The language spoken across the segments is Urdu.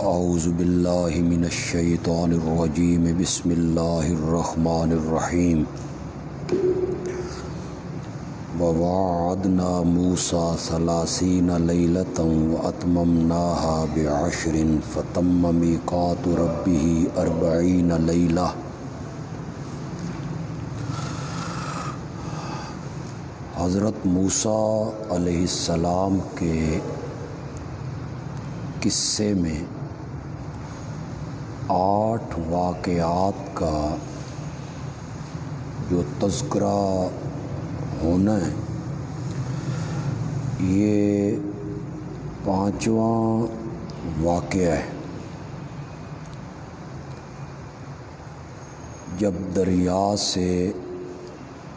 اعوذ باللہ من الشیطان الرجیم بسم اللہ الرحمن الرحیم ووعدنا موسیٰ ثلاثین لیلتا واتممناها بعشر فتم میقات ربه اربعین لیلہ حضرت موسیٰ علیہ السلام کے قصے میں آٹھ واقعات کا جو تذکرہ ہونا ہے، یہ پانچواں واقعہ ہے۔ جب دریا سے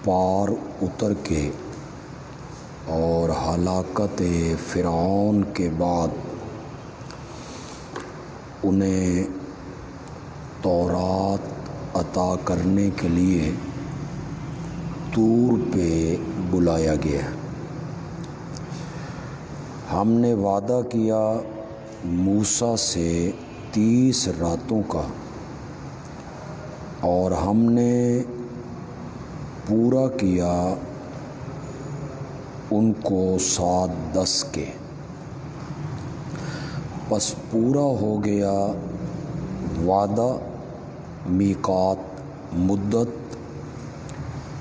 پار اتر کے اور ہلاکت فرعون کے بعد انہیں تورات عطا کرنے کے لیے طور پہ بلایا گیا۔ ہم نے وعدہ کیا موسیٰ سے تیس راتوں کا اور ہم نے پورا کیا ان کو سات دس کے۔ بس پورا ہو گیا وعدہ۔ میقات مدت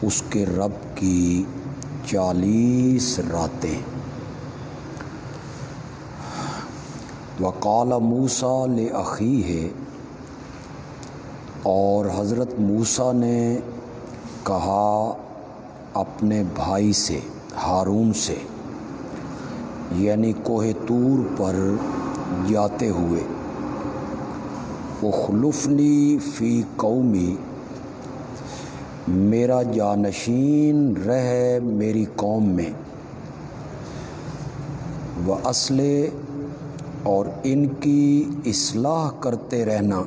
اس کے رب کی چالیس راتیں۔ وقال موسیٰ لعقی ہے اور حضرت موسیٰ نے کہا اپنے بھائی سے، ہارون سے یعنی کوہ طور پر جاتے ہوئے۔ وہ فی قومی۔ میرا جانشین رہے میری قوم میں۔ وہ اسلحے اور ان کی اصلاح کرتے رہنا۔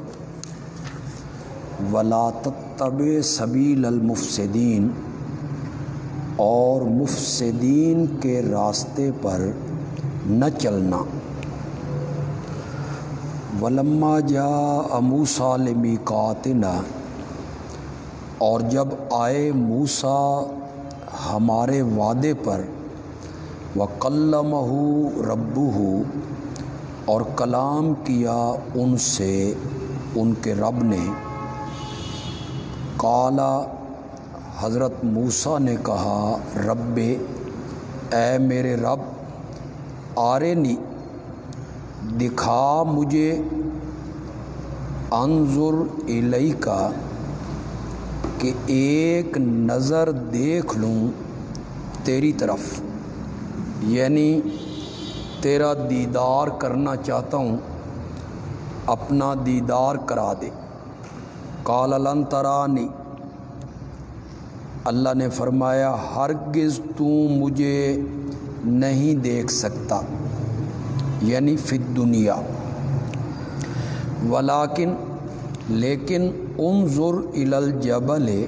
ولا تب سبیل المفسدین اور مفسدین کے راستے پر نہ چلنا۔ ولما جا اموسا عالمی قاتنا اور جب آئے موسا ہمارے وعدے پر و ربو ہو اور کلام کیا ان سے، ان کے رب نے کالا حضرت موسیٰ نے کہا، رب، اے میرے رب آرے نی دکھا مجھے۔ انظر علیہ کا کہ ایک نظر دیکھ لوں تیری طرف۔ یعنی تیرا دیدار کرنا چاہتا ہوں۔ اپنا دیدار کرا دے۔ کال ترانی۔ اللہ نے فرمایا، ہرگز تو مجھے نہیں دیکھ سکتا۔ یعنی فی دنیا ولاکن لیکن انظر الجبل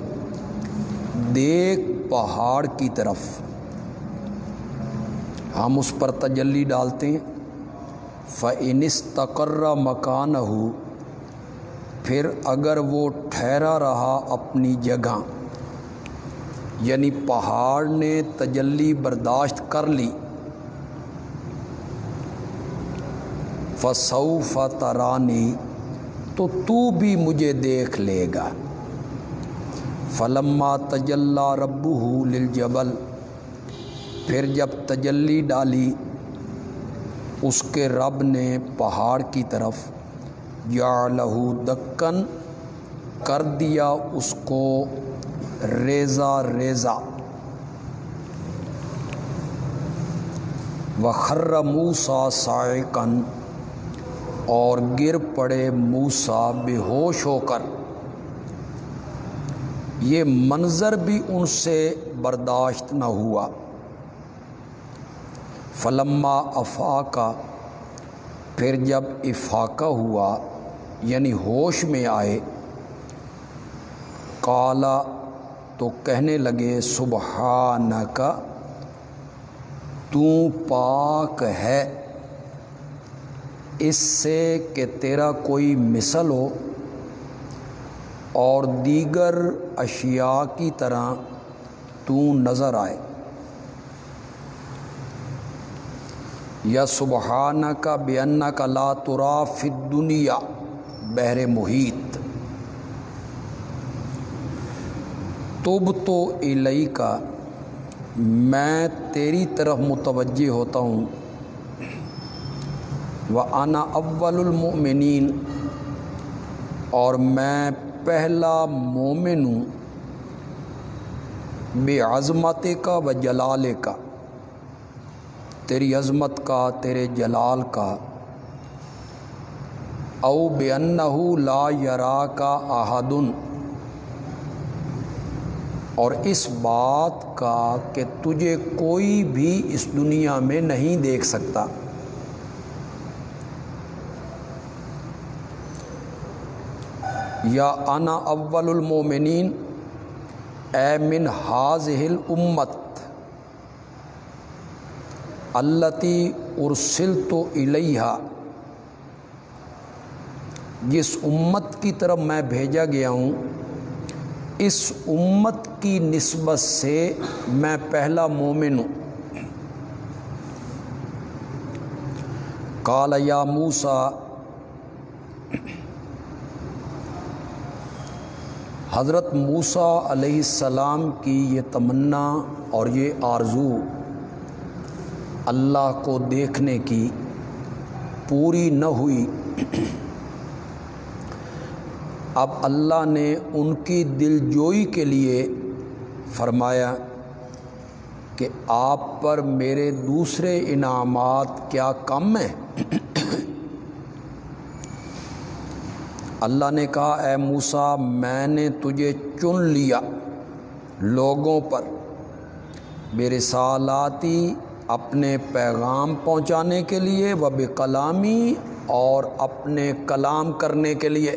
دیکھ پہاڑ کی طرف۔ ہم اس پر تجلی ڈالتے ہیں۔ فنس تقرر مکان ہو پھر اگر وہ ٹھہرا رہا اپنی جگہ یعنی پہاڑ نے تجلی برداشت کر لی۔ فسو فترانی تو تو بھی مجھے دیکھ لے گا۔ فلما تجلّہ ربو ہو للجبل، پھر جب تجلی ڈالی، اس کے رب نے پہاڑ کی طرف یا لہو دکن کر دیا، اس کو ریزا ریزا۔ وخر موسا سائقن اور گر پڑے موسا بے ہوش ہو کر۔ یہ منظر بھی ان سے برداشت نہ ہوا۔ فلما افاقہ، پھر جب افاقہ ہوا یعنی ہوش میں آئے کالا تو کہنے لگے سبحان کا تو پاک ہے۔ اس سے کہ تیرا کوئی مثل ہو اور دیگر اشیاء کی طرح تو نظر آئے۔ یا سبحانہ کا بیانہ کا لا ترا فی دنیا بحر محیط۔ تب تو الئی کا میں تیری طرف متوجہ ہوتا ہوں۔ وہ انا اول المؤمنین اور میں پہلا مومن ہوں۔ بے عظمت کا و جلال کا تیری عظمت کا، تیرے جلال کا۔ او بے لا یرا کا احدن اور اس بات کا کہ تجھے کوئی بھی اس دنیا میں نہیں دیکھ سکتا۔ یا انا اول المومنین اے من حاض امت التی ارسل تو جس امت کی طرف میں بھیجا گیا ہوں، اس امت کی نسبت سے میں پہلا مومن ہوں۔ کالا یا موسا حضرت موسا علیہ السلام کی یہ تمنا اور یہ آرزو اللہ کو دیکھنے کی پوری نہ ہوئی۔ اب اللہ نے ان کی دل جوئی کے لیے فرمایا کہ آپ پر میرے دوسرے انعامات کیا کم ہیں؟ اللہ نے کہا، اے موسا میں نے تجھے چن لیا لوگوں پر۔ میرے سالاتی اپنے پیغام پہنچانے کے لیے و کلامی اور اپنے کلام کرنے کے لیے۔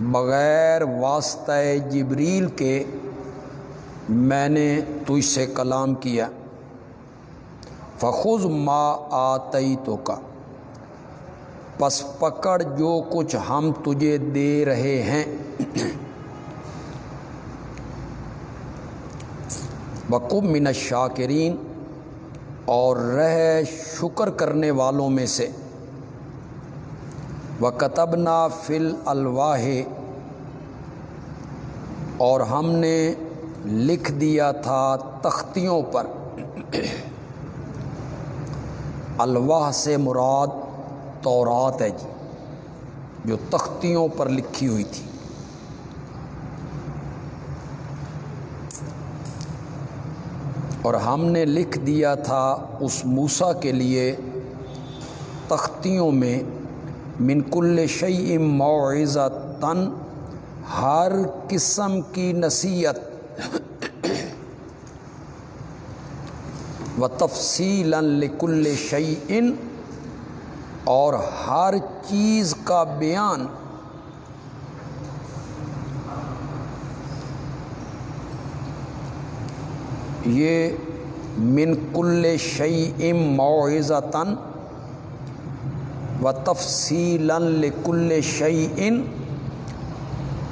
بغیر واسطہ جبریل کے میں نے تجھ سے کلام کیا۔ فخذ ما آتی تو کا پس پکڑ جو کچھ ہم تجھے دے رہے ہیں۔ بقب من شاکرین اور رہ شکر کرنے والوں میں سے۔ و کتب نا فل الواح اور ہم نے لکھ دیا تھا تختیوں پر۔ الواح سے مراد تورات ہے جی جو تختیوں پر لکھی ہوئی تھی۔ اور ہم نے لکھ دیا تھا اس موسا کے لیے، تختیوں میں من کل شعی معزہ تن ہر قسم کی نصیحت۔ و تفصیل لکل شعی اور ہر چیز کا بیان یہ من کل شعی ام معزہ تن و تفصیل لکل شعی ان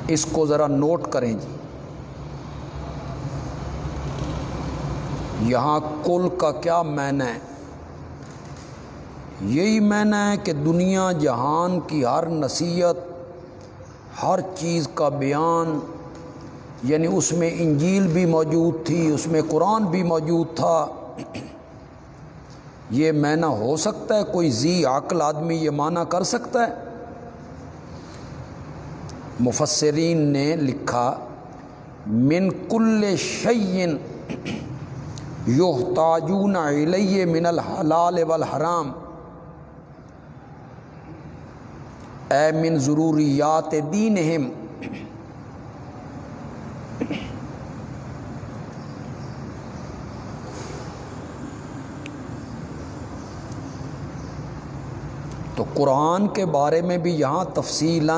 اس کو ذرا نوٹ کریں جی۔ یہاں کل کا کیا معنی ہے؟ یہی معنی ہے کہ دنیا جہان کی ہر نصیحت، ہر چیز کا بیان یعنی اس میں انجیل بھی موجود تھی، اس میں قرآن بھی موجود تھا۔ یہ معنی ہو سکتا ہے، کوئی زی عقل آدمی یہ معنی کر سکتا ہے۔ مفسرین نے لکھا، من کل شعین یوہ تاجون علیہ من الحلال والحرام۔ اے من ضروریات دینہم۔ تو قرآن کے بارے میں بھی یہاں تفصیل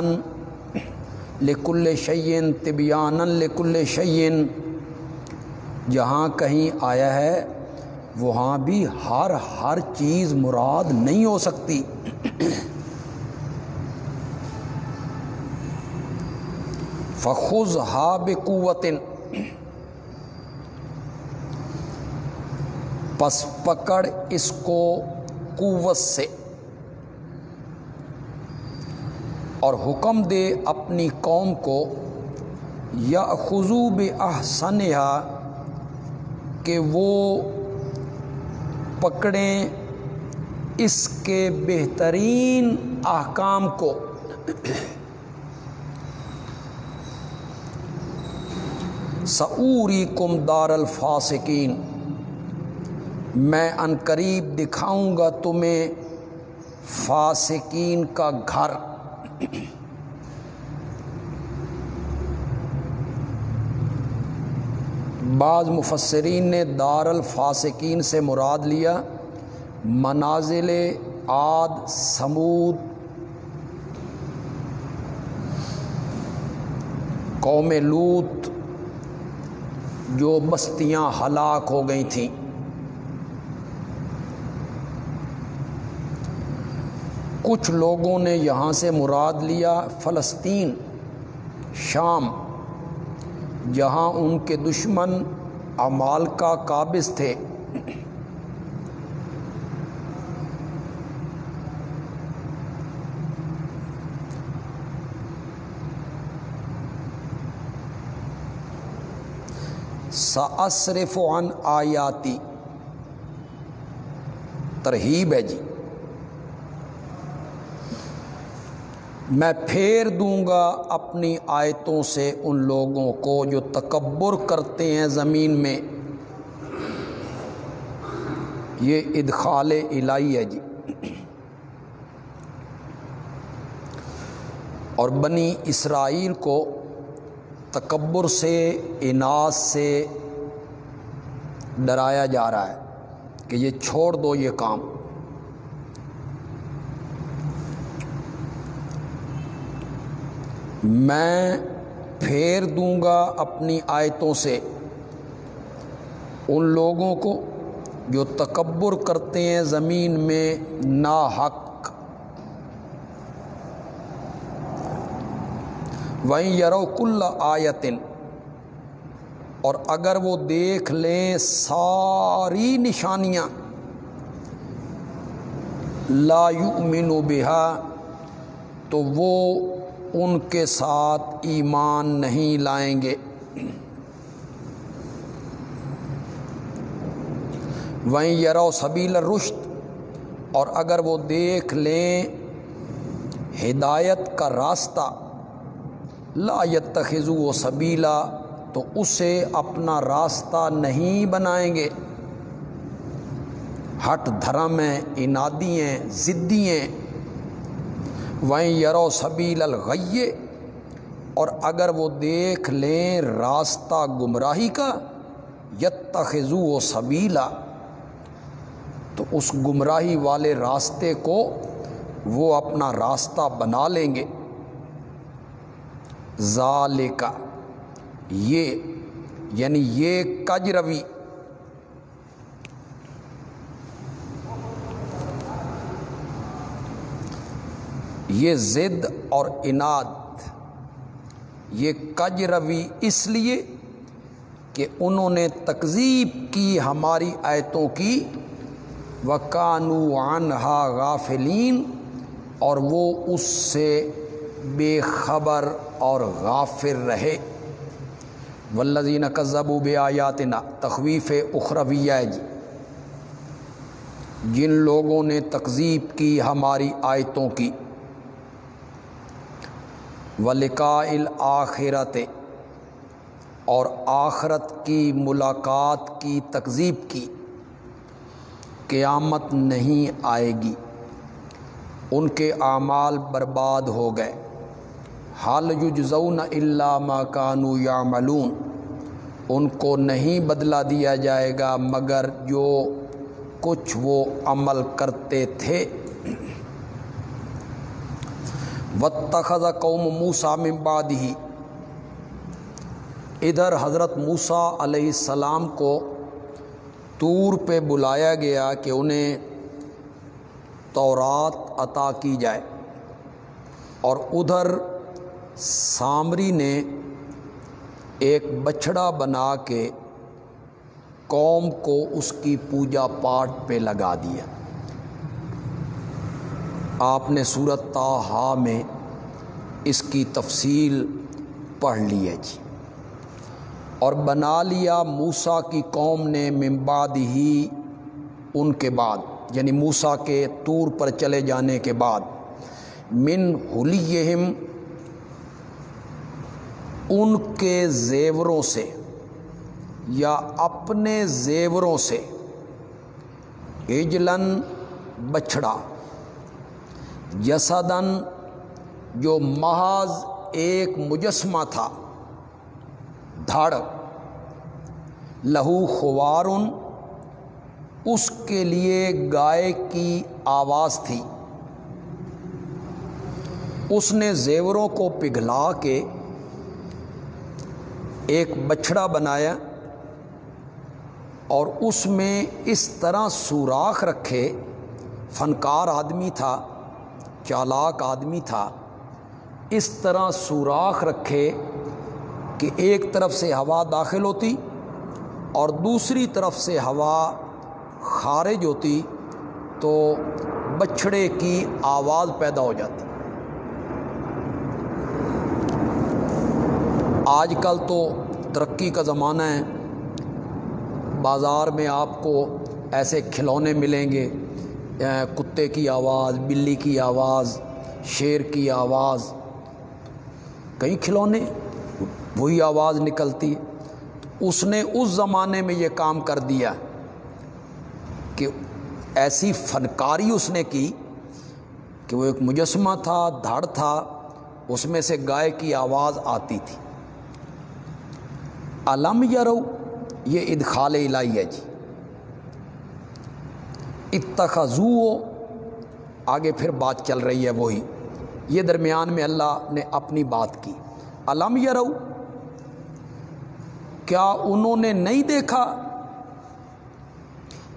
لکل شعین طبیان لکل شعین جہاں کہیں آیا ہے، وہاں بھی ہر ہر چیز مراد نہیں ہو سکتی۔ فخذ ہا بقوت پس پکڑ اس کو قوت سے۔ اور حکم دے اپنی قوم کو یا خضوب احسن کہ وہ پکڑیں اس کے بہترین احکام کو۔ سعوری کم دار الفاسقین میں ان قریب دکھاؤں گا تمہیں فاسقین کا گھر۔ بعض مفسرین نے دار الفاسقین سے مراد لیا، منازل عاد سمود قوم لوت جو بستیاں ہلاک ہو گئی تھیں۔ کچھ لوگوں نے یہاں سے مراد لیا فلسطین، شام، جہاں ان کے دشمن امال کا قابض تھے۔ سصرف عن آیاتی۔ ترہیب ہے جی۔ میں پھیر دوں گا اپنی آیتوں سے ان لوگوں کو جو تکبر کرتے ہیں زمین میں۔ یہ ادخال الہی ہے جی۔ اور بنی اسرائیل کو تکبر سے، اناس سے ڈرایا جا رہا ہے کہ یہ چھوڑ دو یہ کام۔ میں پھیر دوں گا اپنی آیتوں سے ان لوگوں کو جو تکبر کرتے ہیں زمین میں نا وہیں یرو کل آیتن اور اگر وہ دیکھ لیں ساری نشانیاں، لا یؤمنو بہا، تو وہ ان کے ساتھ ایمان نہیں لائیں گے۔ وہیں یرو سبیل رشت اور اگر وہ دیکھ لیں ہدایت کا راستہ لا یتخذو و سبیلا، تو اسے اپنا راستہ نہیں بنائیں گے۔ ہٹ دھرم ہیں انادی ہیں ضدی ہیں وہیں یرو سبیل الغیے اور اگر وہ دیکھ لیں راستہ گمراہی کا، یتخذو و سبیلا، تو اس گمراہی والے راستے کو وہ اپنا راستہ بنا لیں گے۔ ظال کا یہ یعنی یہ کج روی یہ ضد اور اناد، یہ کج روی اس لیے کہ انہوں نے تکذیب کی ہماری آیتوں کی وکانو عنہا غافلین اور وہ اس سے بے خبر اور غافر رہے۔ ولزین قزب و بے تخویف اخرویہ جی جن لوگوں نے تقزیب کی ہماری آیتوں کی۔ ولقاء الآخرت اور آخرت کی ملاقات کی تقزیب کی۔ قیامت نہیں آئے گی۔ ان کے اعمال برباد ہو گئے۔ حال یجزون اللہ ما کانو یا ان کو نہیں بدلا دیا جائے گا مگر جو کچھ وہ عمل کرتے تھے۔ وطخذ قوم موسا ممباد ہی ادھر حضرت موسا علیہ السلام کو طور پہ بلایا گیا کہ انہیں تورات عطا کی جائے اور ادھر سامری نے ایک بچھڑا بنا کے قوم کو اس کی پوجا پاٹ پہ لگا دیا۔ آپ نے صورت تاہا میں اس کی تفصیل پڑھ لی ہے جی۔ اور بنا لیا موسا کی قوم نے ممباد ہی ان کے بعد یعنی موسا کے طور پر چلے جانے کے بعد۔ من حلیہم ان کے زیوروں سے یا اپنے زیوروں سے اجلن بچھڑا یسدن جو محض ایک مجسمہ تھا، دھڑ، لہو خوارن اس کے لیے گائے کی آواز تھی۔ اس نے زیوروں کو پگھلا کے ایک بچھڑا بنایا اور اس میں اس طرح سوراخ رکھے، فنکار آدمی تھا، چالاک آدمی تھا، اس طرح سوراخ رکھے کہ ایک طرف سے ہوا داخل ہوتی اور دوسری طرف سے ہوا خارج ہوتی تو بچھڑے کی آواز پیدا ہو جاتی۔ آج کل تو ترقی کا زمانہ ہے۔ بازار میں آپ کو ایسے کھلونے ملیں گے کتے کی آواز، بلی کی آواز، شیر کی آواز۔ کئی کھلونے وہی آواز نکلتی۔ اس نے اس زمانے میں یہ کام کر دیا کہ ایسی فنکاری اس نے کی کہ وہ ایک مجسمہ تھا دھڑ تھا، اس میں سے گائے کی آواز آتی تھی۔ علم یرو، یہ ادخال الہی ہے جی۔ اتخذو آگے پھر بات چل رہی ہے وہی۔ یہ درمیان میں اللہ نے اپنی بات کی۔ علم یرو، کیا انہوں نے نہیں دیکھا؟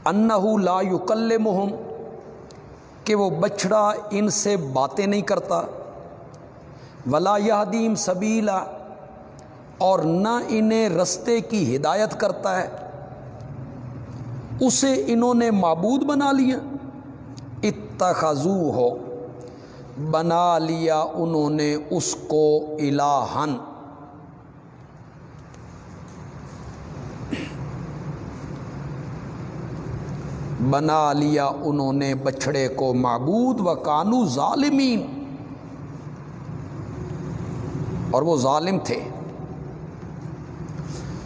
انہو لا یکل مہم کہ وہ بچڑا ان سے باتیں نہیں کرتا۔ ولا یادیم سبیلا اور نہ انہیں رستے کی ہدایت کرتا ہے۔ اسے انہوں نے معبود بنا لیا۔ اتخذو ہو بنا لیا انہوں نے اس کو الہن بنا لیا انہوں نے بچھڑے کو معبود و کانو ظالمین۔ اور وہ ظالم تھے۔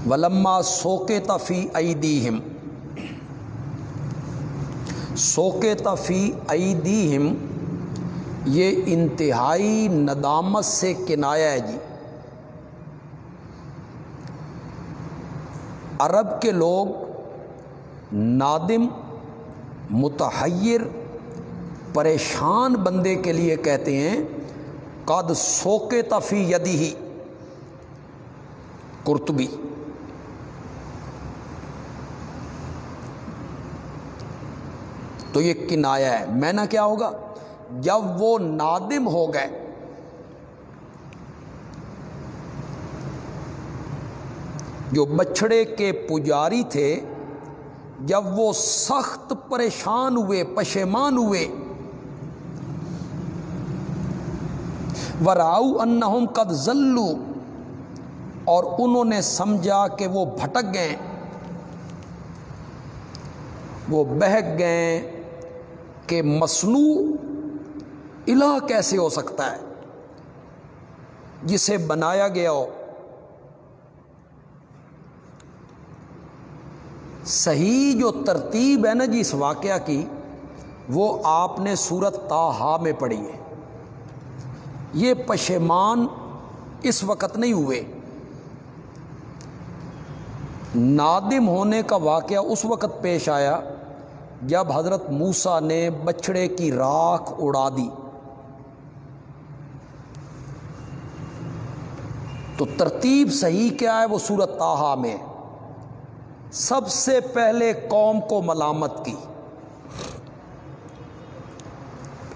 ولما سوکے تفی ایدیہم سوکے تفی ایدیہم، یہ انتہائی ندامت سے کنایا ہے جی۔ عرب کے لوگ نادم، متحیر، پریشان بندے کے لیے کہتے ہیں، قد سوکے تفی یدی ہی کرتبی تو یہ کنایا ہے۔ میں نہ کیا ہوگا؟ جب وہ نادم ہو گئے۔ جو بچھڑے کے پجاری تھے، جب وہ سخت پریشان ہوئے، پشیمان ہوئے وراؤ انہم قد ذلو اور انہوں نے سمجھا کہ وہ بھٹک گئے۔ وہ بہک گئے۔ کہ مصنوع الہ کیسے ہو سکتا ہے؟ جسے بنایا گیا ہو۔ صحیح جو ترتیب ہے نا جی اس واقعہ کی، وہ آپ نے صورت تاہا میں پڑھی ہے۔ یہ پشیمان اس وقت نہیں ہوئے۔ نادم ہونے کا واقعہ اس وقت پیش آیا جب حضرت موسا نے بچڑے کی راکھ اڑا دی تو ترتیب صحیح کیا ہے وہ صورت تاہا میں سب سے پہلے قوم کو ملامت کی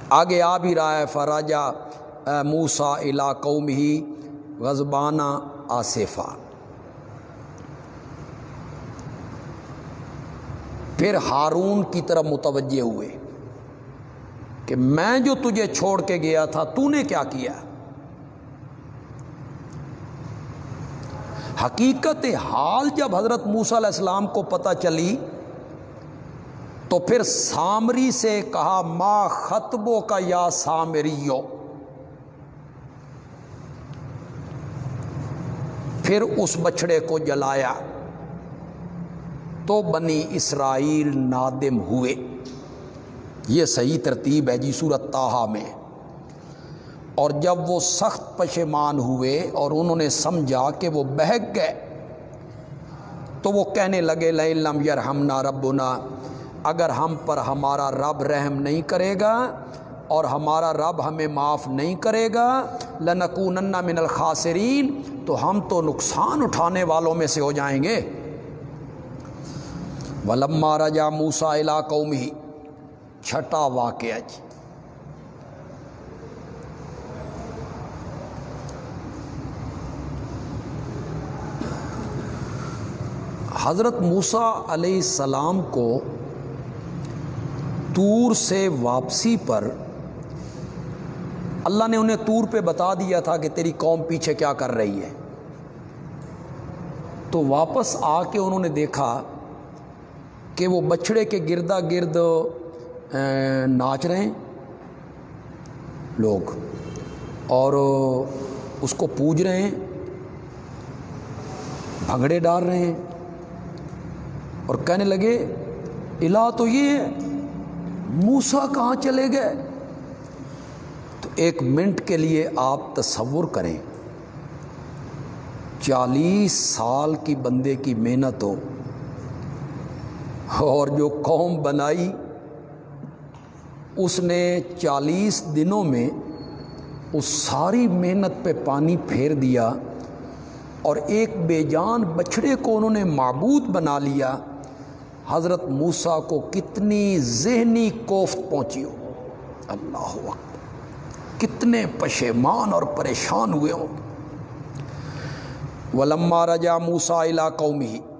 آگے آ بھی رہا ہے فراجہ موسا علا قوم ہی غزبانہ آصفہ پھر ہارون کی طرف متوجہ ہوئے کہ میں جو تجھے چھوڑ کے گیا تھا، تو نے کیا کیا؟ حقیقت حال جب حضرت موسیٰ علیہ السلام کو پتہ چلی، تو پھر سامری سے کہا، ما خطبوں کا یا سامریو؟ پھر اس بچڑے کو جلایا۔ تو بنی اسرائیل نادم ہوئے۔ یہ صحیح ترتیب ہے جی صورت تاہا میں۔ اور جب وہ سخت پشمان ہوئے اور انہوں نے سمجھا کہ وہ بہک گئے، تو وہ کہنے لگے لم یر ہم نہ ربنا، اگر ہم پر ہمارا رب رحم نہیں کرے گا اور ہمارا رب ہمیں معاف نہیں کرے گا لنکون من الخاسرین، تو ہم تو نقصان اٹھانے والوں میں سے ہو جائیں گے۔ ولما رجا موسا علاقوں میں ہی چھٹا واقعہ جی۔ حضرت موسا علیہ السلام کو تور سے واپسی پر اللہ نے انہیں تور پہ بتا دیا تھا کہ تیری قوم پیچھے کیا کر رہی ہے۔ تو واپس آ کے انہوں نے دیکھا کہ وہ بچھڑے کے گردا گرد ناچ رہے ہیں لوگ اور اس کو پوج رہے ہیں، بھنگڑے ڈال رہے ہیں اور کہنے لگے، الہ تو یہ ہے موسا کہاں چلے گئے؟ تو ایک منٹ کے لیے آپ تصور کریں، چالیس سال کی بندے کی محنت ہو اور جو قوم بنائی، اس نے چالیس دنوں میں اس ساری محنت پہ پانی پھیر دیا اور ایک بے جان بچڑے کو انہوں نے معبود بنا لیا۔ حضرت موسا کو کتنی ذہنی کوفت پہنچی ہو۔ اللہ وقت کتنے پشیمان اور پریشان ہوئے ہوں۔ ولما رجا موسا علاقوں میں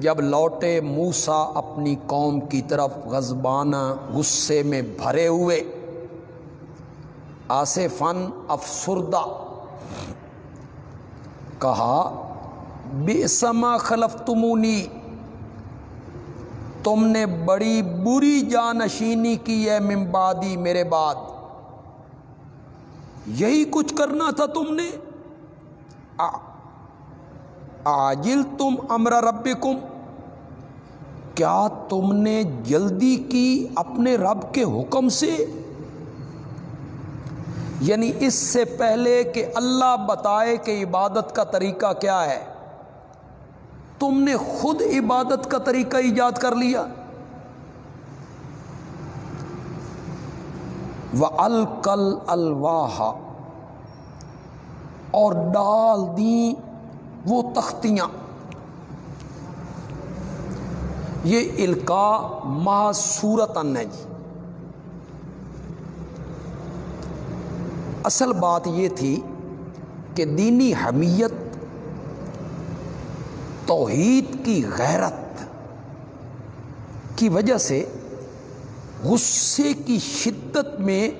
جب لوٹے موسا اپنی قوم کی طرف غزبانہ غصے میں بھرے ہوئے آص فن افسردہ، کہا بے سما خلف تمونی تم نے بڑی بری جانشینی کی ہے ممبادی میرے بعد۔ یہی کچھ کرنا تھا تم نے؟ آجل تم امر رب کیا تم نے جلدی کی اپنے رب کے حکم سے؟ یعنی اس سے پہلے کہ اللہ بتائے کہ عبادت کا طریقہ کیا ہے۔ تم نے خود عبادت کا طریقہ ایجاد کر لیا۔ وہ الکل الواہ اور ڈال دی وہ تختیاں۔ یہ الکا معصورت ان ہے جی۔ اصل بات یہ تھی کہ دینی حمیت توحید کی غیرت کی وجہ سے غصے کی شدت میں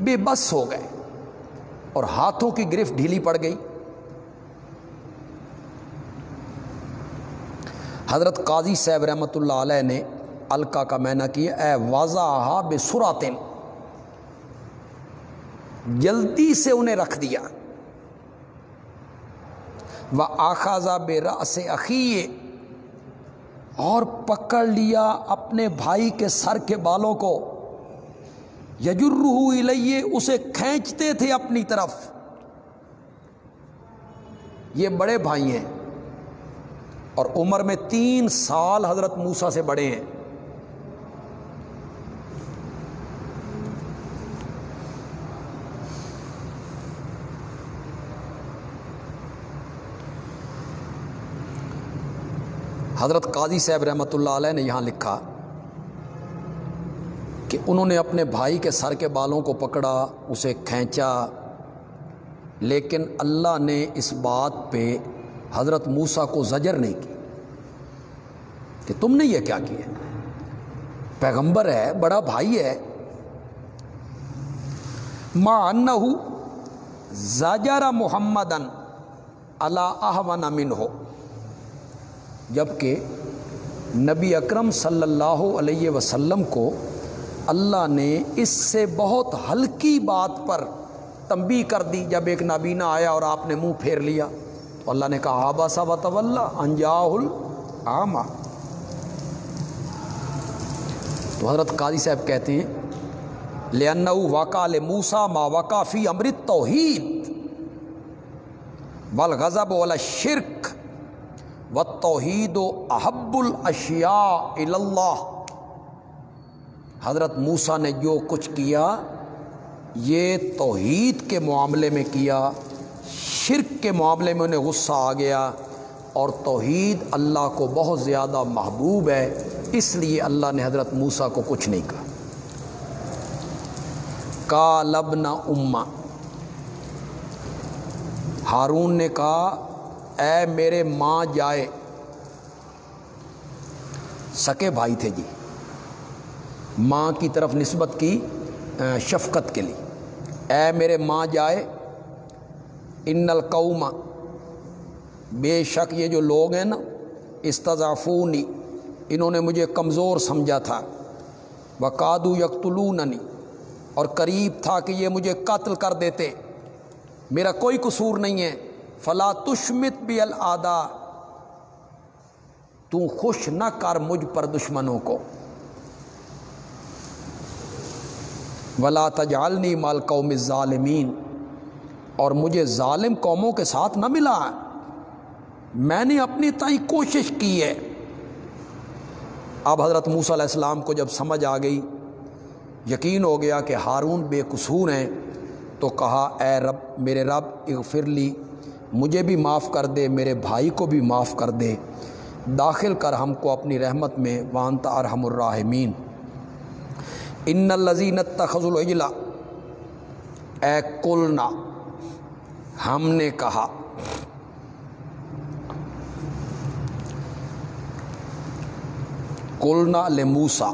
بے بس ہو گئے اور ہاتھوں کی گرفت ڈھیلی پڑ گئی۔ حضرت قاضی صاحب رحمۃ اللہ علیہ نے الکا کا مینا کیا، اے واضح بے سراتن جلدی سے انہیں رکھ دیا۔ وہ آخاذہ بے رس عقیے اور پکڑ لیا اپنے بھائی کے سر کے بالوں کو۔ یجرو لئیے اسے کھینچتے تھے اپنی طرف۔ یہ بڑے بھائی ہیں۔ اور عمر میں تین سال حضرت موسا سے بڑے ہیں۔ حضرت قاضی صاحب رحمۃ اللہ علیہ نے یہاں لکھا کہ انہوں نے اپنے بھائی کے سر کے بالوں کو پکڑا، اسے کھینچا، لیکن اللہ نے اس بات پہ حضرت موسا کو زجر نہیں کی کہ تم نے یہ کیا کیا؟ پیغمبر ہے، بڑا بھائی ہے۔ ماں ان زاجارہ محمد ان اللہ امن ہو جبکہ نبی اکرم صلی اللہ علیہ وسلم کو اللہ نے اس سے بہت ہلکی بات پر تنبی کر دی۔ جب ایک نابینا آیا اور آپ نے منہ پھیر لیا۔ تو اللہ نے کہا، آبا سا و انجا العامہ تو حضرت قاضی صاحب کہتے ہیں لن واقع موسا ما وقافی امرت توحید ولغضب والا شرک و توحید و احب الاشیاء اللہ حضرت موسا نے جو کچھ کیا، یہ توحید کے معاملے میں کیا۔ شرک کے معاملے میں انہیں غصہ آ گیا اور توحید اللہ کو بہت زیادہ محبوب ہے، اس لیے اللہ نے حضرت موسا کو کچھ نہیں کہا۔ کا لبنا اما ہارون نے کہا، اے میرے ماں جائے۔ سکے بھائی تھے جی۔ ماں کی طرف نسبت کی شفقت کے لیے۔ اے میرے ماں جائے۔ ان القوما بے شک یہ جو لوگ ہیں نا استضافونی انہوں نے مجھے کمزور سمجھا تھا۔ وقادو یکتلوننی اور قریب تھا کہ یہ مجھے قتل کر دیتے۔ میرا کوئی قصور نہیں ہے۔ فلا تشمت بھی الادا تو خوش نہ کر مجھ پر دشمنوں کو۔ ولا تجالنی مال قوم ظالمین اور مجھے ظالم قوموں کے ساتھ نہ ملا۔ میں نے اپنی تائی کوشش کی ہے۔ اب حضرت موسیٰ علیہ السلام کو جب سمجھ آ گئی، یقین ہو گیا کہ ہارون بے قصور ہیں، تو کہا، اے رب، میرے رب، اغفر لی، مجھے بھی معاف کر دے، میرے بھائی کو بھی معاف کر دے۔ داخل کر ہم کو اپنی رحمت میں وانتا ارحم الراحمین۔ ان الزین تخذ الجلا اے کلنا ہم نے کہا۔ کلنا لموسا۔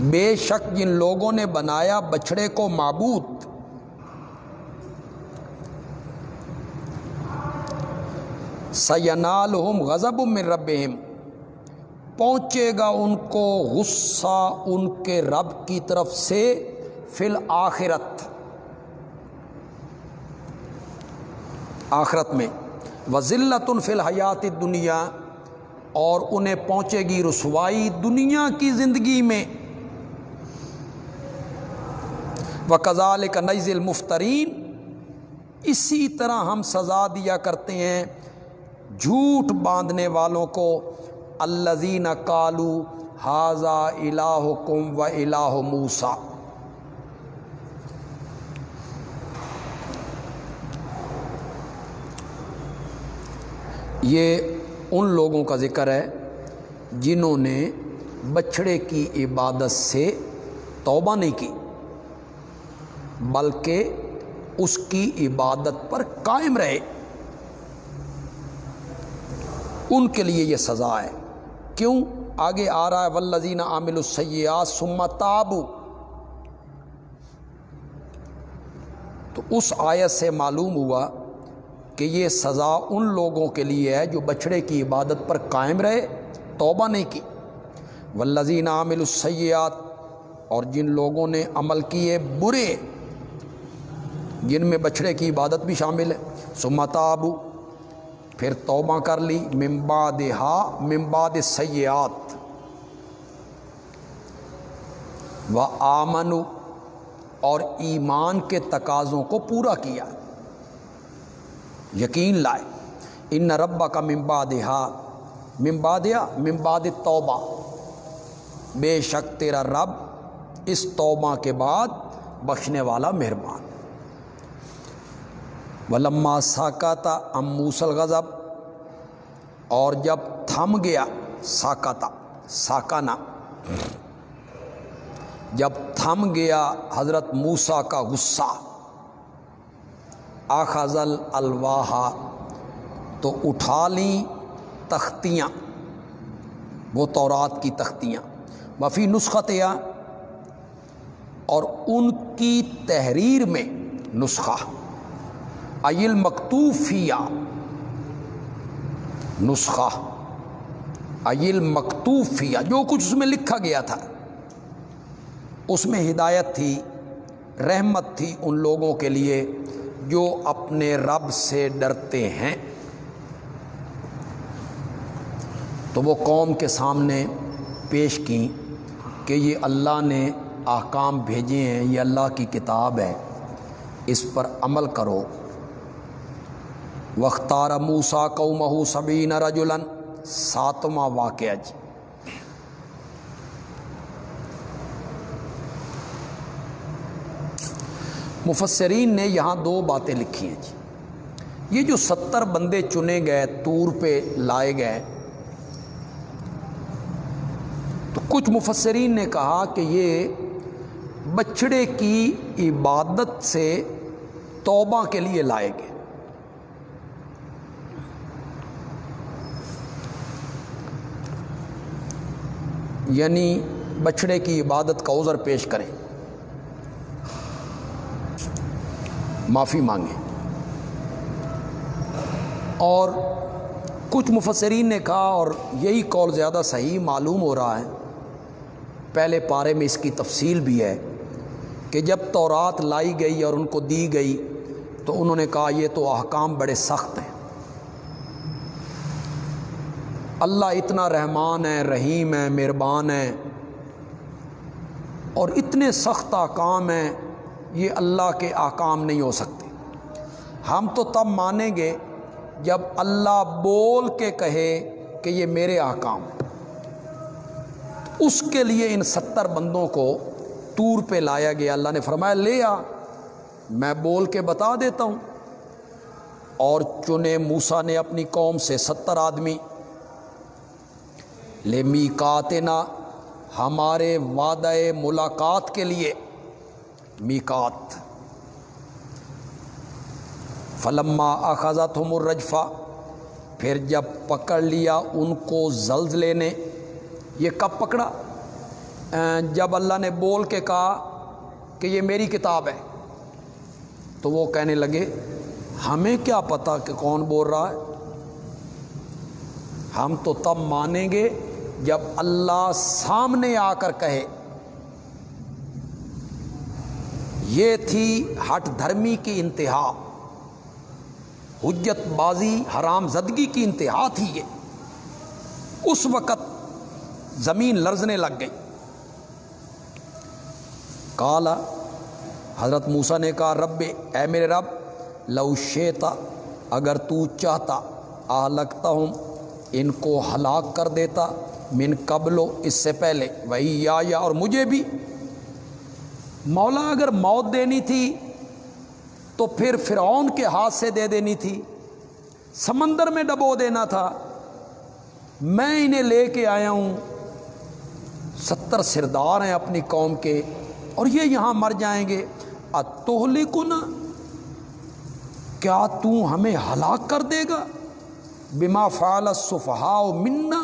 بے شک جن لوگوں نے بنایا بچھڑے کو معبود۔ سینال ہم غضب میں ربہم۔ پہنچے گا ان کو غصہ ان کے رب کی طرف سے فل آخرت آخرت میں۔ وزلت فل حیات دنیا اور انہیں پہنچے گی رسوائی دنیا کی زندگی میں۔ و کزال کا نز المفترین اسی طرح ہم سزا دیا کرتے ہیں جھوٹ باندھنے والوں کو۔ الزین کالو حاضہ الہ کم و الہ موسا یہ ان لوگوں کا ذکر ہے جنہوں نے بچھڑے کی عبادت سے توبہ نہیں کی، بلکہ اس کی عبادت پر قائم رہے۔ ان کے لیے یہ سزا ہے۔ کیوں؟ آگے آ رہا ہے ولزین عامل السیات سما تابو تو اس آیت سے معلوم ہوا کہ یہ سزا ان لوگوں کے لیے ہے جو بچھڑے کی عبادت پر قائم رہے، توبہ نہیں کی۔ ولزین عامل السیات اور جن لوگوں نے عمل کیے برے، جن میں بچھڑے کی عبادت بھی شامل ہے۔ سمتابو پھر توبہ کر لی۔ ممباد ہا ممباد سیات و آمن اور ایمان کے تقاضوں کو پورا کیا۔ یقین لائے۔ ان ربا کا ممباد ہا ممبادیا ممباد توبہ بے شک تیرا رب اس توبہ کے بعد بخشنے والا مہربان۔ ولما ساکا تھا ام موسل غضب اور جب تھم گیا ساکاتا ساکانا جب تھم گیا، حضرت موسا کا غصہ۔ آخذل الواحا، تو اٹھا لیں تختیاں، وہ تورات کی تختیاں۔ وفی نسخت یا، اور ان کی تحریر میں نسخہ۔ ایل مکتوفیا نسخہ۔ ایل مکتوفیا جو کچھ اس میں لکھا گیا تھا۔ اس میں ہدایت تھی، رحمت تھی ان لوگوں کے لیے۔ جو اپنے رب سے ڈرتے ہیں، تو وہ قوم کے سامنے پیش کی کہ یہ اللہ نے احکام بھیجے ہیں، یہ اللہ کی کتاب ہے، اس پر عمل کرو۔ وختار موسا کو مہو سبین رجولن ساتواں واقعہ جی۔ مفسرین نے یہاں دو باتیں لکھی ہیں جی۔ یہ جو ستر بندے چنے گئے، تور پہ لائے گئے، تو کچھ مفسرین نے کہا کہ یہ بچڑے کی عبادت سے توبہ کے لیے لائے گئے۔ یعنی بچڑے کی عبادت کا عذر پیش کریں۔ معافی مانگیں اور کچھ مفسرین نے کہا، اور یہی قول زیادہ صحیح معلوم ہو رہا ہے۔ پہلے پارے میں اس کی تفصیل بھی ہے کہ جب تورات لائی گئی اور ان کو دی گئی، تو انہوں نے کہا، یہ تو احکام بڑے سخت ہیں۔ اللہ اتنا رحمان ہے، رحیم ہے، مہربان ہے، اور اتنے سخت احکام ہیں یہ اللہ کے احکام نہیں ہو سکتے۔ ہم تو تب مانیں گے جب اللہ بول کے کہے کہ یہ میرے احکام اس کے لیے ان ستر بندوں کو تور پہ لایا گیا۔ اللہ نے فرمایا، لے آ، میں بول کے بتا دیتا ہوں۔ اور چنے موسا نے اپنی قوم سے ستر آدمی، لے می نا ہمارے وعدہ ملاقات کے لیے میکات فلما اخذت ہم پھر جب پکڑ لیا ان کو زلزلے نے یہ کب پکڑا؟ جب اللہ نے بول کے کہا کہ یہ میری کتاب ہے، تو وہ کہنے لگے، ہمیں کیا پتا کہ کون بول رہا ہے؟ ہم تو تب مانیں گے جب اللہ سامنے آ کر کہے۔ یہ تھی ہٹ دھرمی کی انتہا۔ حجت بازی حرام زدگی کی انتہا تھی یہ۔ اس وقت زمین لرزنے لگ گئی۔ کالا حضرت موسا نے کہا، رب، اے میرے رب، لو شیتا، اگر تو چاہتا آ لگتا ہوں ان کو ہلاک کر دیتا، من قبلو اس سے پہلے۔ وہی یا یا اور مجھے بھی۔ مولا اگر موت دینی تھی تو پھر فرعون کے ہاتھ سے دے دینی تھی، سمندر میں ڈبو دینا تھا۔ میں انہیں لے کے آیا ہوں۔ ستر سردار ہیں اپنی قوم کے، اور یہ یہاں مر جائیں گے۔ اتوہلی کو نا کیا تو ہمیں ہلاک کر دے گا؟ بما فعال صفحا منا۔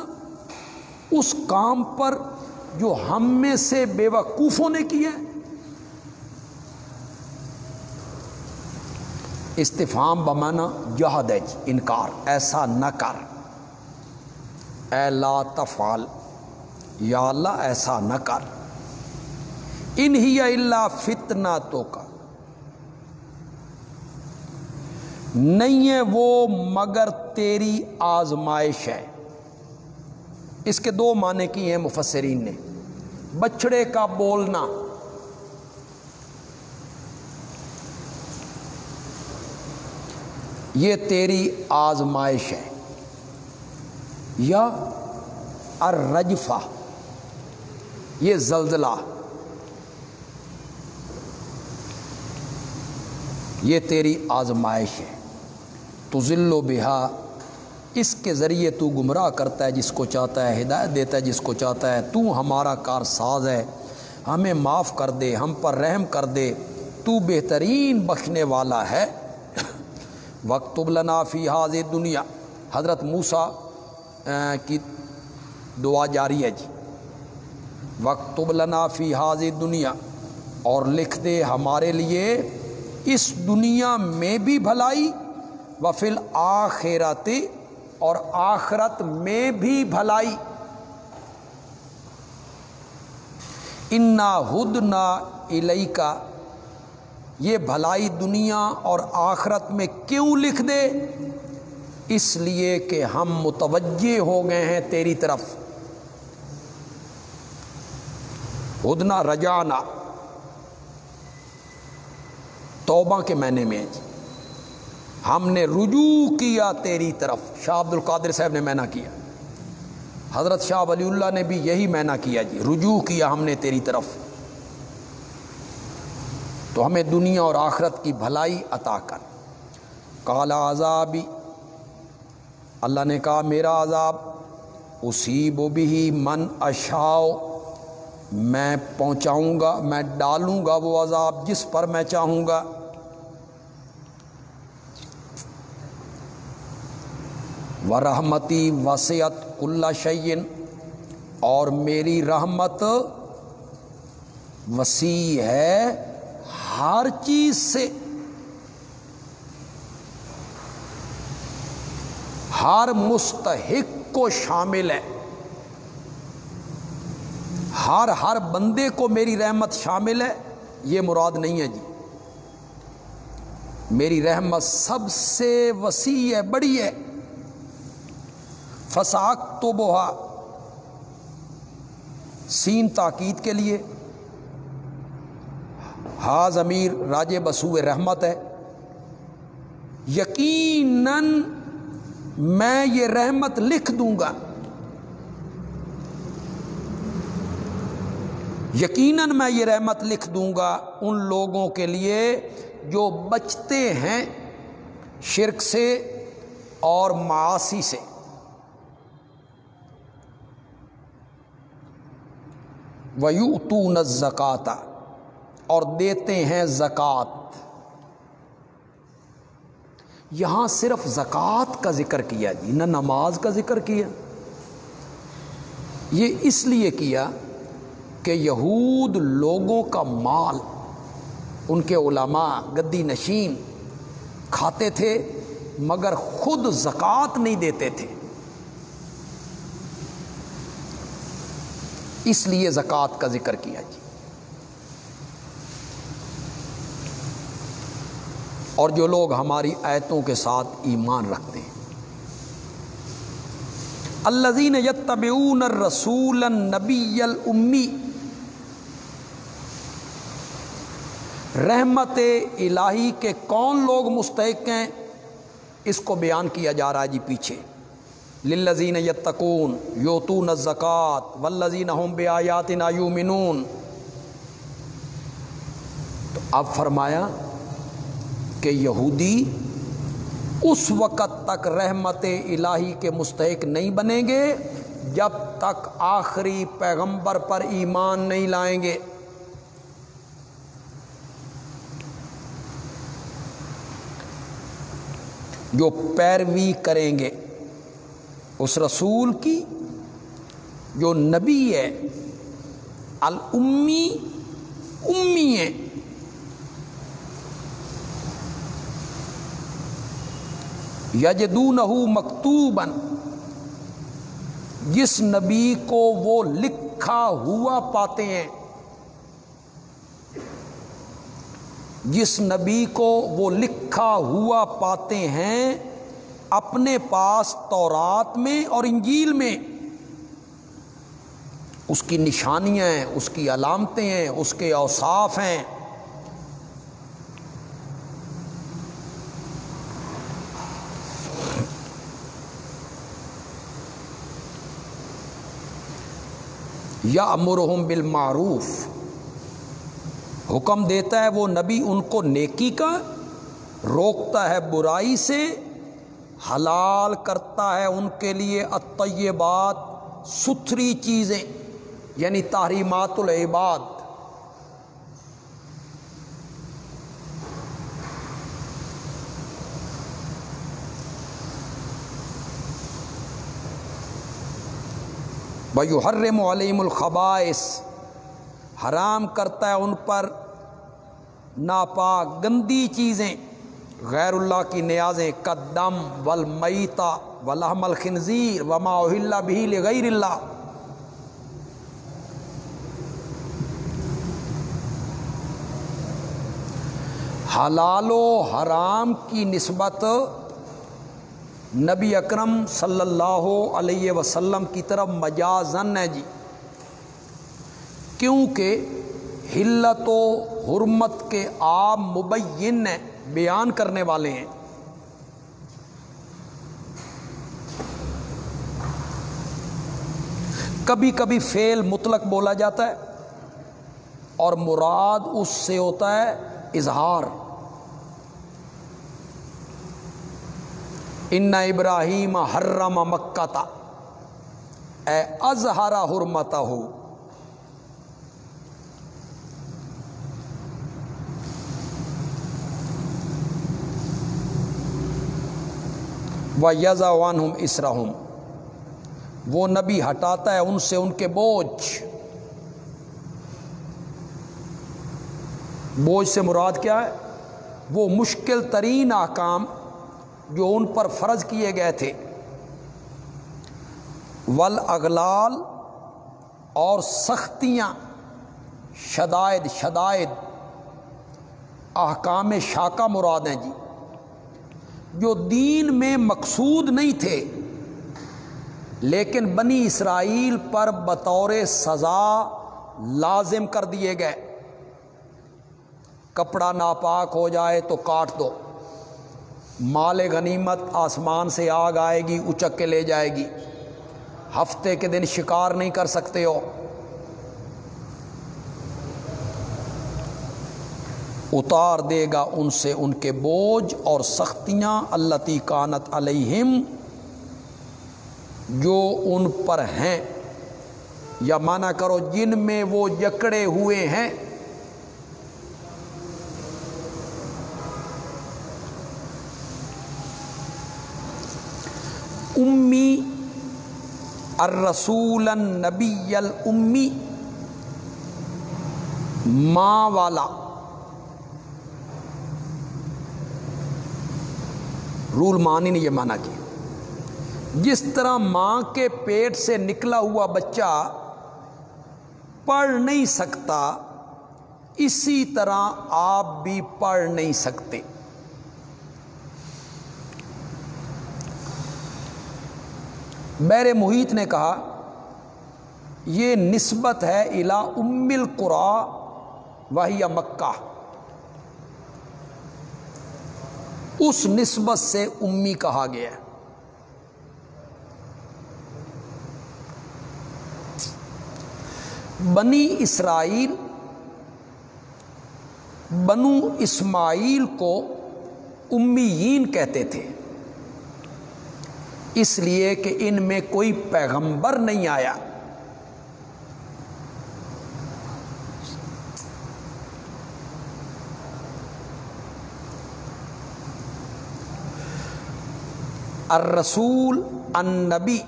اس کام پر جو ہم میں سے بے وقوفوں نے کیا ہے۔ استفام بمانا جہد جی، انکار، ایسا نہ کر۔ اے لا تفال یا اللہ، ایسا نہ کر۔ انہی اللہ فتنا تو کا نہیں ہے وہ، مگر تیری آزمائش ہے۔ اس کے دو معنی کی ہیں مفسرین نے۔ بچڑے کا بولنا۔ یہ تیری آزمائش ہے۔ یا ارجفا یہ زلزلہ۔ یہ تیری آزمائش ہے۔ تو ذل و بہا، اس کے ذریعے تو گمراہ کرتا ہے جس کو چاہتا ہے، ہدایت دیتا ہے جس کو چاہتا ہے۔ تو ہمارا کار ساز ہے۔ ہمیں معاف کر دے، ہم پر رحم کر دے۔ تو بہترین بخشنے والا ہے۔ وقت لنا فی حاض دنیا حضرت موسا کی دعا جاری ہے جی۔ وقت لنا فی حاض دنیا اور لکھ دے ہمارے لیے، اس دنیا میں بھی بھلائی و فل آخرت اور آخرت میں بھی بھلائی۔ انا ہد نا الئی کا یہ بھلائی دنیا اور آخرت میں کیوں لکھ دے؟ اس لیے کہ ہم متوجہ ہو گئے ہیں تیری طرف۔ ہدنا رجانا۔ توبہ کے معنی میں۔ جی ہم نے رجوع کیا تیری طرف۔ شاہ عبد القادر صاحب نے مینا کیا۔ حضرت شاہ ولی اللہ نے بھی یہی مینا کیا جی۔ رجوع کیا ہم نے تیری طرف۔ تو ہمیں دنیا اور آخرت کی بھلائی عطا کر۔ کالا عذابی۔ اللہ نے کہا، میرا عذاب اسی بو بھی من اشاؤ میں پہنچاؤں گا، میں ڈالوں گا وہ عذاب جس پر میں چاہوں گا۔ و رحمتی وسیعت کلّا شعین اور میری رحمت وسیع ہے۔ ہر چیز سے ہر مستحق کو شامل ہے۔ ہر ہر بندے کو میری رحمت شامل ہے، یہ مراد نہیں ہے جی۔ میری رحمت سب سے وسیع ہے، بڑی ہے۔ فساق تو بوہا سین تاکید کے لیے۔ ہا ضمیر راج بسو رحمت ہے۔ یقیناً میں یہ رحمت لکھ دوں گا۔ یقیناً میں یہ رحمت لکھ دوں گا ان لوگوں کے لیے جو بچتے ہیں شرک سے اور معاشی سے۔ ویوتون زکاتا اور دیتے ہیں زکوٰۃ۔ یہاں صرف زکوٰۃ کا ذکر کیا جی نہ نماز کا ذکر کیا۔ یہ اس لیے کیا کہ یہود لوگوں کا مال، ان کے علماء گدی نشین کھاتے تھے مگر خود زکوٰۃ نہیں دیتے تھے۔ اس لیے زکوٰۃ کا ذکر کیا جی۔ اور جو لوگ ہماری آیتوں کے ساتھ ایمان رکھتے ہیں۔ الزین یتبعون الرسول النبی الامی۔ رحمت الہی کے کون لوگ مستحق ہیں؟ اس کو بیان کیا جا رہا ہے جی پیچھے۔ للذین یتقون یوتون الزکات والذین هم بآیاتنا یؤمنون۔ تو اب فرمایا کہ یہودی اس وقت تک رحمت الہی کے مستحق نہیں بنیں گے، جب تک آخری پیغمبر پر ایمان نہیں لائیں گے۔ جو پیروی کریں گے اس رسول کی، جو نبی ہے، الامی، امی ہے۔ یجدون مکتوبن جس نبی کو وہ لکھا ہوا پاتے ہیں، جس نبی کو وہ لکھا ہوا پاتے ہیں اپنے پاس تورات میں اور انجیل میں۔ اس کی نشانیاں ہیں، اس کی علامتیں ہیں، اس کے اوصاف ہیں۔ یا امرحم بالمعروف۔ حکم دیتا ہے وہ نبی ان کو نیکی کا، روکتا ہے برائی سے، حلال کرتا ہے ان کے لیے اطیبات ستھری چیزیں یعنی تحریمات العباد۔ بھائی حرم علیم الخبائش حرام کرتا ہے ان پر ناپاک، گندی چیزیں۔ غیر اللہ کی نیازیں، قدم ولمیتا ولحم الخنزیر وما اللہ بھی غیر اللہ۔ حلال و حرام کی نسبت نبی اکرم صلی اللہ علیہ وسلم کی طرف مجازن ہے جی۔ کیونکہ ہلت و حرمت کے آپ مبین بیان کرنے والے ہیں۔ کبھی کبھی فعل مطلق بولا جاتا ہے اور مراد اس سے ہوتا ہے اظہار۔ ان ابراہیم حرم مکہ اے ازہرا حرمتا ہو و یزا وان ہم اسرحم وہ نبی ہٹاتا ہے ان سے ان کے بوجھ۔ بوجھ سے مراد کیا ہے؟ وہ مشکل ترین احکام جو ان پر فرض کیے گئے تھے۔ ول اغلال اور سختیاں، شدائد شدائد، احکام شاکہ مراد ہیں جی۔ جو دین میں مقصود نہیں تھے، لیکن بنی اسرائیل پر بطور سزا لازم کر دیے گئے۔ کپڑا ناپاک ہو جائے تو کاٹ دو۔ مال غنیمت آسمان سے آگ آئے گی، اچک کے لے جائے گی۔ ہفتے کے دن شکار نہیں کر سکتے ہو۔ اتار دے گا ان سے ان کے بوجھ اور سختیاں اللہ کانت علیہم، جو ان پر ہیں۔ یا مانا کرو جن میں وہ جکڑے ہوئے ہیں۔ امی الرسول النبی الامی ماں والا. رول مانی نے یہ مانا کیا جس طرح ماں کے پیٹ سے نکلا ہوا بچہ پڑھ نہیں سکتا، اسی طرح آپ بھی پڑھ نہیں سکتے۔ بیر محیط نے کہا، یہ نسبت ہے الا ام القرا وحی مکہ۔ اس نسبت سے امی کہا گیا۔ ہے بنی اسرائیل، بنو اسماعیل کو امیین کہتے تھے۔ اس لیے کہ ان میں کوئی پیغمبر نہیں آیا۔ الرسول النبی۔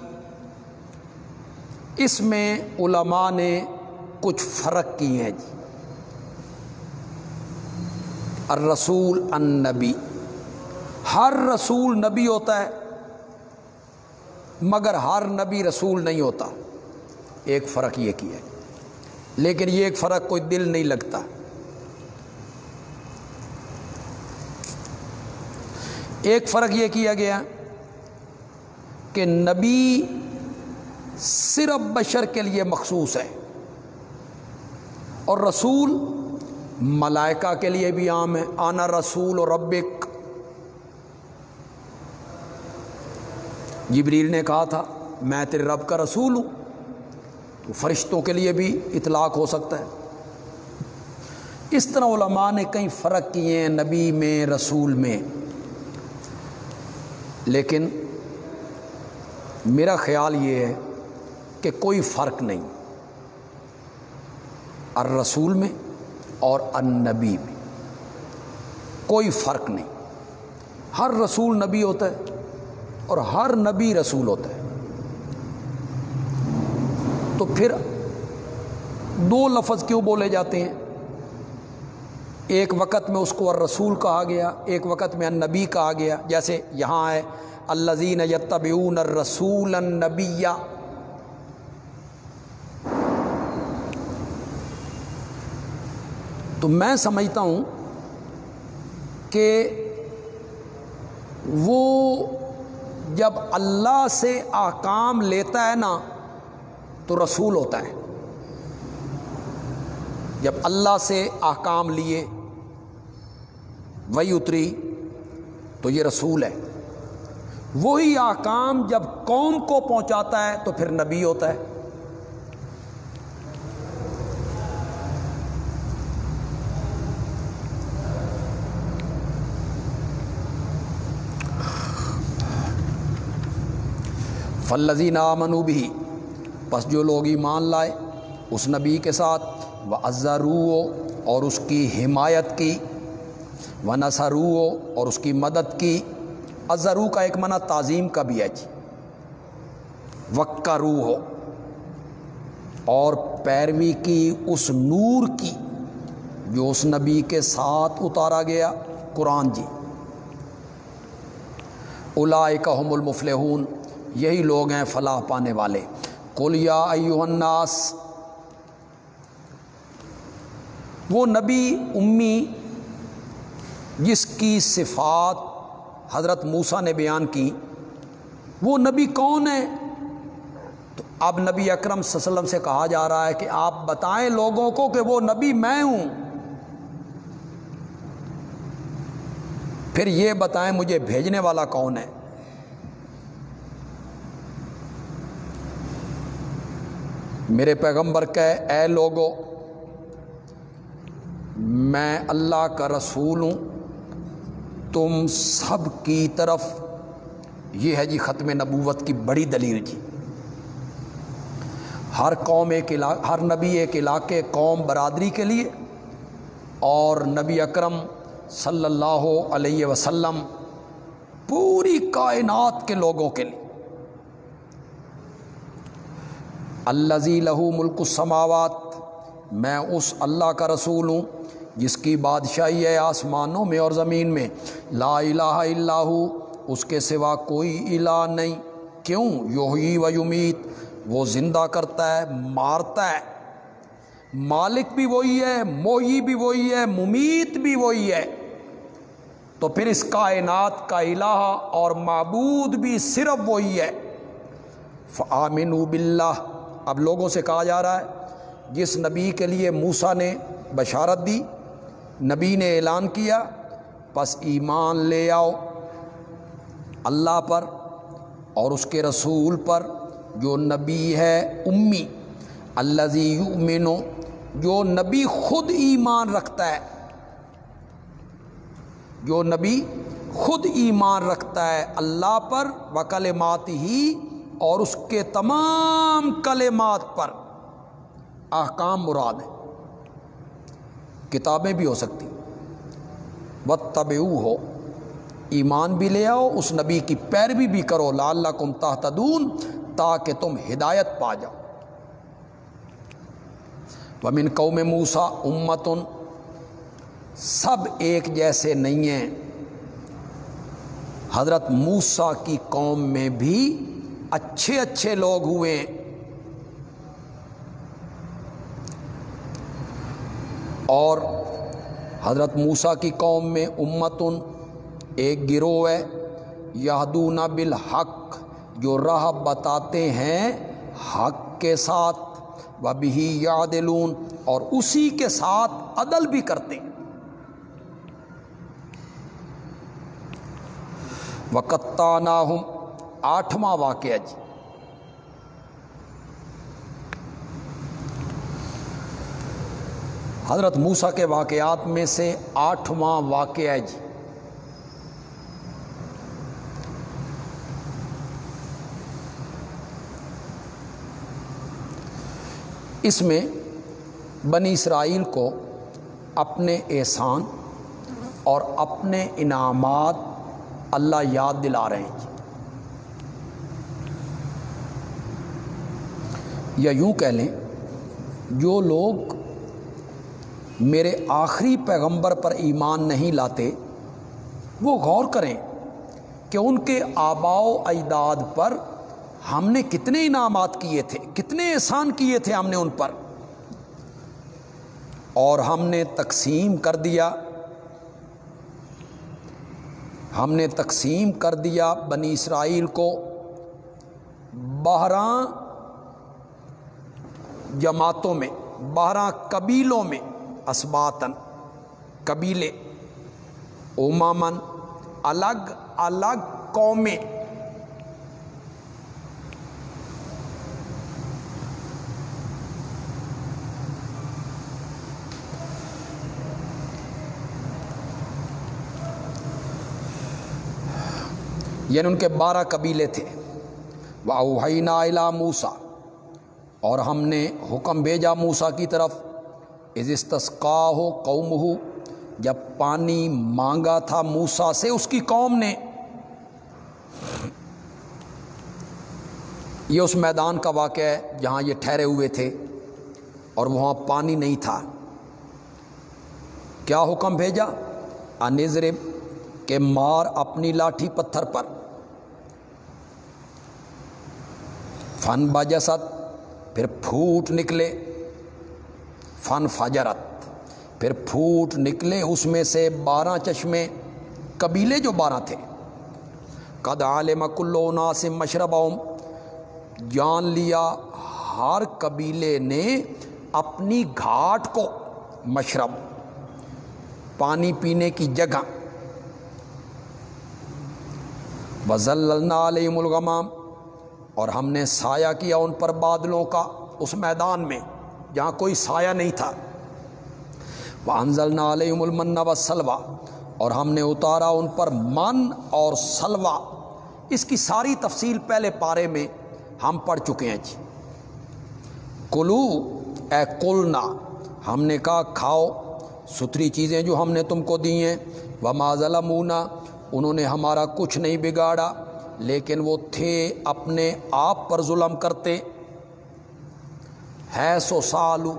اس میں علماء نے کچھ فرق کیے ہیں جی۔ الرسول النبی۔ ہر رسول نبی ہوتا ہے۔ مگر ہر نبی رسول نہیں ہوتا۔ ایک فرق یہ کیا ہے۔ لیکن یہ ایک فرق کوئی دل نہیں لگتا۔ ایک فرق یہ کیا گیا کہ نبی صرف بشر کے لیے مخصوص ہے۔ اور رسول ملائکہ کے لیے بھی عام ہے۔ آنا رسول اور ربک جبریل نے کہا تھا، میں تیرے رب کا رسول ہوں۔ تو فرشتوں کے لیے بھی اطلاق ہو سکتا ہے۔ اس طرح علماء نے کئی فرق کیے ہیں نبی میں، رسول میں۔ لیکن میرا خیال یہ ہے کہ کوئی فرق نہیں۔ الرسول میں اور النبی میں کوئی فرق نہیں۔ ہر رسول نبی ہوتا ہے۔ اور ہر نبی رسول ہوتا ہے۔ تو پھر دو لفظ کیوں بولے جاتے ہیں؟ ایک وقت میں اس کو الرسول کہا گیا، ایک وقت میں النبی کہا گیا۔ جیسے یہاں ہے الزین یتبعون الرسول النبیہ تو میں سمجھتا ہوں کہ وہ جب اللہ سے آکام لیتا ہے نا، تو رسول ہوتا ہے۔ جب اللہ سے آکام لیے، وہی اتری، تو یہ رسول ہے۔ وہی احکام جب قوم کو پہنچاتا ہے، تو پھر نبی ہوتا ہے۔ فلزی نامنو بھی بس جو لوگ ایمان لائے، اس نبی کے ساتھ وہ ازارو اور اس کی حمایت کی و نسرو اور اس کی مدد کی ازرو کا ایک منع تعظیم کا بھی ہے جی۔ وقا روح ہو اور پیروی کی اس نور کی، جو اس نبی کے ساتھ اتارا گیا، قرآن جی۔ الاحم المفلحون یہی لوگ ہیں فلاح پانے والے۔ کلیا الناس، وہ نبی امی جس کی صفات حضرت موسا نے بیان کی، وہ نبی کون ہے تو اب نبی اکرم صلی اللہ علیہ وسلم سے کہا جا رہا ہے کہ آپ بتائیں لوگوں کو کہ وہ نبی میں ہوں۔ پھر یہ بتائیں مجھے بھیجنے والا کون ہے؟ میرے پیغمبر کہ اے لوگو، میں اللہ کا رسول ہوں، تم سب کی طرف یہ ہے جی ختم نبوت کی بڑی دلیل جی۔ ہر قوم ایک علاقہ ہر نبی ایک علاقے، قوم برادری کے لیے، اور نبی اکرم صلی اللہ علیہ وسلم پوری کائنات کے لوگوں کے لیے۔ اللہ زی لہو ملک السماوات، میں اس اللہ کا رسول ہوں، جس کی بادشاہی ہے آسمانوں میں اور زمین میں۔ لا الہ الا ہو، اس کے سوا کوئی الہ نہیں۔ کیوں؟ یوہی و یمیت، وہ زندہ کرتا ہے، مارتا ہے۔ مالک بھی وہی ہے، موہی بھی وہی ہے، ممیت بھی وہی ہے۔ تو پھر اس کائنات کا الہ اور معبود بھی صرف وہی ہے۔ فعامن باللہ اب لوگوں سے کہا جا رہا ہے، جس نبی کے لیے موسا نے بشارت دی، نبی نے اعلان کیا بس ایمان لے آؤ۔ اللہ پر اور اس کے رسول پر جو نبی ہے امی اللہ زی جو نبی خود ایمان رکھتا ہے۔ جو نبی خود ایمان رکھتا ہے، اللہ پر وکلمات ہی اور اس کے تمام کلمات پر احکام مراد ہیں۔ کتابیں بھی ہو سکتی و طب ہو ایمان بھی لے آؤ، اس نبی کی پیروی بھی کرو لال کم تحتدون تاکہ تم ہدایت پا جاؤ۔ ومن قوم موسا امتن سب ایک جیسے نہیں ہیں۔ حضرت موسا کی قوم میں بھی اچھے اچھے لوگ ہوئے۔ اور حضرت موسا کی قوم میں امتن ایک گروہ ہے یادون بالحق، جو راہ بتاتے ہیں حق کے ساتھ و بھی یادلون اور اسی کے ساتھ عدل بھی کرتے ہیں۔ وقتہ ناہم آٹھواں واقعہ جی حضرت موسا کے واقعات میں سے آٹھواں واقعہ جی اس میں بنی اسرائیل کو اپنے احسان اور اپنے انعامات اللہ یاد دلا رہے ہیں جی یا یوں کہہ لیں، جو لوگ میرے آخری پیغمبر پر ایمان نہیں لاتے، وہ غور کریں کہ ان کے آبا و اجداد پر ہم نے کتنے انعامات کیے تھے، کتنے احسان کیے تھے ہم نے ان پر۔ اور ہم نے تقسیم کر دیا، ہم نے تقسیم کر دیا بنی اسرائیل کو۔ بارہ جماعتوں میں، بارہ قبیلوں میں اسباتن قبیلے امامن الگ الگ قومیں۔ یعنی ان کے بارہ قبیلے تھے۔ وہ موسا اور ہم نے حکم بھیجا موسا کی طرف عزستسقا ہو قوم ہو جب پانی مانگا تھا موسا سے، اس کی قوم نے یہ اس میدان کا واقعہ ہے جہاں یہ ٹھہرے ہوئے تھے، اور وہاں پانی نہیں تھا۔ کیا حکم بھیجا؟ انضر کہ مار اپنی لاٹھی پتھر پر۔ فن بجسد پھر پھوٹ نکلے۔ فن فجرت پھر پھوٹ نکلے اس میں سے بارہ چشمے، قبیلے جو بارہ تھے۔ قد عالم کلو ناسم مشرب جان لیا ہر قبیلے نے اپنی گھاٹ کو، مشرب، پانی پینے کی جگہ۔ وزل علیہم الغمام۔ اور ہم نے سایہ کیا ان پر بادلوں کا اس میدان میں، جہاں کوئی سایہ نہیں تھا۔ وہ انزل علیہم المن و سلوا اور ہم نے اتارا ان پر من اور سلوا اس کی ساری تفصیل پہلے پارے میں ہم پڑھ چکے ہیں جی۔ کلو، اے کلنا ہم نے کہا کھاؤ ستھری چیزیں جو ہم نے تم کو دی ہیں۔ وہ ماضلمونا انہوں نے ہمارا کچھ نہیں بگاڑا۔ لیکن وہ تھے اپنے آپ پر ظلم کرتے۔ ہے سو سالو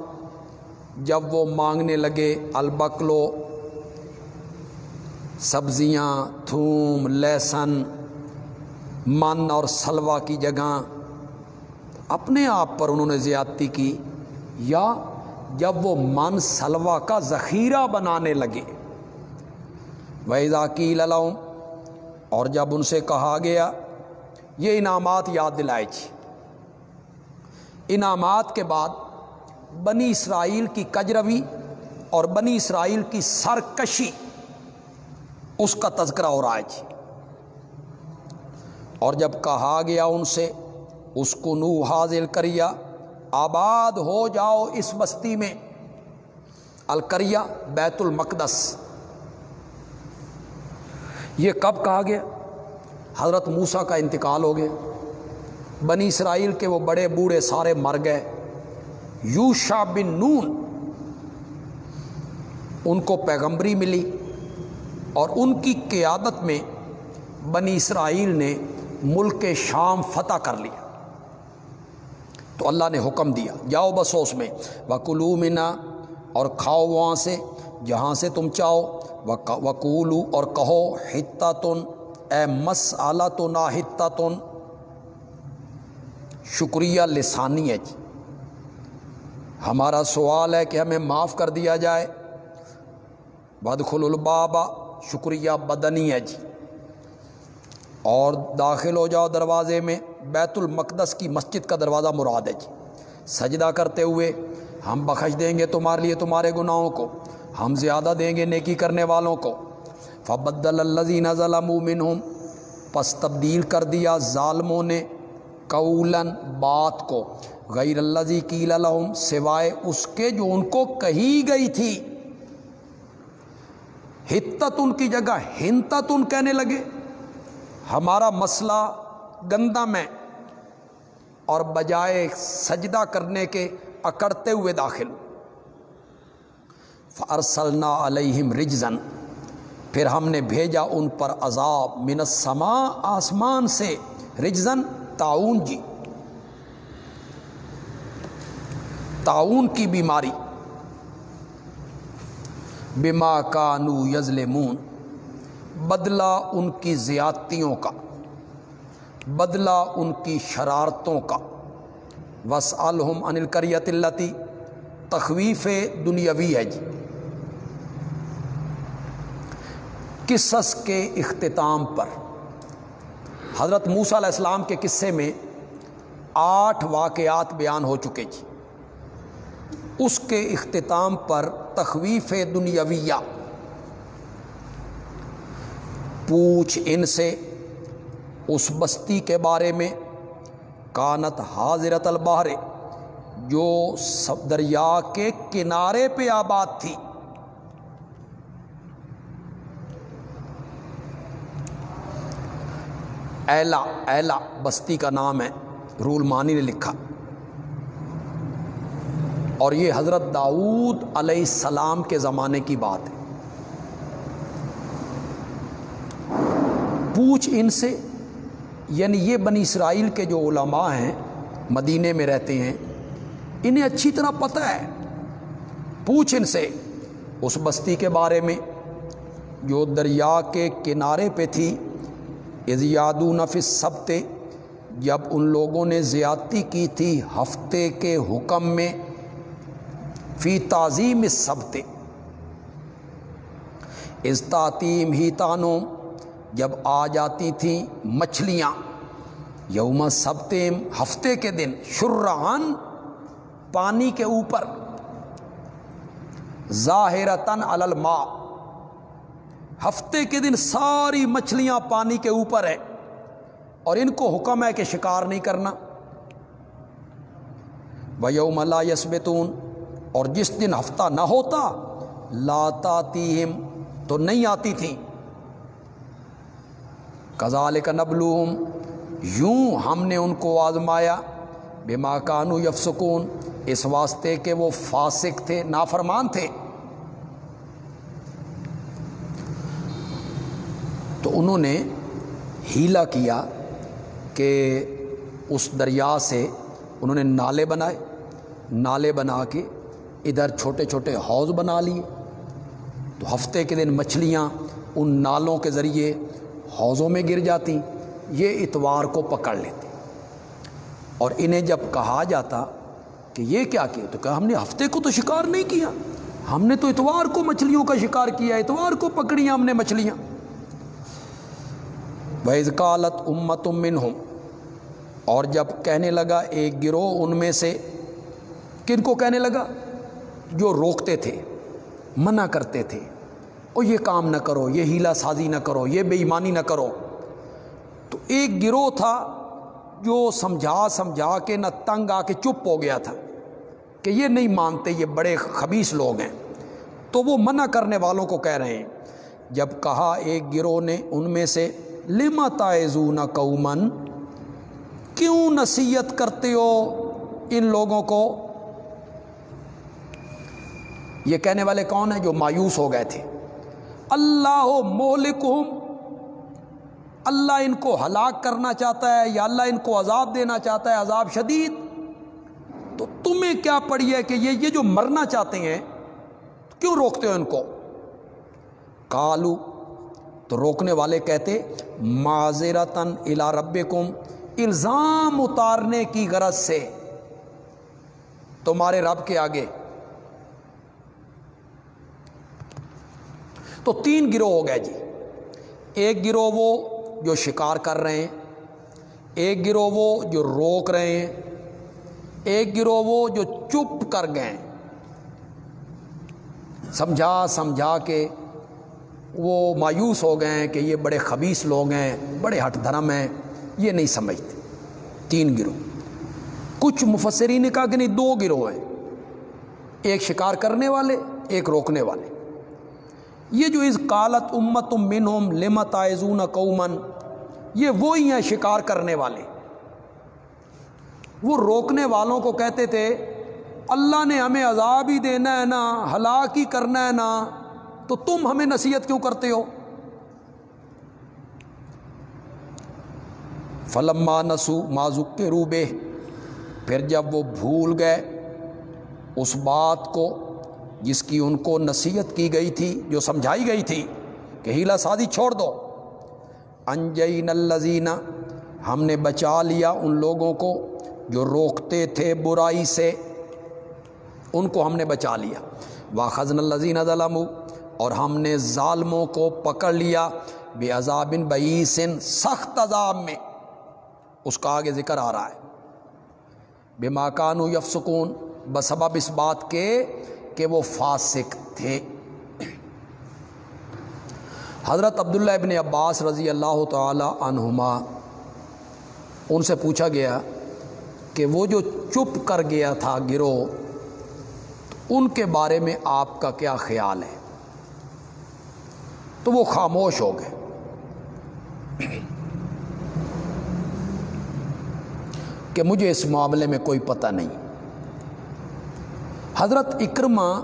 جب وہ مانگنے لگے البکلو، سبزیاں، تھوم، لہسن، من اور سلوا کی جگہ۔ اپنے آپ پر انہوں نے زیادتی کی، یا جب وہ من سلوا کا ذخیرہ بنانے لگے۔ ویزا کی للوم اور جب ان سے کہا گیا، یہ انعامات یاد دلائے جی۔ انعامات کے بعد بنی اسرائیل کی کجروی اور بنی اسرائیل کی سرکشی، اس کا تذکرہ ہو رہا ہے جی۔ اور جب کہا گیا ان سے، اس کو نو حاضل کریا، آباد ہو جاؤ اس بستی میں الکریا بیت المقدس۔ یہ کب کہا گیا؟ حضرت موسا کا انتقال ہو گیا۔ بنی اسرائیل کے وہ بڑے بوڑھے سارے مر گئے۔ یوشا بن نون، ان کو پیغمبری ملی اور ان کی قیادت میں بنی اسرائیل نے ملک شام فتح کر لیا۔ تو اللہ نے حکم دیا، جاؤ بسوس میں، وکلو منا اور کھاؤ وہاں سے، جہاں سے تم چاہو۔ وکولو اور کہو حتہ تن اے مس آلہ تو نا حتہ تن شکریہ لسانی ہے جی۔ ہمارا سوال ہے کہ ہمیں معاف کر دیا جائے۔ بدخل البابا شکریہ بدنی ہے جی۔ اور داخل ہو جاؤ دروازے میں، بیت المقدس کی مسجد کا دروازہ مراد ہے جی۔ سجدہ کرتے ہوئے ہم بخش دیں گے تمہارے لیے تمہارے گناہوں کو۔ ہم زیادہ دیں گے نیکی کرنے والوں کو۔ فبد الزین ظلم منہم پس تبدیل کر دیا ظالموں نے قولن بات کو۔ غیر اللہ کی لہم سوائے اس کے جو ان کو کہی گئی تھی۔ حتت ان کی جگہ، ہنتت ان کہنے لگے۔ ہمارا مسئلہ گندم ہے اور بجائے سجدہ کرنے کے، اکڑتے ہوئے داخل۔ فرسلنا علیہم رجزن پھر ہم نے بھیجا ان پر عذاب من السما آسمان سے۔ رجزن تعاون جی۔ تعاون کی بیماری۔ بما کانو یزلمون بدلہ ان کی زیادتیوں کا۔ بدلہ ان کی شرارتوں کا۔ وس الحم انل کریت التی تخویف دنیاوی ہے جی۔ قصص کے اختتام پر۔ حضرت موسیٰ علیہ السلام کے قصے میں آٹھ واقعات بیان ہو چکے جی۔ اس کے اختتام پر تخویف دنیاویہ۔ پوچھ ان سے اس بستی کے بارے میں۔ کانت حاضرت البہر جو دریا کے کنارے پہ آباد تھی۔ ایلا ایلا بستی کا نام ہے، رول مانی نے لکھا۔ اور یہ حضرت داؤد علیہ السلام کے زمانے کی بات ہے۔ پوچھ ان سے یعنی یہ بنی اسرائیل کے جو علماء ہیں، مدینے میں رہتے ہیں، انہیں اچھی طرح پتہ ہے۔ پوچھ ان سے، اس بستی کے بارے میں جو دریا کے کنارے پہ تھی ازیادو نفس سبتے جب ان لوگوں نے زیادتی کی تھی ہفتے کے حکم میں، فی تعظیم سبتے استعطیم ہی تانوں جب آ جاتی تھیں مچھلیاں۔ یوم سبتیم ہفتے کے دن شرعان پانی کے اوپر۔ ظاہر تن الماء۔ ہفتے کے دن ساری مچھلیاں پانی کے اوپر ہیں اور ان کو حکم ہے کہ شکار نہیں کرنا۔ وہ یوم اللہ یسبتون اور جس دن ہفتہ نہ ہوتا لاتا تیم تو نہیں آتی تھیں۔ کزال کا نبلوم یوں ہم نے ان کو آزمایا۔ بے ماکانو یفسکون اس واسطے کہ وہ فاسق تھے، نافرمان تھے۔ تو انہوں نے ہیلا کیا کہ اس دریا سے انہوں نے نالے بنائے، نالے بنا کے ادھر چھوٹے چھوٹے حوض بنا لیے۔ تو ہفتے کے دن مچھلیاں ان نالوں کے ذریعے حوضوں میں گر جاتی، یہ اتوار کو پکڑ لیتے۔ اور انہیں جب کہا جاتا کہ یہ کیا کیا، تو کہا ہم نے ہفتے کو تو شکار نہیں کیا، ہم نے تو اتوار کو مچھلیوں کا شکار کیا، اتوار کو پکڑیاں ہم نے مچھلیاں۔ ویز کالت امت امن ہوں اور جب کہنے لگا ایک گروہ ان میں سے، کن کو کہنے لگا؟ جو روکتے تھے، منع کرتے تھے، اور یہ کام نہ کرو، یہ ہیلا سازی نہ کرو، یہ بے ایمانی نہ کرو۔ تو ایک گروہ تھا جو سمجھا سمجھا کے نہ تنگ آ کے چپ ہو گیا تھا کہ یہ نہیں مانتے، یہ بڑے خبیص لوگ ہیں۔ تو وہ منع کرنے والوں کو کہہ رہے ہیں۔ جب کہا ایک گروہ نے ان میں سے لما تائزون قومن کیوں نصیحت کرتے ہو ان لوگوں کو؟ یہ کہنے والے کون ہیں جو مایوس ہو گئے تھے؟ اللہ مولک اللہ ان کو ہلاک کرنا چاہتا ہے یا اللہ ان کو عذاب دینا چاہتا ہے، عذاب شدید؟ تو تمہیں کیا پڑی ہے کہ یہ یہ جو مرنا چاہتے ہیں کیوں روکتے ہو ان کو؟ کالو تو روکنے والے کہتے معذرتن الا رب الزام اتارنے کی غرض سے۔ تمہارے رب کے آگے۔ تو تین گروہ ہو گئے جی۔ ایک گروہ وہ جو شکار کر رہے ہیں، ایک گروہ وہ جو روک رہے ہیں، ایک گروہ وہ جو چپ کر گئے سمجھا سمجھا کے وہ مایوس ہو گئے ہیں کہ یہ بڑے خبیص لوگ ہیں، بڑے ہٹ دھرم ہیں، یہ نہیں سمجھتے۔ تین گروہ۔ کچھ مفسرین نے کہا کہ نہیں، دو گروہ ہیں۔ ایک شکار کرنے والے، ایک روکنے والے۔ یہ جو اس کالت امت منہم لمت آئزون قومن یہ وہی ہیں شکار کرنے والے۔ وہ روکنے والوں کو کہتے تھے، اللہ نے ہمیں عذاب ہی دینا ہے نا ہلاک ہی کرنا ہے نا تو تم ہمیں نصیحت کیوں کرتے ہو؟ فلما نسو مازک کے روبے پھر جب وہ بھول گئے، اس بات کو جس کی ان کو نصیحت کی گئی تھی، جو سمجھائی گئی تھی کہ ہیلا سادی چھوڑ دو۔ انجین الزینہ ہم نے بچا لیا ان لوگوں کو جو روکتے تھے برائی سے۔ ان کو ہم نے بچا لیا۔ واخذن الزین ظلم اور ہم نے ظالموں کو پکڑ لیا بے عذاب بعیسن سخت عذاب میں۔ اس کا آگے ذکر آ رہا ہے۔ بے ماکان یفسکون بسبب اس بات کے کہ وہ فاسق تھے۔ حضرت عبداللہ ابن عباس رضی اللہ تعالی عنہما، ان سے پوچھا گیا کہ وہ جو چپ کر گیا تھا گروہ ان کے بارے میں آپ کا کیا خیال ہے؟ تو وہ خاموش ہو گئے۔ کہ مجھے اس معاملے میں کوئی پتہ نہیں۔ حضرت اکرما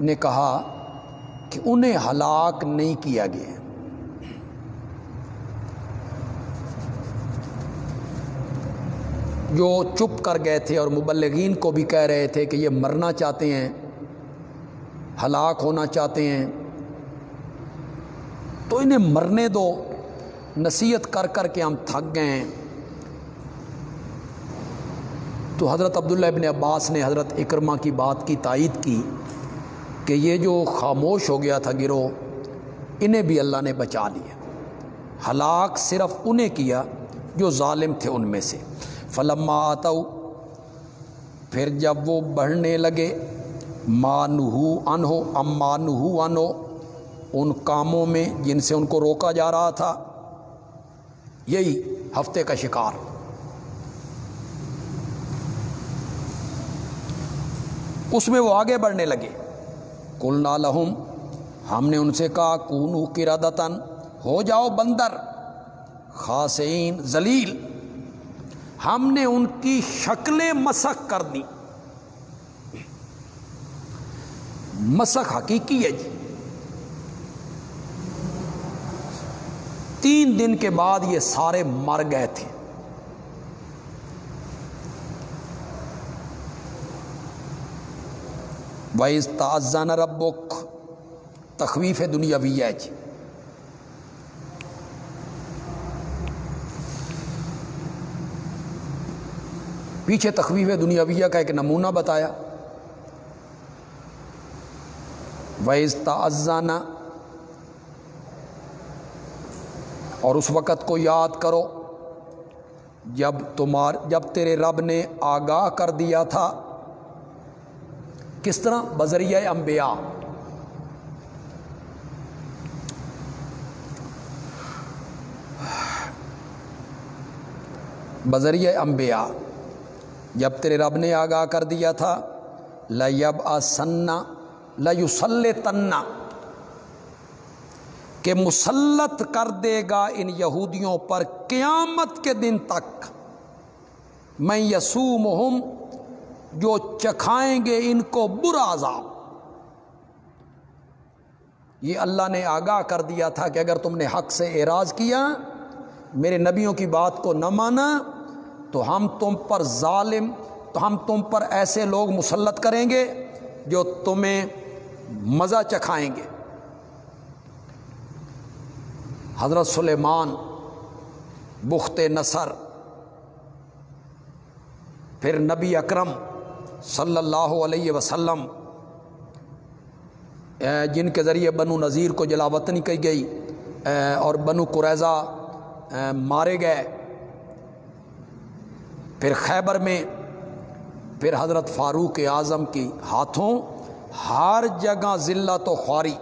نے کہا کہ انہیں ہلاک نہیں کیا گیا۔ جو چپ کر گئے تھے اور مبلغین کو بھی کہہ رہے تھے کہ یہ مرنا چاہتے ہیں، ہلاک ہونا چاہتے ہیں۔ تو انہیں مرنے دو۔ نصیحت کر کر کے ہم تھک گئے۔ ہیں تو حضرت عبداللہ ابن عباس نے حضرت اکرما کی بات کی تائید کی کہ یہ جو خاموش ہو گیا تھا گروہ، انہیں بھی اللہ نے بچا لیا۔ ہلاک صرف انہیں کیا جو ظالم تھے ان میں سے۔ فلما آتا پھر جب وہ بڑھنے لگے، مانہو انہو ام مانہو انہو ان کاموں میں جن سے ان کو روکا جا رہا تھا، یہی ہفتے کا شکار۔ اس میں وہ آگے بڑھنے لگے۔ کل نالحم ہم نے ان سے کہا، کونو کی ردتن ہو جاؤ بندر خاصین ذلیل۔ ہم نے ان کی شکلیں مسخ کر دی مسخ حقیقی ہے جی۔ تین دن کے بعد یہ سارے مر گئے تھے۔ وائز تازان ربک تخویف دنیا جی پیچھے تخویف دنیاویہ کا ایک نمونہ بتایا۔ ویز تعزانہ اور اس وقت کو یاد کرو، جب تمہار، جب تیرے رب نے آگاہ کر دیا تھا، کس طرح؟ بذریعہ انبیاء۔ بذریعہ انبیاء، جب تیرے رب نے آگاہ کر دیا تھا لب آسنا لسل تنا کہ مسلط کر دے گا ان یہودیوں پر قیامت کے دن تک۔ میں یسوم ہوں جو چکھائیں گے ان کو برا عذاب۔ یہ اللہ نے آگاہ کر دیا تھا کہ اگر تم نے حق سے اعراض کیا، میرے نبیوں کی بات کو نہ مانا، تو ہم تم پر ظالم، تو ہم تم پر ایسے لوگ مسلط کریں گے جو تمہیں مزہ چکھائیں گے۔ حضرت سلیمان، بخت نصر، پھر نبی اکرم صلی اللہ علیہ وسلم جن کے ذریعے بنو نذیر کو جلاوطنی کی گئی اور بنو قریضہ مارے گئے۔ پھر خیبر میں، پھر حضرت فاروق اعظم کی ہاتھوں ہر جگہ ذلت و خواری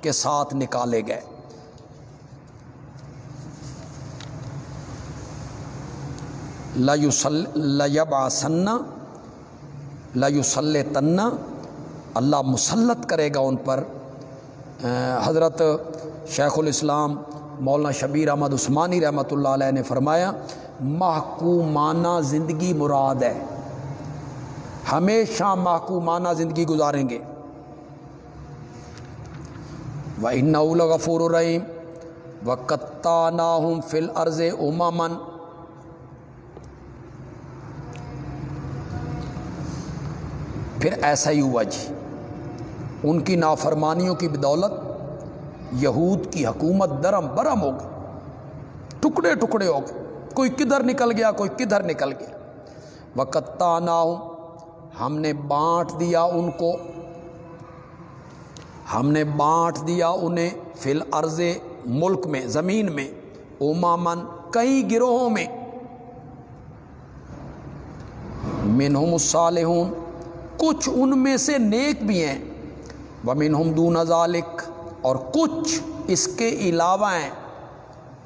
کے ساتھ نکالے گئے۔ لیب آسنا لیوسل تنا اللہ مسلط کرے گا ان پر۔ حضرت شیخ الاسلام مولانا شبیر احمد عثمانی رحمۃ اللہ علیہ نے فرمایا، محکومانہ زندگی مراد ہے۔ ہمیشہ محکومانہ زندگی گزاریں گے۔ و ان غفور الرحیم و قطع ناہم فل عرض امامن پھر ایسا ہی ہوا جی۔ ان کی نافرمانیوں کی بدولت یہود کی حکومت درم برم ہو گئی۔ ٹکڑے ٹکڑے ہو گئے۔ کوئی کدھر نکل گیا، کوئی کدھر نکل گیا۔ وقتا نہ ہم نے بانٹ دیا ان کو۔ ہم نے بانٹ دیا انہیں فی الارض ملک میں، زمین میں امامن کئی گروہوں میں۔ منہم الصالحون۔ کچھ ان میں سے نیک بھی ہیں۔ وہ منہم دون ذالک اور کچھ اس کے علاوہ ہیں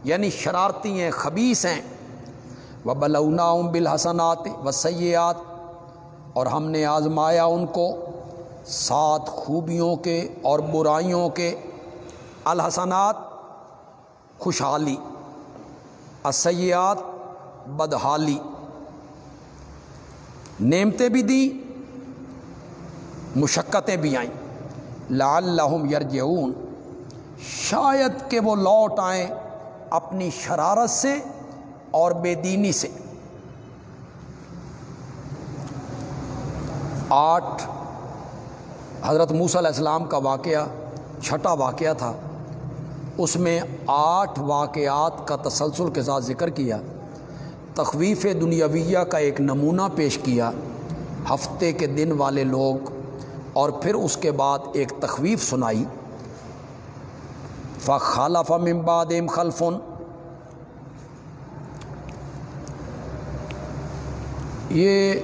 یعنی شرارتی ہیں خبیص ہیں۔ وہ بلونا بالحسنات و سیات اور ہم نے آزمایا ان کو سات خوبیوں کے اور برائیوں کے۔ الحسنات، خوشحالی۔ اسیات بدحالی۔ نعمتیں بھی دیں مشقتیں بھی آئیں۔ لعلہم یرجعون۔ شاید کہ وہ لوٹ آئیں اپنی شرارت سے اور بے دینی سے۔ آٹھ، حضرت موسیٰ علیہ السلام کا واقعہ، چھٹا واقعہ تھا۔ اس میں آٹھ واقعات کا تسلسل کے ساتھ ذکر کیا۔ تخویف دنیاویہ کا ایک نمونہ پیش کیا۔ ہفتے کے دن والے لوگ اور پھر اس کے بعد ایک تخویف سنائی۔ فخالف ممباد خلفن یہ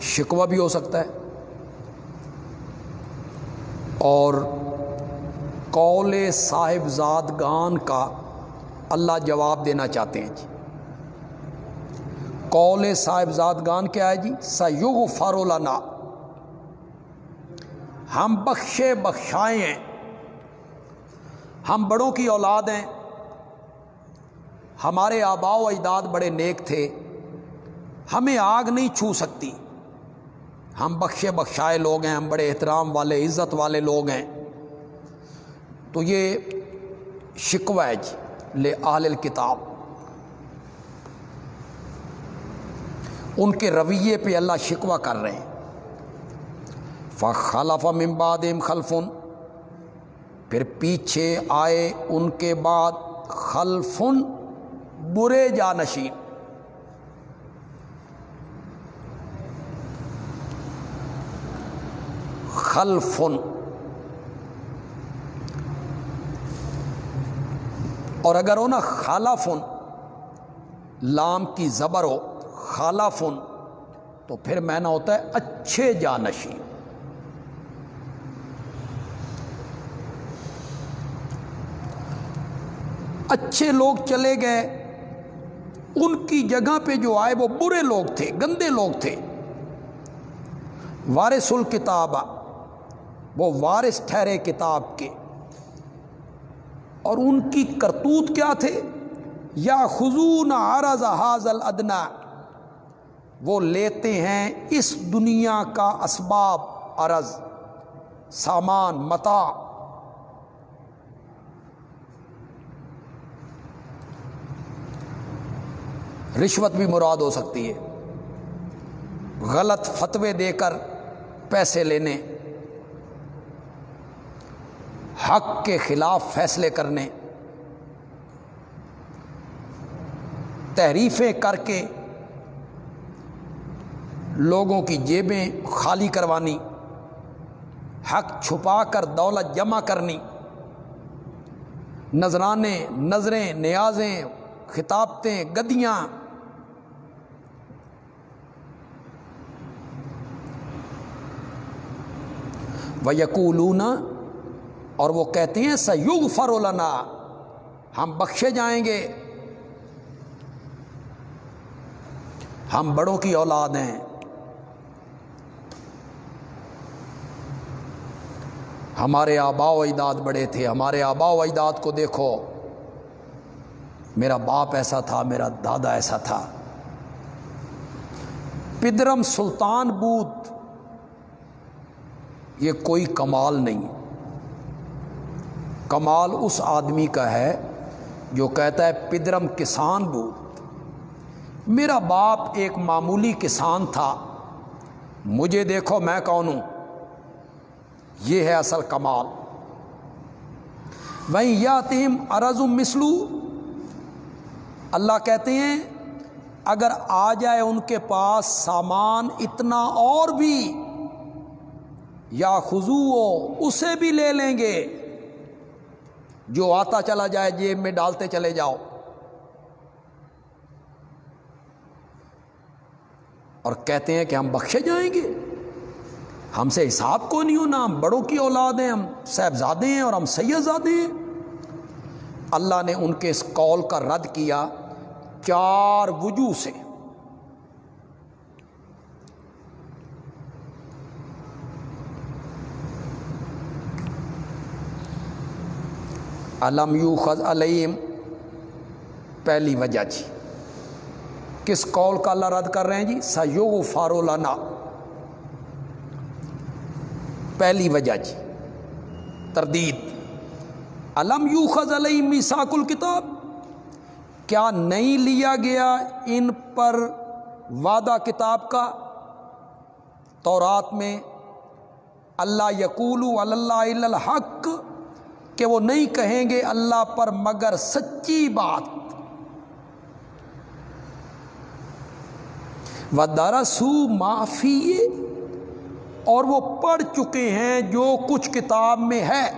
شکوہ بھی ہو سکتا ہے۔ اور قول صاحب زادگان کا اللہ جواب دینا چاہتے ہیں جی۔ قول صاحب زادگان کیا ہے جی؟ سیوگ فارولنا ہم بخشے بخشائے ہیں۔ ہم بڑوں کی اولاد ہیں۔ ہمارے آبا و اجداد بڑے نیک تھے۔ ہمیں آگ نہیں چھو سکتی۔ ہم بخشے بخشائے لوگ ہیں۔ ہم بڑے احترام والے، عزت والے لوگ ہیں۔ تو یہ شکوہ ہے جی لے آل الکتاب۔ ان کے رویے پہ اللہ شکوہ کر رہے ہیں۔ فخلف ممباد خلفن پھر پیچھے آئے ان کے بعد خلفن برے جانشین۔ خلفن اور اگر ہو نا خالافن لام کی زبر ہو خالافن تو پھر میں نہ ہوتا ہے اچھے جانشین۔ اچھے لوگ چلے گئے۔ ان کی جگہ پہ جو آئے وہ برے لوگ تھے، گندے لوگ تھے۔ وارث الکتاب، وہ وارث ٹھہرے کتاب کے۔ اور ان کی کرتوت کیا تھے؟ یا خزون عرض حاضل ادنا وہ لیتے ہیں اس دنیا کا اسباب، عرض، سامان متا رشوت بھی مراد ہو سکتی ہے۔ غلط فتوے دے کر پیسے لینے، حق کے خلاف فیصلے کرنے، تحریفیں کر کے لوگوں کی جیبیں خالی کروانی، حق چھپا کر دولت جمع کرنی، نذرانے، نظریں، نیازیں، خطابتیں، گدیاں و یقولون اور وہ کہتے ہیں سیوگ فرولنا ہم بخشے جائیں گے۔ ہم بڑوں کی اولاد ہیں۔ ہمارے آبا و اجداد بڑے تھے۔ ہمارے آبا و اجداد کو دیکھو۔ میرا باپ ایسا تھا، میرا دادا ایسا تھا۔ پدرم سلطان بوت یہ کوئی کمال نہیں۔ کمال اس آدمی کا ہے جو کہتا ہے، پدرم کسان بوت میرا باپ ایک معمولی کسان تھا۔ مجھے دیکھو میں کون ہوں۔ یہ ہے اصل کمال۔ وہیں یا تیم مسلو اللہ کہتے ہیں، اگر آ جائے ان کے پاس سامان اتنا اور بھی یا خزو اسے بھی لے لیں گے۔ جو آتا چلا جائے، جیب میں ڈالتے چلے جاؤ۔ اور کہتے ہیں کہ ہم بخشے جائیں گے۔ ہم سے حساب کو نہیں ہونا، ہم بڑوں کی اولاد ہیں، ہم صاحبزادے ہیں اور ہم سیدزادے ہیں۔ اللہ نے ان کے اس قول کا رد کیا چار وجوہ سے۔ علم یو خز علیم پہلی وجہ جی۔ کس قول کا اللہ رد کر رہے ہیں جی؟ سیو فارولانا پہلی وجہ جی۔ تردید۔ علم یو خز علیم میساک الکتاب۔ کیا نہیں لیا گیا ان پر وعدہ کتاب کا؟ تورات میں اللہ یقول اللہ الحق۔ کہ وہ نہیں کہیں گے اللہ پر مگر سچی بات۔ و درسو معافی اور وہ پڑھ چکے ہیں جو کچھ کتاب میں ہے۔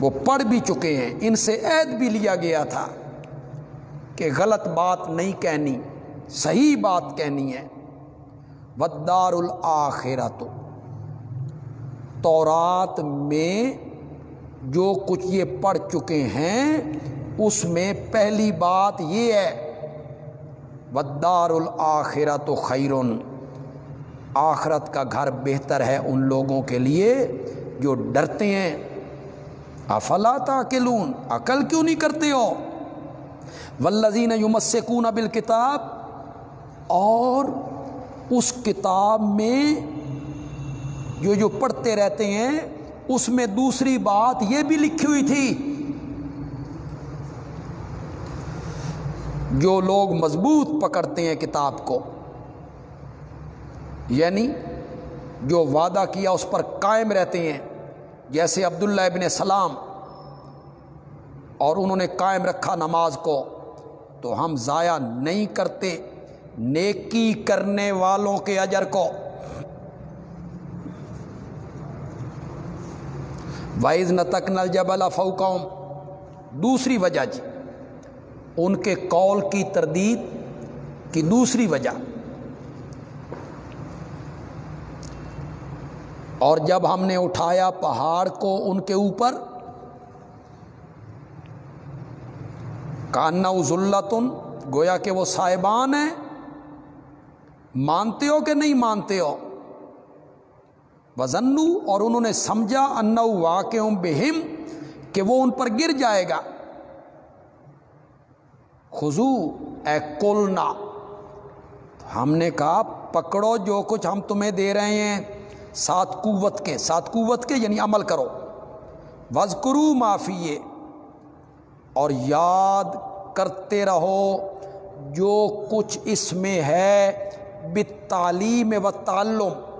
وہ پڑھ بھی چکے ہیں، ان سے عید بھی لیا گیا تھا کہ غلط بات نہیں کہنی، صحیح بات کہنی ہے۔ ودار الآخرہ تو تورات میں جو کچھ یہ پڑھ چکے ہیں، اس میں پہلی بات یہ ہے ودار الآخرہ تو خیرن آخرت کا گھر بہتر ہے ان لوگوں کے لیے جو ڈرتے ہیں۔ افلا تاکلون، عقل کیوں نہیں کرتے ہو؟ ولزین یمسکون بال کتاب اور اس کتاب میں جو جو پڑھتے رہتے ہیں، اس میں دوسری بات یہ بھی لکھی ہوئی تھی، جو لوگ مضبوط پکڑتے ہیں کتاب کو یعنی جو وعدہ کیا اس پر قائم رہتے ہیں، جیسے عبداللہ ابن سلام، اور انہوں نے قائم رکھا نماز کو، تو ہم ضائع نہیں کرتے نیکی کرنے والوں کے اجر کو۔ وائز نہ تک نل جب فوقوم دوسری وجہ جی ان کے کال کی تردید کی دوسری وجہ۔ اور جب ہم نے اٹھایا پہاڑ کو ان کے اوپر کانا ذلتن گویا کہ وہ صاحبان ہیں مانتے ہو کہ نہیں مانتے ہو وزنو اور انہوں نے سمجھا ان واقع بہم کہ وہ ان پر گر جائے گا۔ خزو اے کولنا۔ ہم نے کہا، پکڑو جو کچھ ہم تمہیں دے رہے ہیں سات قوت کے سات قوت کے یعنی عمل کرو۔ وز کرو معافی اور یاد کرتے رہو، جو کچھ اس میں ہے بتعلیم و تعلم۔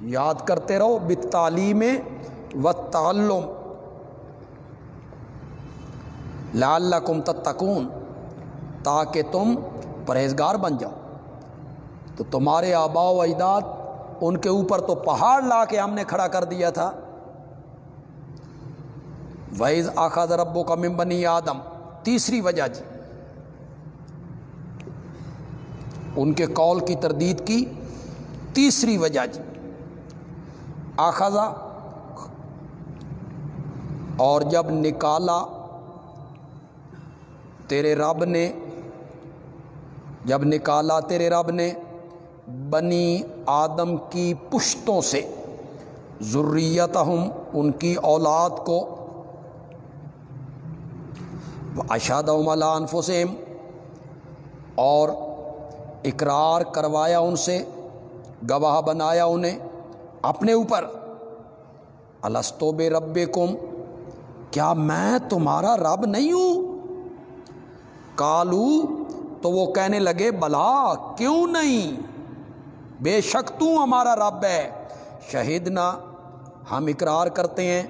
یاد کرتے رہو بتعلیم و تعلم لال کم تتکون تاکہ تم پرہیزگار بن جاؤ۔ تو تمہارے آبا و اجداد، ان کے اوپر تو پہاڑ لا کے ہم نے کھڑا کر دیا تھا۔ ویز آخاد ربو کا ممبنی آدم، تیسری وجہ جی۔ ان کے کال کی تردید کی، تیسری وجہ جی۔ آخذا اور جب نکالا تیرے رب نے، جب نکالا تیرے رب نے بنی آدم کی پشتوں سے ضروریت ہم ان کی اولاد کو اشاد انفسم اور اقرار کروایا ان سے، گواہ بنایا انہیں۔ اپنے اوپر۔ الستو بے رب کم کیا میں تمہارا رب نہیں ہوں؟ کالو تو وہ کہنے لگے، بلا، کیوں نہیں؟ بے شک تو ہمارا رب ہے۔ شہیدنا ہم اقرار کرتے ہیں۔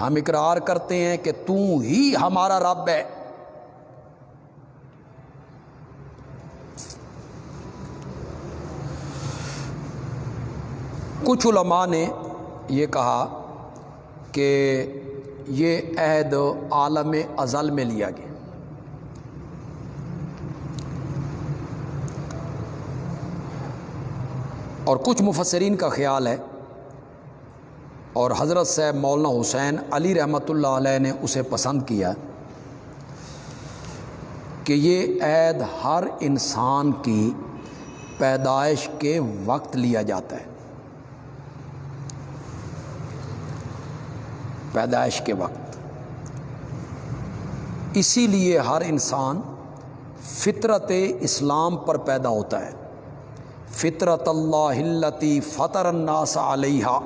ہم اقرار کرتے ہیں کہ تو ہی ہمارا رب ہے۔ کچھ علماء نے یہ کہا کہ یہ عہد عالم ازل میں لیا گیا۔ اور کچھ مفسرین کا خیال ہے اور حضرت صاحب مولانا حسین علی رحمۃ اللہ علیہ نے اسے پسند کیا کہ یہ عید ہر انسان کی پیدائش کے وقت لیا جاتا ہے۔ پیدائش کے وقت۔ اسی لیے ہر انسان فطرت اسلام پر پیدا ہوتا ہے۔ فطرت اللہ ہلتی فطر الناس علیہ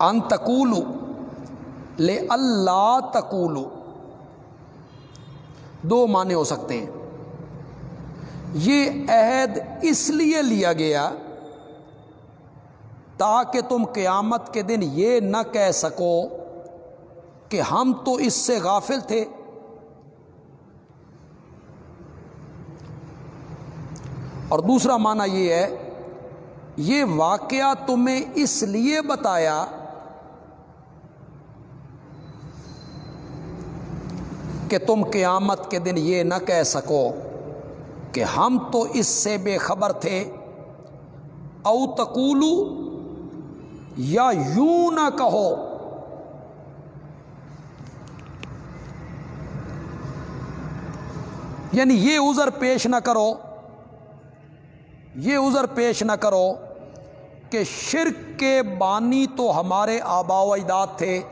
ان لے اللہ تکولو دو معنی ہو سکتے ہیں۔ یہ عہد اس لیے لیا گیا تاکہ تم قیامت کے دن یہ نہ کہہ سکو کہ ہم تو اس سے غافل تھے۔ اور دوسرا معنی یہ ہے، یہ واقعہ تمہیں اس لیے بتایا کہ تم قیامت کے دن یہ نہ کہہ سکو کہ ہم تو اس سے بے خبر تھے۔ او تقولو یا یوں نہ کہو۔ یعنی یہ عذر پیش نہ کرو۔ یہ عذر پیش نہ کرو کہ شرک کے بانی تو ہمارے آبا و اجداد تھے۔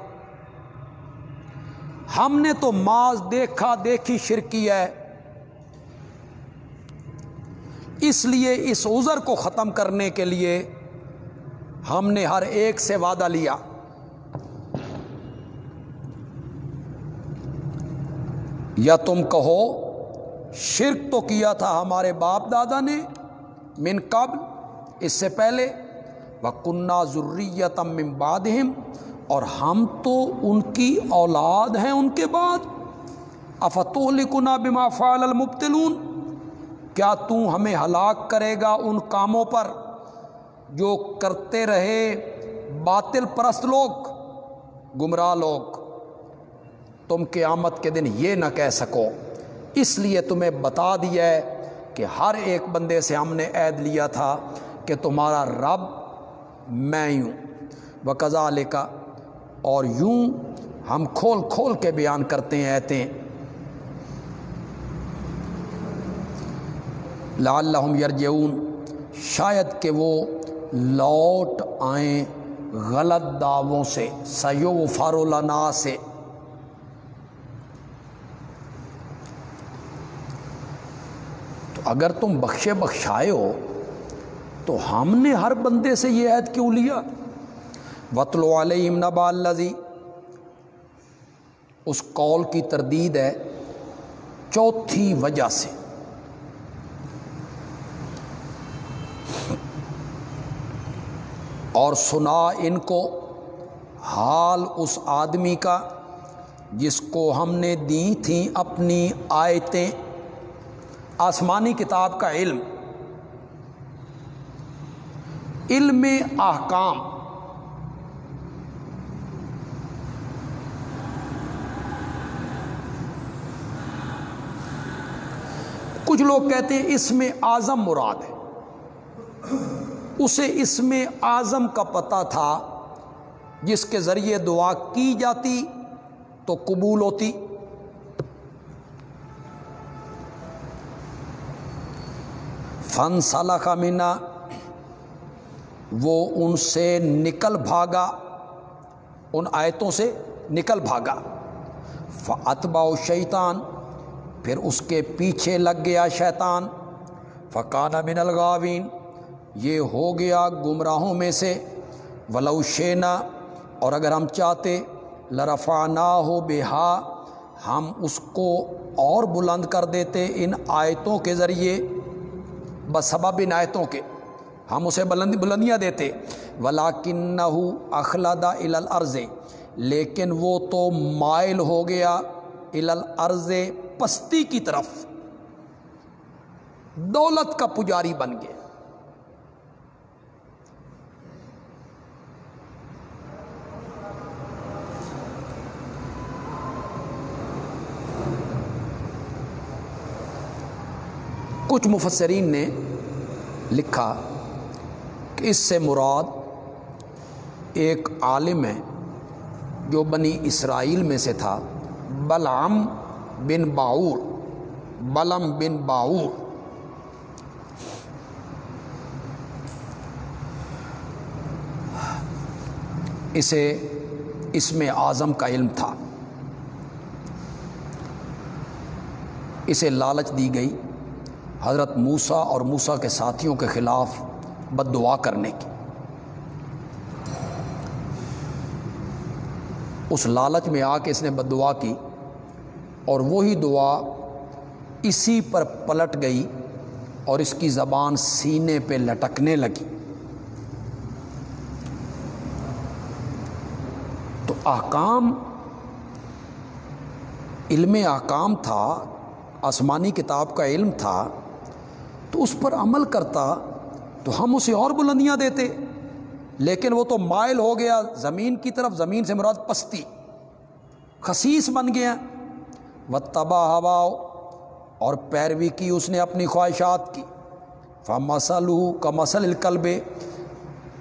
ہم نے تو ماز دیکھا، دیکھی شرکی ہے۔ اس لیے اس عذر کو ختم کرنے کے لیے ہم نے ہر ایک سے وعدہ لیا۔ یا تم کہو، شرک تو کیا تھا ہمارے باپ دادا نے من قبل؟ اس سے پہلے وہ کنہ ضروریتم بادہم اور ہم تو ان کی اولاد ہیں ان کے بعد۔ افتو لکنا بما فعل المبتلون۔ کیا تو ہمیں ہلاک کرے گا ان کاموں پر جو کرتے رہے باطل پرست لوگ، گمراہ لوگ؟ تم قیامت کے دن یہ نہ کہہ سکو۔ اس لیے تمہیں بتا دیا ہے کہ ہر ایک بندے سے ہم نے عید لیا تھا کہ تمہارا رب میں یوں وہ کزا اور یوں ہم کھول کھول کے بیان کرتے ہیں ایتے لال یرجعون۔ شاید کہ وہ لوٹ آئیں غلط دعووں سے، سیو و فارولنا سے۔ تو اگر تم بخشے بخشائے ہو، تو ہم نے ہر بندے سے یہ عہد کیوں لیا؟ وطل علیہم نبا الزی اس قول کی تردید ہے چوتھی وجہ سے۔ اور سنا ان کو حال اس آدمی کا جس کو ہم نے دی تھیں اپنی آیتیں۔ آسمانی کتاب کا علم۔ علم احکام۔ کچھ لوگ کہتے ہیں اس میں اعظم مراد ہے۔ اسے اس میں اعظم کا پتہ تھا، جس کے ذریعے دعا کی جاتی تو قبول ہوتی۔ فن سالہ کا مینا وہ ان سے نکل بھاگا، ان آیتوں سے نکل بھاگا۔ فتبا و شیطان پھر اس کے پیچھے لگ گیا شیطان۔ فقانہ من الغاوین یہ ہو گیا گمراہوں میں سے۔ ولو شینا اور اگر ہم چاہتے لرفا نہ ہو بےحا ہم اس کو اور بلند کر دیتے ان آیتوں کے ذریعے۔ بسبب ان آیتوں کے۔ ہم اسے بلند بلندیاں دیتے۔ ولا کن اخلادہ الارض پستی کی طرف دولت کا پجاری بن گیا کچھ مفسرین نے لکھا کہ اس سے مراد ایک عالم ہے جو بنی اسرائیل میں سے تھا۔ بلعم بن باور بلم بن باور اسے اس میں اعظم کا علم تھا۔ اسے لالچ دی گئی حضرت موسا اور موسا کے ساتھیوں کے خلاف بد دعا کرنے کی۔ اس لالچ میں آ کے اس نے بد دعا کی۔ اور وہی دعا اسی پر پلٹ گئی اور اس کی زبان سینے پہ لٹکنے لگی۔ تو احکام علم احکام تھا، آسمانی کتاب کا علم تھا، تو اس پر عمل کرتا تو ہم اسے اور بلندیاں دیتے۔ لیکن وہ تو مائل ہو گیا، زمین کی طرف، زمین سے مراد پستی خسیس بن گیا۔ و تباہ ہوا اور پیروی کی اس نے اپنی خواہشات کی۔ فمسل کا مسل القلب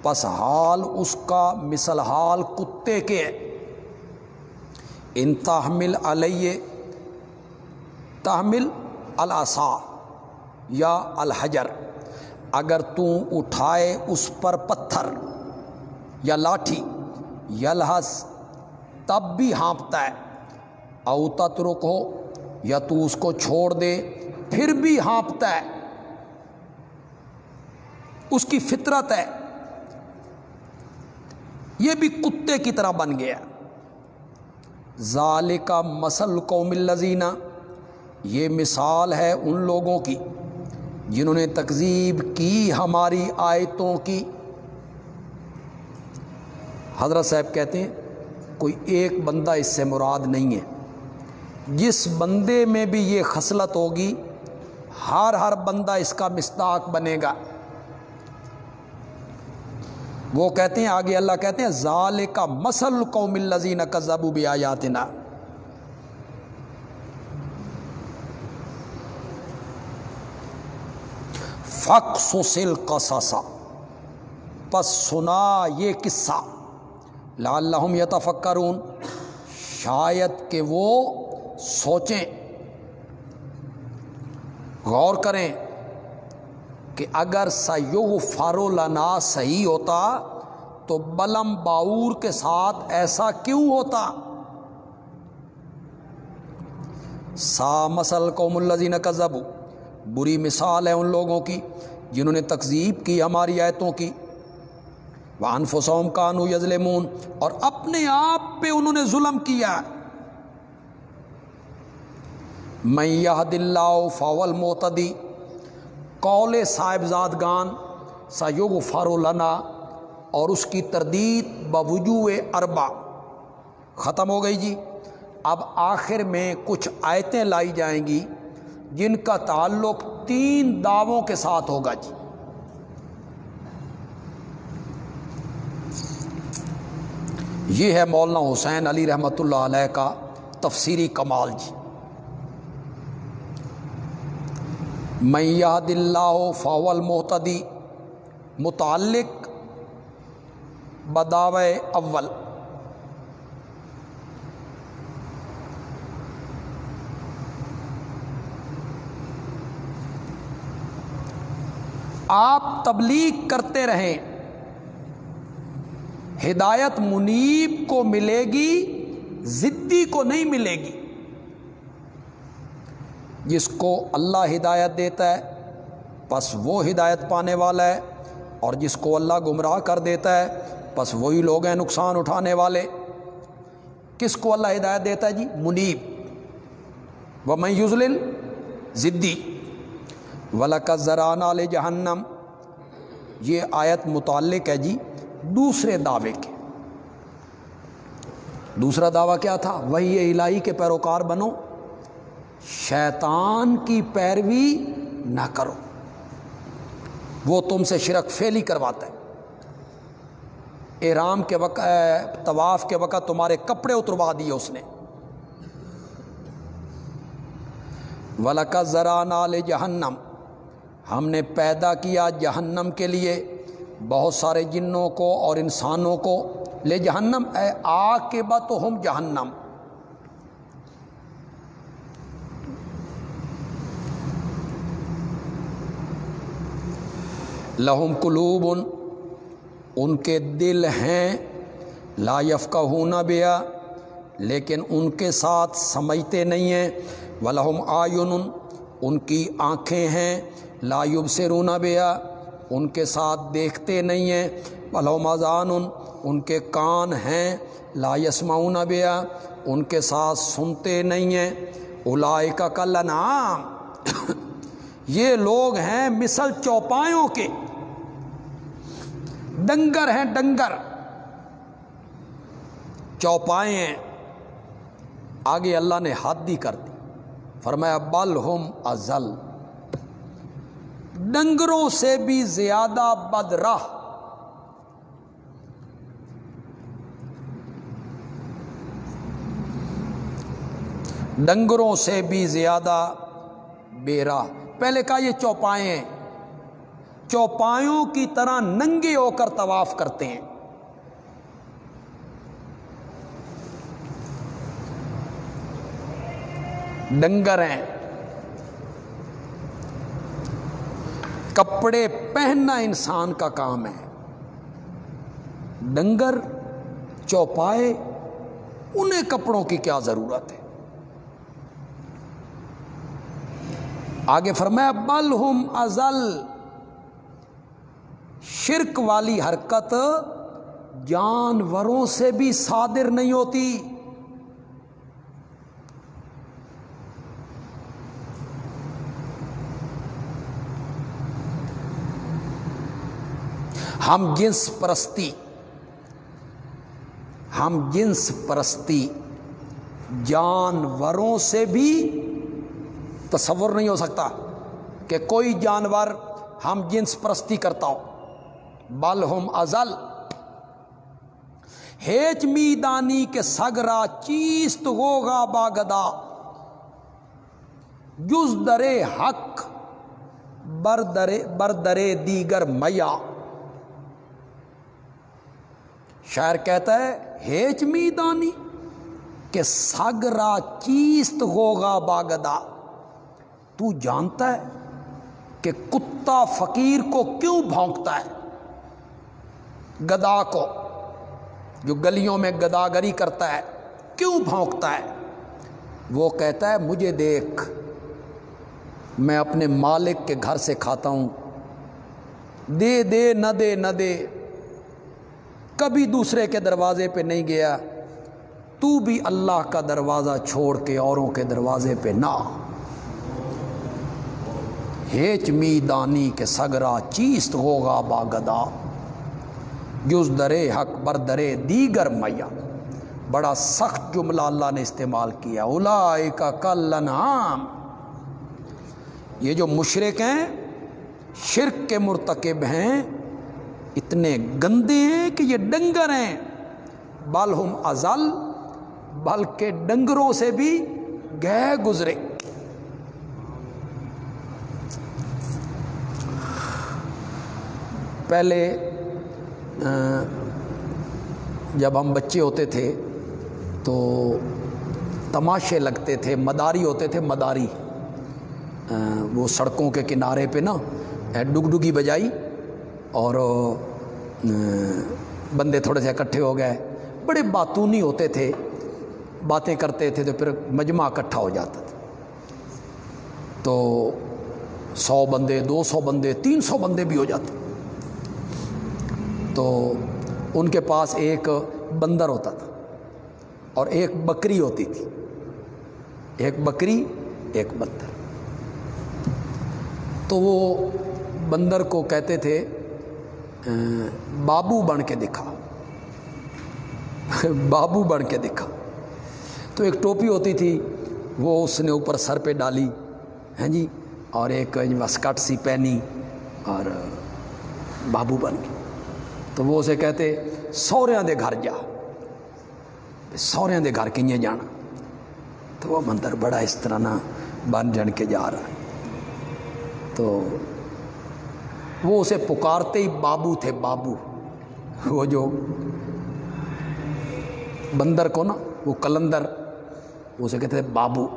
پس حال اس کا مثل حال کتے کے۔ ان تحمل علیہ تحمل الاسا یا الحجر، اگر تو اٹھائے اس پر پتھر یا لاٹھی، یلحس، تب بھی ہانپتا ہے۔ اوتت رک ہو یا تو اس کو چھوڑ دے، پھر بھی ہانپتا ہے۔ اس کی فطرت ہے۔ یہ بھی کتے کی طرح بن گیا۔ ظال کا مسل قوم الزینہ یہ مثال ہے ان لوگوں کی جنہوں نے تکذیب کی ہماری آیتوں کی۔ حضرت صاحب کہتے ہیں، کوئی ایک بندہ اس سے مراد نہیں ہے۔ جس بندے میں بھی یہ خصلت ہوگی، ہر ہر بندہ اس کا مستاق بنے گا۔ وہ کہتے ہیں، آگے اللہ کہتے ہیں ظال کا مسل قوم الزین کا زبو بھی آیات نا فخصل قصصا پس سنا یہ قصہ۔ لعلہم یتفکرون۔ شاید کہ وہ سوچیں، غور کریں کہ اگر سیو فارو لنا صحیح ہوتا تو بلم باور کے ساتھ ایسا کیوں ہوتا؟ سا مسل قوم الزین کا بری مثال ہے ان لوگوں کی جنہوں نے تقزیب کی ہماری آیتوں کی۔ وہ انفسوم کانو یزلمون اور اپنے آپ پہ انہوں نے ظلم کیا۔ میں یہ دلّ فاول موتدی قول صاحبزادگان سیوگ فارولنا اور اس کی تردید بوجو اربا ختم ہو گئی جی۔ اب آخر میں کچھ آیتیں لائی جائیں گی جن کا تعلق تین دعووں کے ساتھ ہوگا جی۔ یہ ہے مولانا حسین علی رحمۃ اللہ علیہ کا تفسیری کمال جی۔ میں یاد اللہ فاول محتدی متعلق بداو اول۔ آپ تبلیغ کرتے رہیں، ہدایت منیب کو ملے گی ضدی کو نہیں ملے گی۔ جس کو اللہ ہدایت دیتا ہے بس وہ ہدایت پانے والا ہے، اور جس کو اللہ گمراہ کر دیتا ہے بس وہی لوگ ہیں نقصان اٹھانے والے۔ کس کو اللہ ہدایت دیتا ہے جی؟ منیب۔ و میں یوزل ضدی۔ ولک ذرا نال جہنم یہ آیت متعلق ہے جی دوسرے دعوے کے۔ دوسرا دعویٰ کیا تھا؟ وہی الہی کے پیروکار بنو۔ شیطان کی پیروی نہ کرو۔ وہ تم سے شرک فیلی کرواتا ہے۔ احرام کے وقت طواف کے وقت تمہارے کپڑے اتروا دیے اس نے۔ ولک ذرا نال جہنم ہم نے پیدا کیا جہنم کے لیے۔ بہت سارے جنوں کو اور انسانوں کو۔ لے جہنم اے، آگ کے بعد تو ہم جہنم۔ لہم قلوب ان ان کے دل ہیں، لا یفقہ ہونا بیا لیکن ان کے ساتھ سمجھتے نہیں ہیں، ولہم آئین ان کی آنکھیں ہیں، لا یب سے رونا بیا ان کے ساتھ دیکھتے نہیں ہیں، ولہم اذان، ان کے کان ہیں، لا یسمعون بیا ان کے ساتھ سنتے نہیں ہیں الائے کا کل نام یہ لوگ ہیں مثل چوپایوں کے۔ ڈنگر ہیں ڈنگر۔ چوپائے ہیں آگے اللہ نے ہاتھ کر دی۔ فرمایا، بل ہم ازل۔ ڈنگروں سے بھی زیادہ بد راہ ڈنگروں سے بھی زیادہ بے راہ پہلے کہا یہ چوپائے ہیں چوپایوں کی طرح ننگے ہو کر طواف کرتے ہیں۔ ڈنگر ہیں۔ کپڑے پہننا انسان کا کام ہے۔ ڈنگر، چوپائے، انہیں کپڑوں کی کیا ضرورت ہے؟ آگے فرمایا، بل ہم ازل۔ شرک والی حرکت جانوروں سے بھی صادر نہیں ہوتی۔ ہم جنس پرستی، ہم جنس پرستی جانوروں سے بھی تصور نہیں ہو سکتا کہ کوئی جانور ہم جنس پرستی کرتا ہو۔ بل ہم ازل۔ ہیچ میدانی کے سگرا چیست ہوگا باگدا جز درے حق بردرے بردرے دیگر میا۔ شاعر کہتا ہے، ہیچ میدانی کہ سگرا چیست ہوگا باگدا تو جانتا ہے کہ کتا فقیر کو کیوں بھونکتا ہے؟ گدا کو، جو گلیوں میں گداگری کرتا ہے، کیوں بھونکتا ہے؟ وہ کہتا ہے، مجھے دیکھ، میں اپنے مالک کے گھر سے کھاتا ہوں۔ دے دے، نہ دے نہ دے۔ کبھی دوسرے کے دروازے پہ نہیں گیا۔ تو بھی اللہ کا دروازہ چھوڑ کے اوروں کے دروازے پہ نہ۔ ہیچ می دانی کے سگرا چیست ہوگا باگدا جز درے حق بر درے دیگر میاں۔ بڑا سخت جملہ اللہ نے استعمال کیا۔ الا کا کل انعام یہ جو مشرق ہیں، شرک کے مرتکب ہیں، اتنے گندے ہیں کہ یہ ڈنگر ہیں۔ بل ہم ازل، بلکہ ڈنگروں سے بھی گئے گزرے۔ پہلے جب ہم بچے ہوتے تھے تو تماشے لگتے تھے، مداری ہوتے تھے، مداری۔ وہ سڑکوں کے کنارے پہ نا ڈگ ڈگی بجائی اور بندے تھوڑے سے اکٹھے ہو گئے۔ بڑے باتونی ہوتے تھے، باتیں کرتے تھے تو پھر مجمع اکٹھا ہو جاتا تھا۔ تو سو بندے، دو سو بندے، تین سو بندے بھی ہو جاتے۔ تو ان کے پاس ایک بندر ہوتا تھا اور ایک بکری ہوتی تھی۔ ایک بکری، ایک بندر۔ تو وہ بندر کو کہتے تھے بابو بن کے دکھا۔ بابو بن کے دکھا۔ تو ایک ٹوپی ہوتی تھی، وہ اس نے اوپر سر پہ ڈالی۔ ہیں جی اور ایک اسکٹ سی پہنی اور بابو بن کے تو وہ اسے کہتے، سوریاں دے گھر جا. سوریاں دے گھر کنجے جانا؟ تو وہ مندر بڑا اس طرح نہ بن جن کے جا رہا ہے۔ تو وہ اسے پکارتے ہی بابو تھے، بابو۔ وہ جو بندر کو نا، وہ کلندر، وہ اسے کہتے تھے بابو۔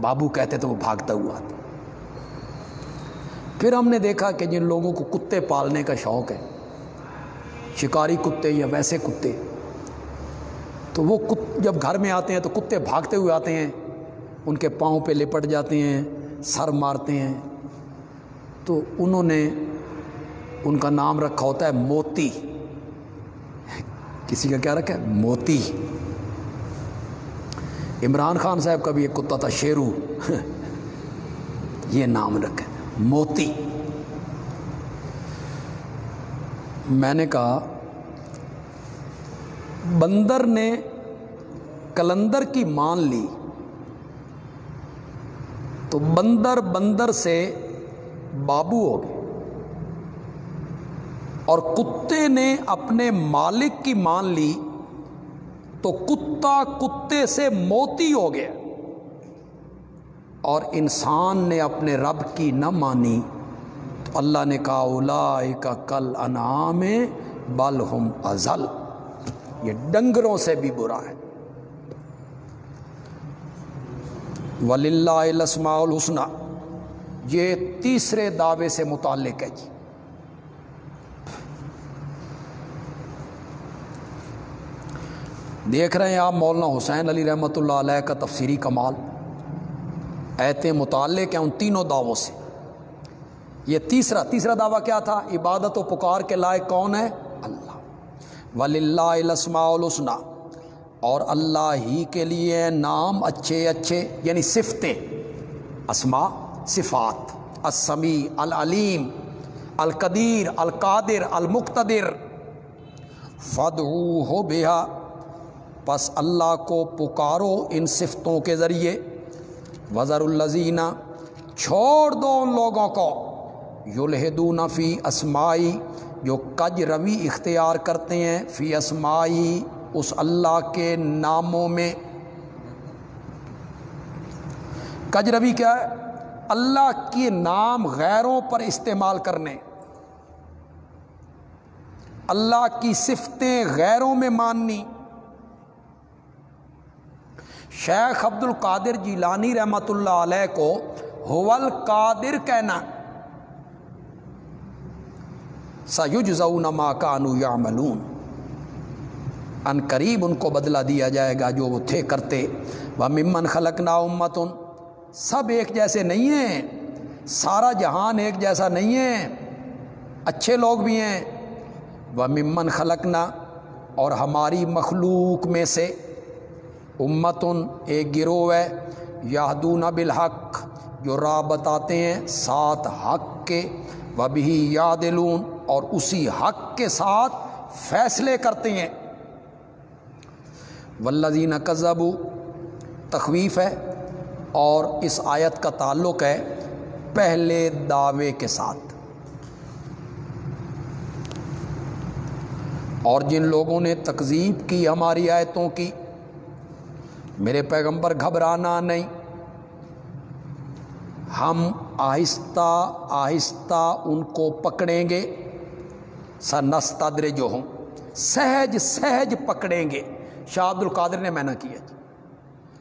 بابو کہتے تو وہ بھاگتا ہوا تھا۔ پھر ہم نے دیکھا کہ جن لوگوں کو کتے پالنے کا شوق ہے شکاری کتے یا ویسے کتے۔ تو وہ جب گھر میں آتے ہیں تو کتے بھاگتے ہوئے آتے ہیں، ان کے پاؤں پہ لپٹ جاتے ہیں، سر مارتے ہیں۔ تو انہوں نے ان کا نام رکھا ہوتا ہے موتی۔ کسی کا کیا رکھا ہے؟ موتی۔ عمران خان صاحب کا بھی ایک کتا تھا، شیرو۔ یہ نام رکھا موتی۔ میں نے کہا، بندر نے کلندر کی مان لی۔ تو بندر بندر سے بابو ہو گئے۔ اور کتے نے اپنے مالک کی مان لی۔ تو کتا کتے سے موتی ہو گیا۔ اور انسان نے اپنے رب کی نہ مانی۔ اللہ نے کہا اولا کا کل انعام بل ہم ازل. یہ ڈنگروں سے بھی برا ہے۔ ولی اللہ لسما الحسن یہ تیسرے دعوے سے متعلق ہے جی۔ دیکھ رہے ہیں آپ مولانا حسین علی رحمۃ اللہ علیہ کا تفسیری کمال۔ ایتے متعلق ہیں ان تینوں دعووں سے۔ یہ تیسرا تیسرا دعویٰ کیا تھا؟ عبادت و پکار کے لائق کون ہے؟ اللہ۔ ولی اللہ الحسنہ اور اللہ ہی کے لیے نام اچھے اچھے یعنی صفتیں۔ اسما صفات۔ السمی العلیم، القدیر، القادر، المقتدر۔ فد ہو بیا پس اللہ کو پکارو ان صفتوں کے ذریعے۔ وزر الزینہ چھوڑ دو ان لوگوں کو۔ یلحدون فی اسمائی، جو کج روی اختیار کرتے ہیں، فی اسمائی، اس اللہ کے ناموں میں۔ کج روی کیا ہے؟ اللہ کے نام غیروں پر استعمال کرنے۔ اللہ کی صفتیں غیروں میں ماننی۔ شیخ عبد القادر جیلانی رحمۃ اللہ علیہ کو حول قادر کہنا۔ سیج نما کانو یا ملون ان قریب ان کو بدلہ دیا جائے گا جو وہ تھے کرتے۔ وہ ممن خلق نا امتن سب ایک جیسے نہیں ہیں۔ سارا جہان ایک جیسا نہیں ہے۔ اچھے لوگ بھی ہیں۔ وہ ممن خلقنا۔ اور ہماری مخلوق میں سے۔ امتن ایک گروہ ہے۔ یادون بالحق۔ جو راہ بتاتے ہیں، ساتھ حق کے وہ بھی یادلون، اور اسی حق کے ساتھ فیصلے کرتے ہیں۔ ولزین کذبو تخویف ہے، اور اس آیت کا تعلق ہے پہلے دعوے کے ساتھ۔ اور جن لوگوں نے تکذیب کی ہماری آیتوں کی، میرے پیغمبر گھبرانا نہیں۔ ہم آہستہ آہستہ ان کو پکڑیں گے۔ سنستادر جو ہوں، سہج سہج پکڑیں گے۔ شاہ عبد القادر نے میں نہ کیا جی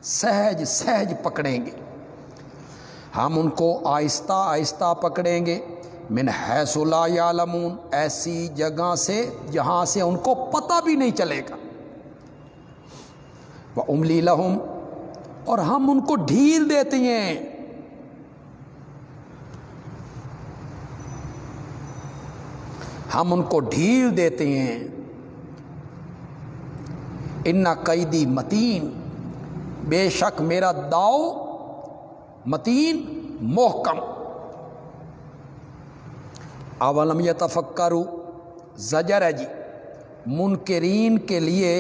سہج سہج پکڑیں گے۔ ہم ان کو آہستہ آہستہ پکڑیں گے۔ من حیث لا یعلمون، ایسی جگہ سے جہاں سے ان کو پتہ بھی نہیں چلے گا۔ وہ املی لہم اور ہم ان کو ڈھیل دیتے ہیں۔ ہم ان کو ڈھیل دیتے ہیں۔ ان قیدی متین بے شک میرا داؤ متین محکم۔ اولم یتفکرو زجر ہے جی منکرین کے لیے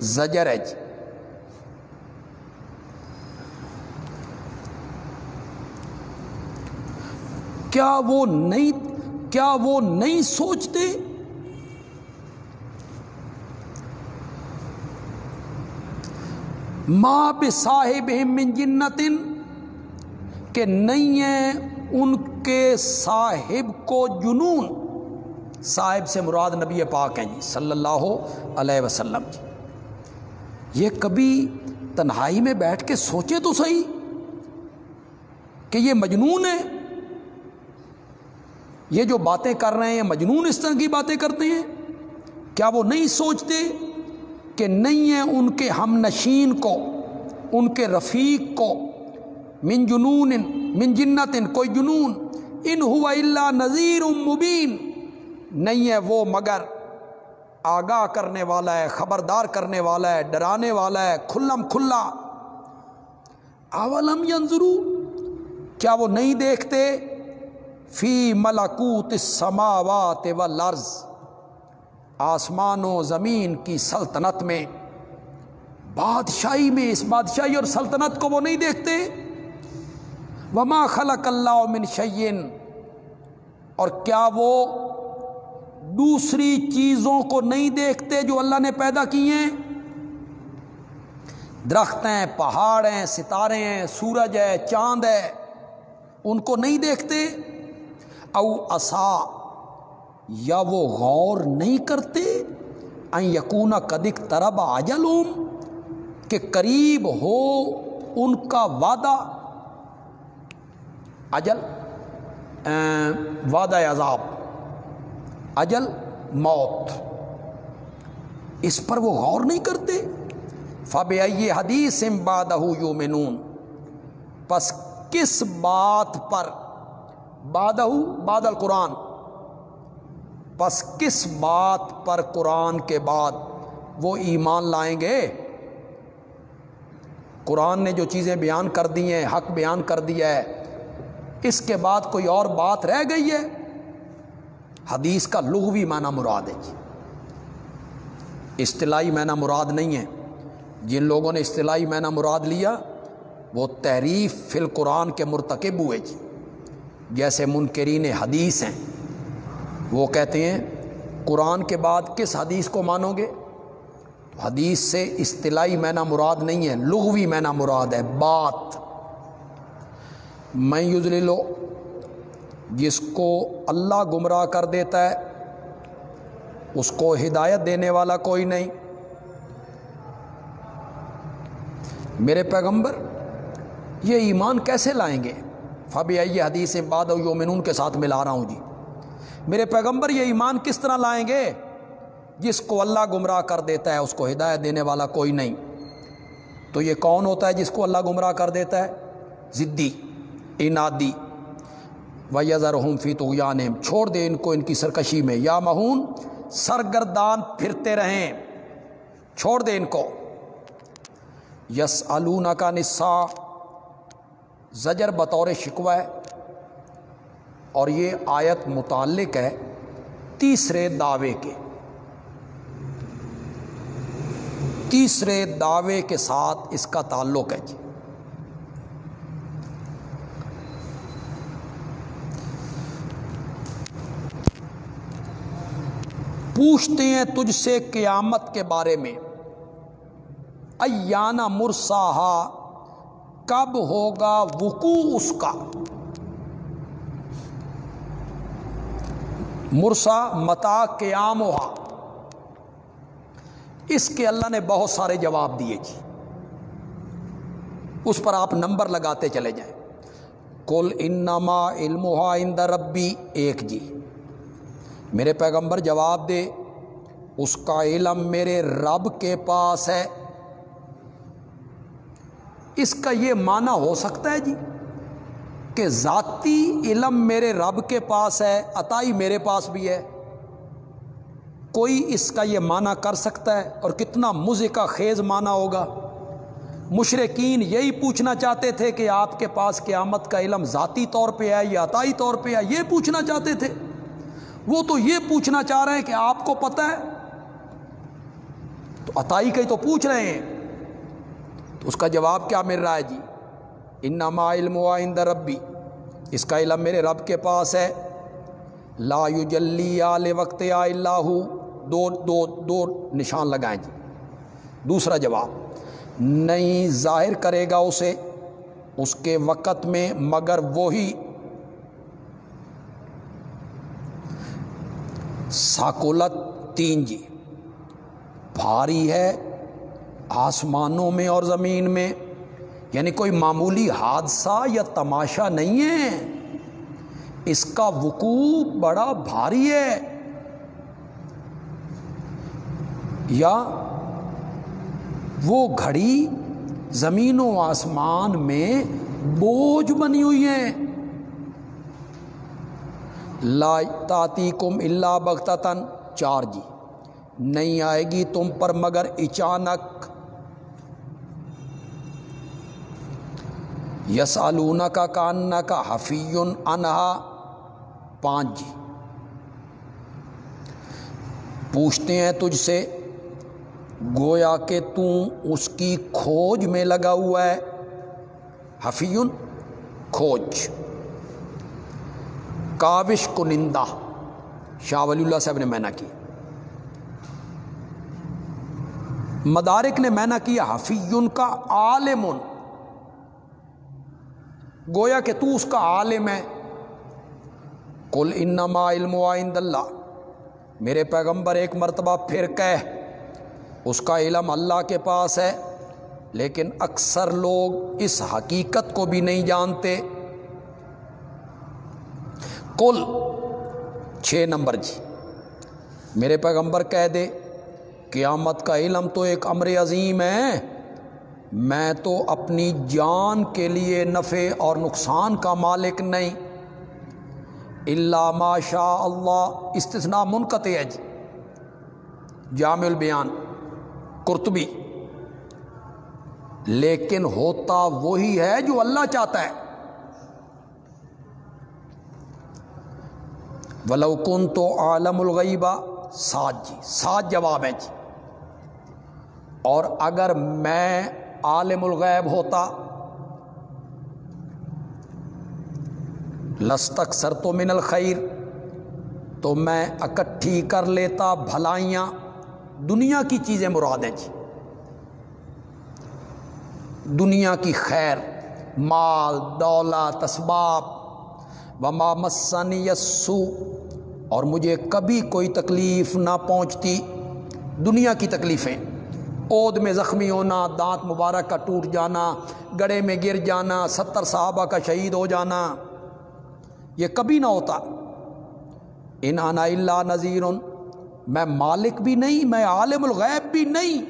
زجر ہے جی کیا وہ نہیں کیا وہ نہیں سوچتے؟ ماں بے صاحب من جنتن، کہ نہیں ہے ان کے صاحب کو جنون۔ صاحب سے مراد نبی پاک ہیں جی صلی اللہ علیہ وسلم جی۔ یہ کبھی تنہائی میں بیٹھ کے سوچے تو صحیح کہ یہ مجنون ہے یہ جو باتیں کر رہے ہیں مجنون اس طرح کی باتیں کرتے ہیں؟ کیا وہ نہیں سوچتے کہ نہیں ہے ان کے ہم نشین کو، ان کے رفیق کو، من جنون، من جنت، کوئی جنون؟ ان ہوا اللہ نذیر مبین۔ نہیں ہے وہ، مگر آگاہ کرنے والا ہے، خبردار کرنے والا ہے، ڈرانے والا ہے، کھلم کھلا۔ اولم ینظرو؟ کیا وہ نہیں دیکھتے فی ملکوت السماوات والارض، آسمان و زمین کی سلطنت میں۔ بادشاہی میں اس بادشاہی اور سلطنت کو وہ نہیں دیکھتے۔ وما خلق اللہ من شعین اور کیا وہ دوسری چیزوں کو نہیں دیکھتے جو اللہ نے پیدا کی ہیں؟ درخت ہیں، پہاڑ ہیں، ستارے ہیں، سورج ہے، چاند ہے، ان کو نہیں دیکھتے۔ او اصا یا وہ غور نہیں کرتے این یقون کدک ترب آجل کہ قریب ہو ان کا وعدہ اجل وعدہ عذاب اجل موت۔ اس پر وہ غور نہیں کرتے۔ فب حدیث بادہ یو منون پس کس بات پر بادہ بادل قرآن پس کس بات پر قرآن کے بعد وہ ایمان لائیں گے؟ قرآن نے جو چیزیں بیان کر دی ہیں، حق بیان کر دیا ہے، اس کے بعد کوئی اور بات رہ گئی ہے؟ حدیث کا لغوی معنی مراد ہے جی۔ اصطلاحی معنی مراد نہیں ہے۔ جن لوگوں نے اصطلاحی معنی مراد لیا، وہ تحریف فی القرآن کے مرتکب ہوئے جی۔ جیسے منکرین حدیث ہیں۔ وہ کہتے ہیں، قرآن کے بعد کس حدیث کو مانو گے؟ حدیث سے اصطلاحی مینا مراد نہیں ہے، لغوی مینا مراد ہے، بات۔ میں یوزلی لو جس کو اللہ گمراہ کر دیتا ہے، اس کو ہدایت دینے والا کوئی نہیں۔ میرے پیغمبر، یہ ایمان کیسے لائیں گے؟ فبی آئیے حدیث باد و یومنون کے ساتھ ملا رہا ہوں جی۔ میرے پیغمبر یہ ایمان کس طرح لائیں گے؟ جس کو اللہ گمراہ کر دیتا ہے، اس کو ہدایت دینے والا کوئی نہیں۔ تو یہ کون ہوتا ہے جس کو اللہ گمراہ کر دیتا ہے؟ ضدی انادی۔ ویزر ہوں فی تو چھوڑ دے ان کو ان کی سرکشی میں۔ یا مہون، سرگردان پھرتے رہیں۔ چھوڑ دے ان کو۔ یس النا کا نسا زجر بطور شکوہ ہے اور یہ آیت متعلق ہے تیسرے دعوے کے۔ تیسرے دعوے کے ساتھ اس کا تعلق ہے جی۔ پوچھتے ہیں تجھ سے قیامت کے بارے میں، ایانا مرساہا؟ کب ہوگا وقوع اس کا؟ مرسا متا قیام ہوا۔ اس کے اللہ نے بہت سارے جواب دیے جی۔ اس پر آپ نمبر لگاتے چلے جائیں۔ کل انما علم ان ربی۔ ایک جی۔ میرے پیغمبر جواب دے۔ اس کا علم میرے رب کے پاس ہے۔ اس کا یہ معنی ہو سکتا ہے جی کہ ذاتی علم میرے رب کے پاس ہے، عطائی میرے پاس بھی ہے۔ کوئی اس کا یہ معنی کر سکتا ہے اور کتنا مزے کا خیز معنی ہوگا۔ مشرقین یہی پوچھنا چاہتے تھے کہ آپ کے پاس قیامت کا علم ذاتی طور پہ ہے یا عطائی طور پہ ہے، یہ پوچھنا چاہتے تھے۔ وہ تو یہ پوچھنا چاہ رہے ہیں کہ آپ کو پتہ ہے۔ تو عطائی کا ہی تو پوچھ رہے ہیں۔ تو اس کا جواب کیا مل رہا ہے جی؟ انما علم آئند ربی اس کا علم میرے رب کے پاس ہے۔ لا یجلی آل وقت یا اللہ دو دو دو نشان لگائیں جی۔ دوسرا جواب۔ نہیں ظاہر کرے گا اسے۔ اس کے وقت میں مگر وہی ساکولت تین جی۔ بھاری ہے۔ آسمانوں میں اور زمین میں یعنی کوئی معمولی حادثہ یا تماشا نہیں ہے۔ اس کا وقوع بڑا بھاری ہے۔ یا وہ گھڑی زمین و آسمان میں بوجھ بنی ہوئی ہے۔ لا تاتی کم اللہ بختن چار جی نہیں آئے گی تم پر مگر اچانک یس کا کاننا کا حفیع انہا پانچ جی۔ پوچھتے ہیں تجھ سے، گویا کہ تو اس کی کھوج میں لگا ہوا ہے؟ حفیون، کھوج۔ کاوش کنندہ شاہ ولی اللہ صاحب نے مینا کی۔ مدارک نے مینا کیا، حفیون کا عالمن گویا کہ تو اس کا عالم ہے۔ کل انما علم عند اللہ۔ میرے پیغمبر ایک مرتبہ پھر کہہ، اس کا علم اللہ کے پاس ہے، لیکن اکثر لوگ اس حقیقت کو بھی نہیں جانتے۔ کل چھ نمبر جی۔ میرے پیغمبر کہہ دے، قیامت کا علم تو ایک امر عظیم ہے۔ میں تو اپنی جان کے لیے نفع اور نقصان کا مالک نہیں۔ اللہ ماشا اللہ استثناء منقطع ہے جی۔ جامع البیان کرتبی لیکن ہوتا وہی ہے جو اللہ چاہتا ہے۔ ولوکن تو عالم الغیبہ سات جی سات جواب ہیں جی۔ اور اگر میں عالم الغیب ہوتا۔ لستک سر تو من الخیر، تو میں اکٹھی کر لیتا بھلائیاں۔ دنیا کی چیزیں مراد ہیں جی۔ دنیا کی خیر، مال، دولت، اسباب۔ وما مسنی یسو اور مجھے کبھی کوئی تکلیف نہ پہنچتی۔ دنیا کی تکلیفیں۔ عود میں زخمی ہونا، دانت مبارک کا ٹوٹ جانا، گڑے میں گر جانا، ستر صحابہ کا شہید ہو جانا، یہ کبھی نہ ہوتا۔ ان اللہ نذیر میں مالک بھی نہیں، میں عالم الغیب بھی نہیں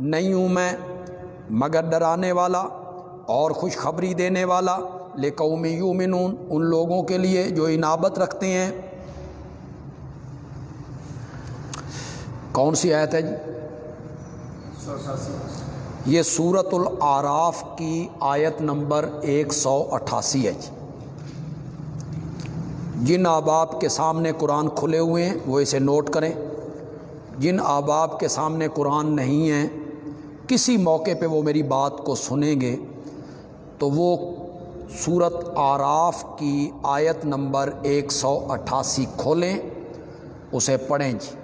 نہیں ہوں میں، مگر ڈرانے والا اور خوشخبری دینے والا۔ لے قومی یومنون ان لوگوں کے لیے جو انابت رکھتے ہیں۔ کون سی آیت ہے جی؟ یہ سورت العراف کی آیت نمبر ایک سو اٹھاسی ہے جی۔ جن آباب کے سامنے قرآن کھلے ہوئے ہیں، وہ اسے نوٹ کریں۔ جن آباب کے سامنے قرآن نہیں ہیں کسی موقع پہ وہ میری بات کو سنیں گے۔ تو وہ صورت آراف کی آیت نمبر ایک سو اٹھاسی کھولیں، اسے پڑھیں جی۔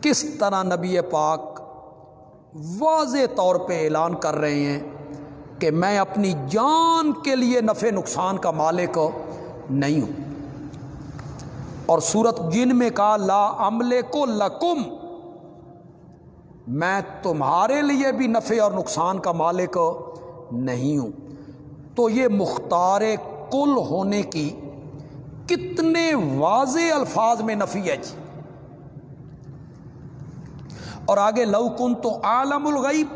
کس طرح نبی پاک واضح طور پہ اعلان کر رہے ہیں کہ میں اپنی جان کے لیے نفع نقصان کا مالک نہیں ہوں۔ اور صورت جن میں کہا، لا عملے کو لکم، میں تمہارے لیے بھی نفع اور نقصان کا مالک نہیں ہوں۔ تو یہ مختار کل ہونے کی کتنے واضح الفاظ میں نفی ہے جی؟ اور آگے لوکن تو عالم الغیب۔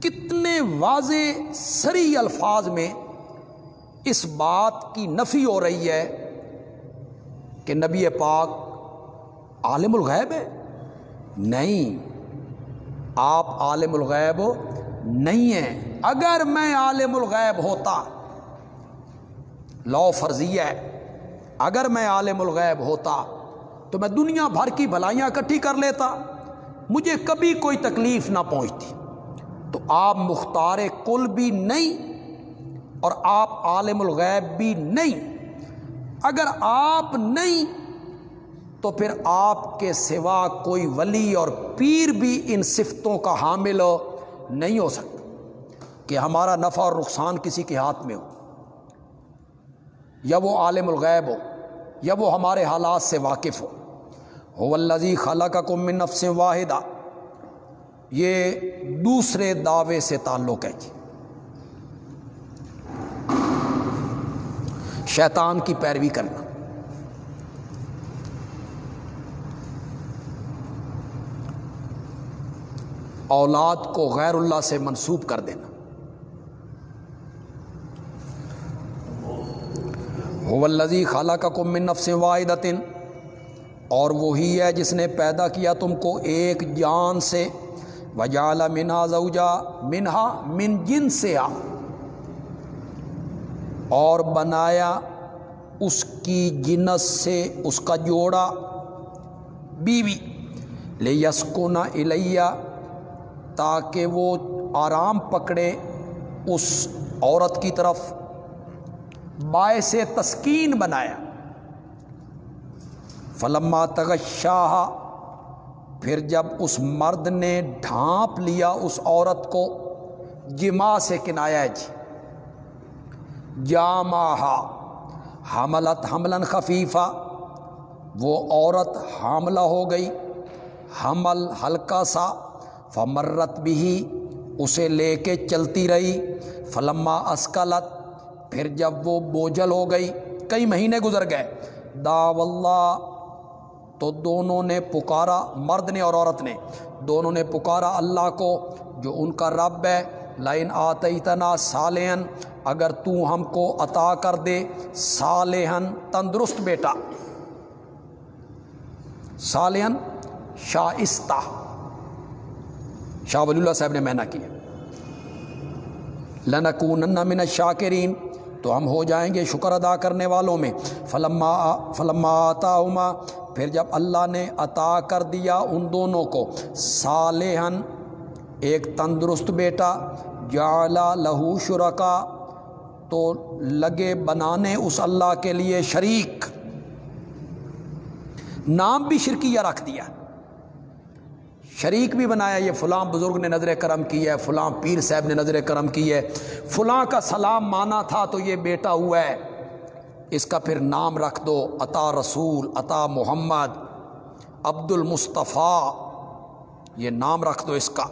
کتنے واضح سری الفاظ میں اس بات کی نفی ہو رہی ہے کہ نبی پاک عالم الغیب ہے نہیں، آپ عالم الغیب نہیں ہیں۔ اگر میں عالم الغیب ہوتا، لو فرضی ہے، اگر میں عالم الغیب ہوتا تو میں دنیا بھر کی بھلائیاں اکٹھی کر لیتا۔ مجھے کبھی کوئی تکلیف نہ پہنچتی۔ تو آپ مختار کل بھی نہیں اور آپ عالم الغیب بھی نہیں۔ اگر آپ نہیں، تو پھر آپ کے سوا کوئی ولی اور پیر بھی ان صفتوں کا حامل نہیں ہو سکتا کہ ہمارا نفع اور نقصان کسی کے ہاتھ میں ہو۔ یا وہ عالم الغیب ہو، یا وہ ہمارے حالات سے واقف ہو۔ ہو خالہ کا کم نفس واحدہ۔ یہ دوسرے دعوے سے تعلق ہے جی۔ شیطان کی پیروی کرنا۔ اولاد کو غیر اللہ سے منسوب کر دینا۔ الزی خالہ کا کم نفس واحد اور وہی ہے جس نے پیدا کیا تم کو ایک جان سے۔ وجال منہا زوجا، منہا من جن سے۔ آ اور بنایا اس کی جنس سے اس کا جوڑا، بیوی۔ لے یسکو نہ الیہ، تاکہ وہ آرام پکڑے اس عورت کی طرف۔ باعث تسکین بنایا۔ فلما تغشاہ پھر جب اس مرد نے ڈھانپ لیا اس عورت کو، جما سے کنایا جی جامہ حملت حملن خفیفہ، وہ عورت حاملہ ہو گئی، حمل ہلکا سا، فمرت بھی اسے لے کے چلتی رہی، فلما اسکلت، پھر جب وہ بوجھل ہو گئی، کئی مہینے گزر گئے دا اللہ تو دونوں نے پکارا مرد نے اور عورت نے۔ دونوں نے پکارا اللہ کو، جو ان کا رب ہے۔ لائن آتے اتنا اگر تو ہم کو عطا کر دے۔ سالحن تندرست بیٹا۔ سالحن شائستہ۔ شاہ ولی اللہ صاحب نے محنت کیا۔ لنکون من شاکرین تو ہم ہو جائیں گے شکر ادا کرنے والوں میں۔ فلما فلما آتا پھر جب اللہ نے عطا کر دیا ان دونوں کو صالحن ایک تندرست بیٹا جالا لہو شرکا، تو لگے بنانے اس اللہ کے لیے شریک۔ نام بھی شرکیہ رکھ دیا۔ شریک بھی بنایا، یہ فلاں بزرگ نے نظر کرم کی ہے، فلاں پیر صاحب نے نظر کرم کی ہے۔ فلاں کا سلام مانا تھا تو یہ بیٹا ہوا ہے۔ اس کا پھر نام رکھ دو، عطا رسول، عطا محمد عبد المصطفیٰ یہ نام رکھ دو اس کا۔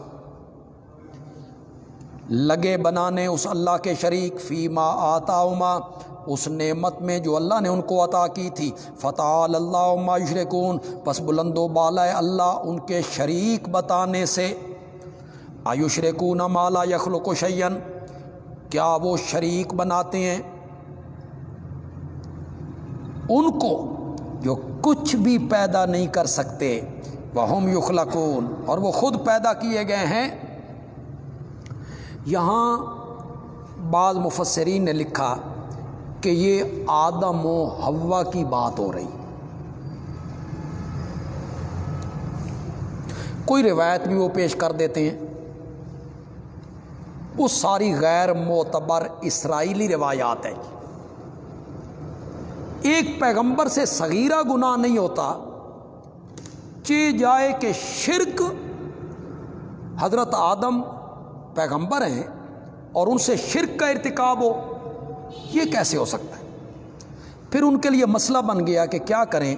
لگے بنانے اس اللہ کے شریک، فیما آتا عما اس نعمت میں جو اللہ نے ان کو عطا کی تھی۔ فتح اللہ عما یشرکون، پس بلند و بالا اللہ ان کے شریک بتانے سے۔ آیوشرکون مالا یخلق و شعین کیا وہ شریک بناتے ہیں؟ ان کو جو کچھ بھی پیدا نہیں کر سکتے وہ ہم یخلقون اور وہ خود پیدا کیے گئے ہیں۔ یہاں بعض مفسرین نے لکھا کہ یہ آدم و ہوا کی بات ہو رہی۔ کوئی روایت بھی وہ پیش کر دیتے ہیں۔ وہ ساری غیر معتبر اسرائیلی روایات ہیں۔ ایک پیغمبر سے صغیرہ گناہ نہیں ہوتا، چے جائے کہ شرک حضرت آدم پیغمبر ہیں اور ان سے شرک کا ارتکاب ہو، یہ کیسے ہو سکتا ہے؟ پھر ان کے لیے مسئلہ بن گیا کہ کیا کریں؟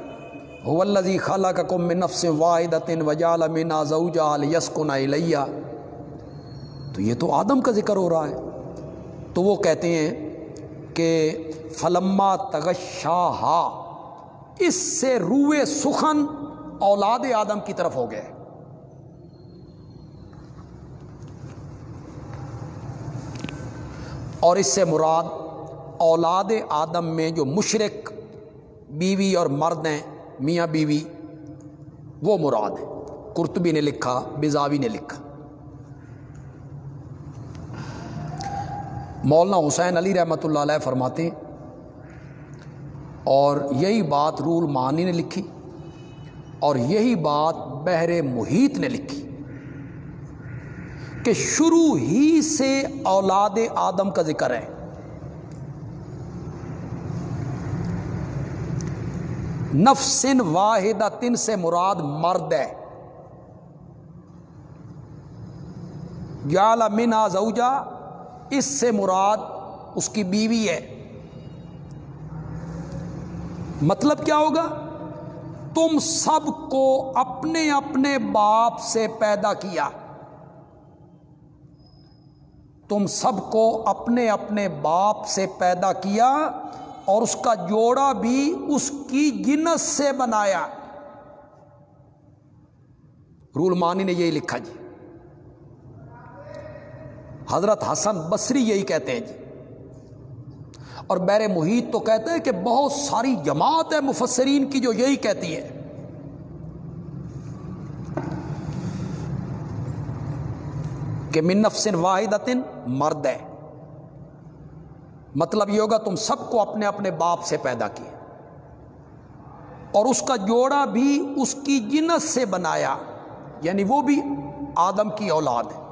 ولزی خالہ کا کم نفس واحد وجال منا زوجا یسکن لیا تو یہ تو آدم کا ذکر ہو رہا ہے۔ تو وہ کہتے ہیں کہ فلما تغشاہ اس سے روئے سخن اولاد آدم کی طرف ہو گئے۔ اور اس سے مراد اولاد آدم میں جو مشرق بیوی اور مرد ہیں، میاں بیوی، وہ مراد ہے۔ کرتبی نے لکھا، بزاوی نے لکھا۔ مولانا حسین علی رحمۃ اللہ علیہ فرماتے ہیں، اور یہی بات رول معنی نے لکھی، اور یہی بات بحر محیط نے لکھی کہ شروع ہی سے اولاد آدم کا ذکر ہے۔ نفسن واحد تن سے مراد مرد ہے۔ یا منا زوجا اس سے مراد اس کی بیوی ہے۔ مطلب کیا ہوگا؟ تم سب کو اپنے اپنے باپ سے پیدا کیا۔ تم سب کو اپنے اپنے باپ سے پیدا کیا اور اس کا جوڑا بھی اس کی جنس سے بنایا۔ رول مانی نے یہی لکھا جی۔ حضرت حسن بصری یہی کہتے ہیں جی۔ اور بیر محیط تو کہتے ہیں کہ بہت ساری جماعت ہے مفسرین کی جو یہی کہتی ہے کہ منف سن واحد مرد ہے۔ مطلب یہ ہوگا تم سب کو اپنے اپنے باپ سے پیدا کیے۔ اور اس کا جوڑا بھی اس کی جنس سے بنایا۔ یعنی وہ بھی آدم کی اولاد ہے۔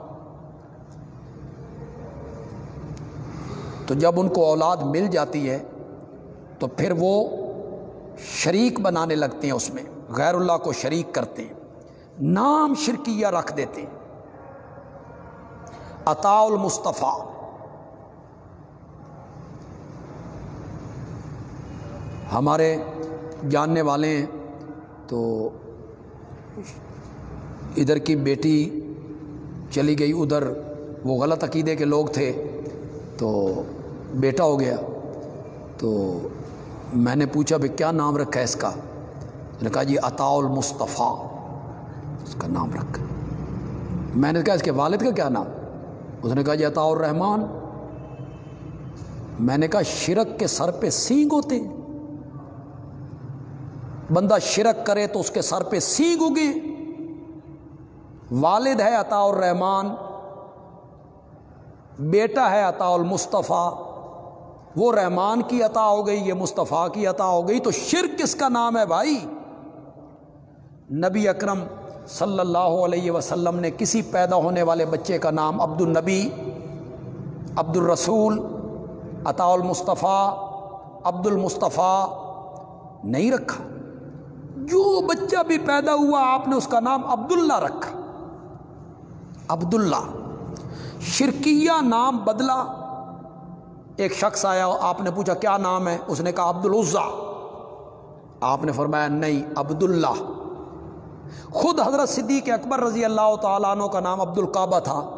تو جب ان کو اولاد مل جاتی ہے تو پھر وہ شریک بنانے لگتے ہیں اس میں، غیر اللہ کو شریک کرتے ہیں، نام شرکیہ رکھ دیتے ہیں۔ عطا المصطفیٰ۔ ہمارے جاننے والے ہیں، تو ادھر کی بیٹی چلی گئی، ادھر وہ غلط عقیدے کے لوگ تھے۔ تو بیٹا ہو گیا تو میں نے پوچھا بھائی کیا نام رکھا ہے اس کا؟ نے کہا جی عطا المصطفیٰ۔ اس کا نام رکھا میں نے کہا اس کے والد کا کیا نام؟ اس نے کہا جی عطا الرحمان میں نے کہا شرک کے سر پہ سینگ ہوتے بندہ شرک کرے تو اس کے سر پہ سینگ اگے والد ہے عطا الرحمان بیٹا ہے عطا المصطفیٰ۔ وہ رحمان کی عطا ہو گئی، یہ مصطفیٰ کی عطا ہو گئی۔ تو شرک کس کا نام ہے بھائی؟ نبی اکرم صلی اللہ علیہ وسلم نے کسی پیدا ہونے والے بچے کا نام عبد النبی عبد الرسول عطا المصطفیٰ عبد المصطفیٰ نہیں رکھا۔ جو بچہ بھی پیدا ہوا، آپ نے اس کا نام عبداللہ رکھا۔ عبداللہ۔ شرکیہ نام بدلا۔ ایک شخص آیا، آپ نے پوچھا کیا نام ہے؟ اس نے کہا عبد العزا آپ نے فرمایا نہیں، عبداللہ۔ خود حضرت صدیق اکبر رضی اللہ تعالیٰ عنہ کا نام عبد القعبہ تھا۔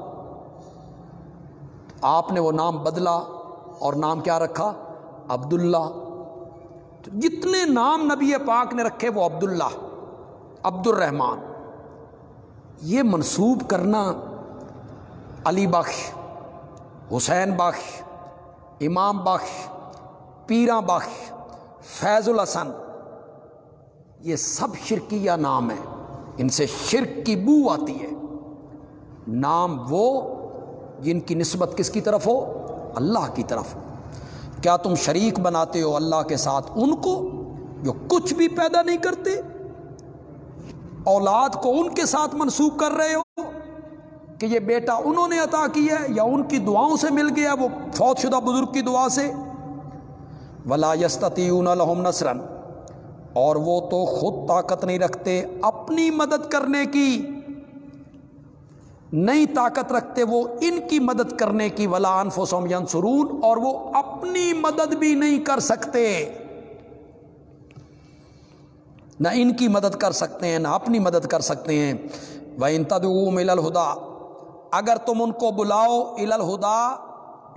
آپ نے وہ نام بدلا اور نام کیا رکھا؟ عبداللہ۔ جتنے نام نبی پاک نے رکھے وہ عبداللہ عبد الرحمان یہ منسوب کرنا علی بخش، حسین بخش، امام بخش پیراں بخش، فیض الحسن، یہ سب شرکیہ نام ہیں۔ ان سے شرک کی بو آتی ہے۔ نام وہ جن کی نسبت کس کی طرف ہو؟ اللہ کی طرف۔ ہو کیا تم شریک بناتے ہو اللہ کے ساتھ ان کو جو کچھ بھی پیدا نہیں کرتے؟ اولاد کو ان کے ساتھ منسوخ کر رہے ہو؟ کہ یہ بیٹا انہوں نے عطا کیا ہے یا ان کی دعاؤں سے مل گیا وہ فوت شدہ بزرگ کی دعا سے؟ ولا یستیون الحم نسرن اور وہ تو خود طاقت نہیں رکھتے اپنی مدد کرنے کی۔ نئی طاقت رکھتے وہ ان کی مدد کرنے کی۔ ولا انفسم ینسرون اور وہ اپنی مدد بھی نہیں کر سکتے۔ نہ ان کی مدد کر سکتے ہیں، نہ اپنی مدد کر سکتے ہیں۔ وہ ان تدوم الہدا اگر تم ان کو بلاؤ الہدا،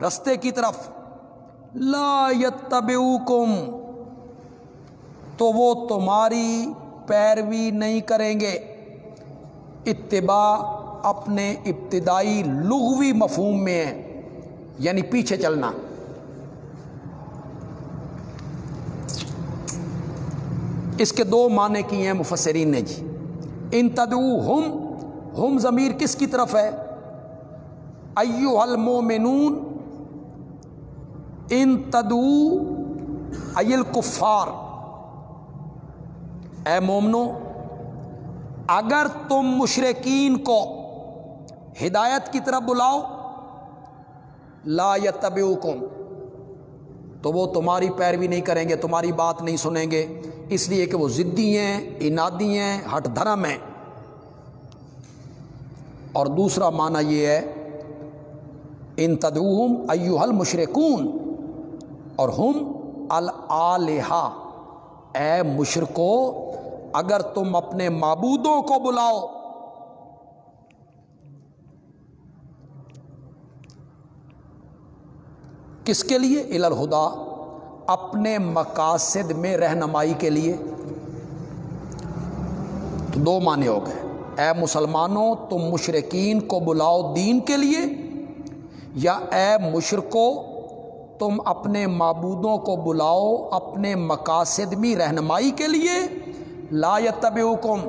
رستے کی طرف، لا یتبعوکم، تو وہ تمہاری پیروی نہیں کریں گے۔ اتباع اپنے ابتدائی لغوی مفہوم میں ہے یعنی پیچھے چلنا۔ اس کے دو معنی کی ہیں مفسرین نے جی۔ ان تدو ہم ہم ضمیر کس کی طرف ہے؟ ایو المومنون ان تدو ایل کفار اے مومنو، اگر تم مشرقین کو ہدایت کی طرف بلاؤ، لا یتبعوکم، تو وہ تمہاری پیروی نہیں کریں گے، تمہاری بات نہیں سنیں گے۔ اس لیے کہ وہ ضدی ہیں، انادی ہیں ہٹ دھرم ہیں۔ اور دوسرا معنی یہ ہے ان تدوہم ایوہ المشرکون، اور ہم الحا اے مشرکو، اگر تم اپنے معبودوں کو بلاؤ۔ کس کے لیے؟ الہدا، اپنے مقاصد میں رہنمائی کے لیے۔ تو دو معنی ہو گئے۔ اے مسلمانوں، تم مشرقین کو بلاؤ دین کے لیے یا اے مشرقوں تم اپنے معبودوں کو بلاؤ اپنے مقاصد میں رہنمائی کے لیے۔ لا تب حکم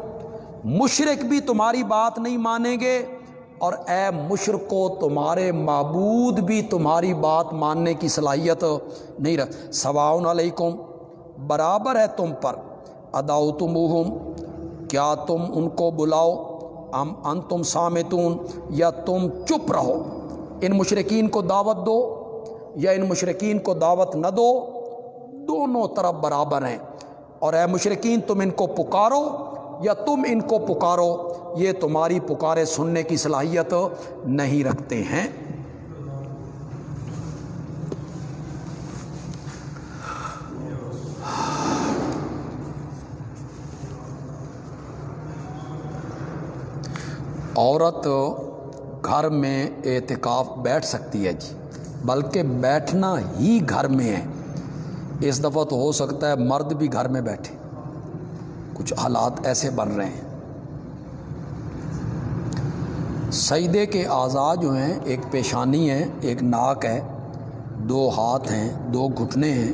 مشرق بھی تمہاری بات نہیں مانیں گے۔ اور اے مشرقو تمہارے معبود بھی تمہاری بات ماننے کی صلاحیت نہیں رکھ۔ سواؤن علیکم، برابر ہے تم پر۔ اداؤ تم کیا تم ان کو بلاؤ؟ ام ان تم سامتون، یا تم چپ رہو۔ ان مشرقین کو دعوت دو یا ان مشرقین کو دعوت نہ دو، دونوں طرف برابر ہیں۔ اور اے مشرقین تم ان کو پکارو یا تم ان کو پکارو، یہ تمہاری پکارے سننے کی صلاحیت نہیں رکھتے ہیں۔ عورت گھر میں اعتکاف بیٹھ سکتی ہے جی بلکہ بیٹھنا ہی گھر میں ہے۔ اس دفعہ تو ہو سکتا ہے مرد بھی گھر میں بیٹھے۔ کچھ حالات ایسے بن رہے ہیں۔ سیدے کے اعضاء جو ہیں، ایک پیشانی ہے ایک ناک ہے دو ہاتھ ہیں، دو گھٹنے ہیں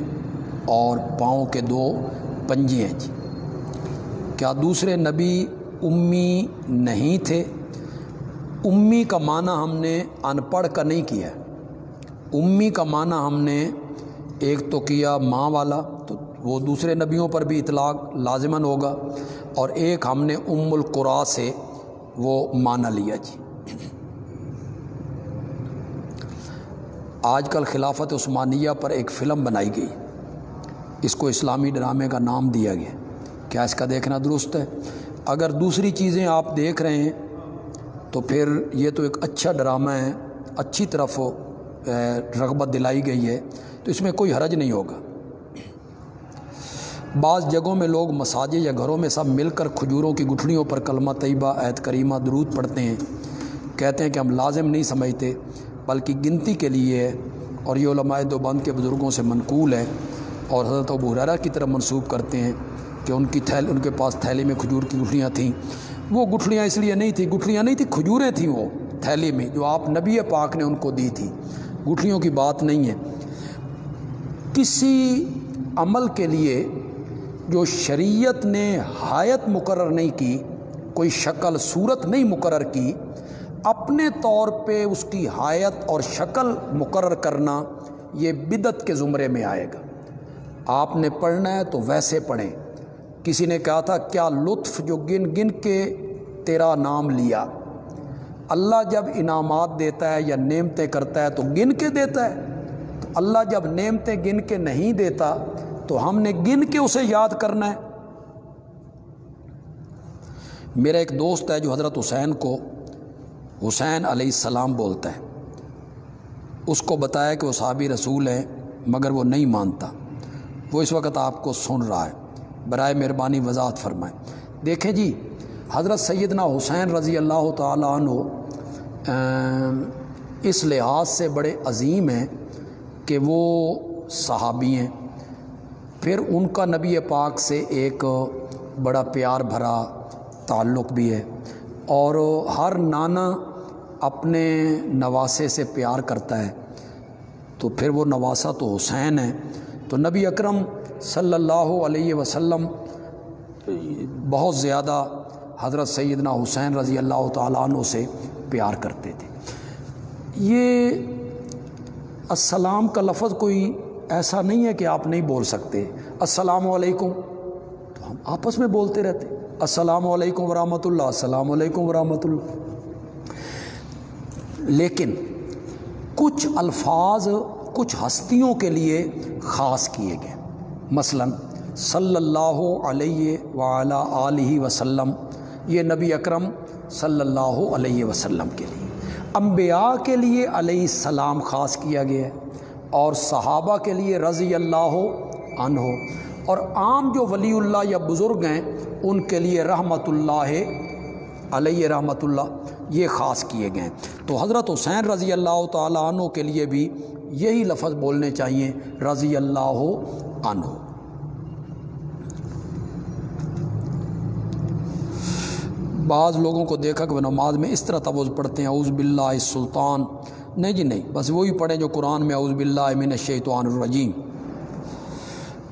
اور پاؤں کے دو پنجے ہیں جی۔ کیا دوسرے نبی امی نہیں تھے؟ امی کا معنی ہم نے ان پڑھ کا نہیں کیا امی کا معنی ہم نے ایک تو کیا ماں والا، تو وہ دوسرے نبیوں پر بھی اطلاق لازمن ہوگا۔ اور ایک ہم نے ام القرا سے وہ مانا لیا جی۔ آج کل خلافت عثمانیہ پر ایک فلم بنائی گئی۔ اس کو اسلامی ڈرامے کا نام دیا گیا۔ کیا اس کا دیکھنا درست ہے؟ اگر دوسری چیزیں آپ دیکھ رہے ہیں تو پھر یہ تو ایک اچھا ڈرامہ ہے، اچھی طرف رغبت دلائی گئی ہے، تو اس میں کوئی حرج نہیں ہوگا۔ بعض جگہوں میں لوگ مساجد یا گھروں میں سب مل کر کھجوروں کی گٹھڑیوں پر کلمہ طیبہ، عہد کریمہ، درود پڑھتے ہیں۔ کہتے ہیں کہ ہم لازم نہیں سمجھتے، بلکہ گنتی کے لیے ہے۔ اور یہ علماء دو بند کے بزرگوں سے منقول ہے۔ اور حضرت ابو حرارہ کی طرف منسوخ کرتے ہیں کہ ان کی تھیل، ان کے پاس تھیلی میں کھجور کی گٹھڑیاں تھیں۔ وہ گٹھڑیاں اس لیے نہیں تھیں، گٹھڑیاں نہیں تھیں، کھجوریں تھیں وہ تھیلی میں جو آپ نبی پاک نے ان کو دی تھی۔ گٹھڑیوں کی بات نہیں ہے۔ کسی عمل کے لیے جو شریعت نے حایت مقرر نہیں کی، کوئی شکل، صورت نہیں مقرر کی، اپنے طور پہ اس کی حایت اور شکل مقرر کرنا یہ بدت کے زمرے میں آئے گا۔ آپ نے پڑھنا ہے تو ویسے پڑھیں۔ کسی نے کہا تھا، کیا لطف جو گن گن کے تیرا نام لیا؟ اللہ جب انعامات دیتا ہے یا نعمتیں کرتا ہے تو گن کے دیتا ہے۔ تو اللہ جب نعمتیں گن کے نہیں دیتا تو ہم نے گن کے اسے یاد کرنا ہے۔ میرا ایک دوست ہے جو حضرت حسین کو، حسین علیہ السلام بولتا ہے۔ اس کو بتایا کہ وہ صحابی رسول ہیں، مگر وہ نہیں مانتا۔ وہ اس وقت آپ کو سن رہا ہے۔ برائے مہربانی وضاحت فرمائیں دیکھیں جی حضرت سیدنا حسین رضی اللہ تعالیٰ عنہ اس لحاظ سے بڑے عظیم ہیں کہ وہ صحابی ہیں۔ پھر ان کا نبی پاک سے ایک بڑا پیار بھرا تعلق بھی ہے۔ اور ہر نانا اپنے نواسے سے پیار کرتا ہے۔ تو پھر وہ نواسا تو حسین ہے۔ تو نبی اکرم صلی اللہ علیہ وسلم، بہت زیادہ حضرت سیدنا حسین رضی اللہ تعالیٰ عنہ سے پیار کرتے تھے۔ یہ السلام کا لفظ کوئی ایسا نہیں ہے کہ آپ نہیں بول سکتے۔ السلام علیکم، تو ہم آپس میں بولتے رہتے۔ السلام علیکم ورحمۃ اللہ السلام علیکم ورحمۃ اللہ لیکن کچھ الفاظ کچھ ہستیوں کے لیے خاص کیے گئے۔ مثلا صلی اللہ علیہ وعلیٰ علیہ وسلم، یہ نبی اکرم صلی اللہ علیہ وسلم کے لیے۔ انبیاء کے لیے علیہ السلام خاص کیا گیا ہے اور صحابہ کے لیے رضی اللہ عنہ۔ اور عام جو ولی اللہ یا بزرگ ہیں، ان کے لیے رحمت اللہ علیہ رحمت اللہ یہ خاص کیے گئے۔ ہیں تو حضرت حسین رضی اللہ تعالیٰ عنہ کے لیے بھی یہی لفظ بولنے چاہیے، رضی اللہ عنہ۔ بعض لوگوں کو دیکھا کہ وہ نماز میں اس طرح توز پڑھتے ہیں، اعوذ باللہ سلطان نہیں جی نہیں، بس وہی پڑھیں جو قرآن میں اعوذ باللہ من الشیطان الرجیم۔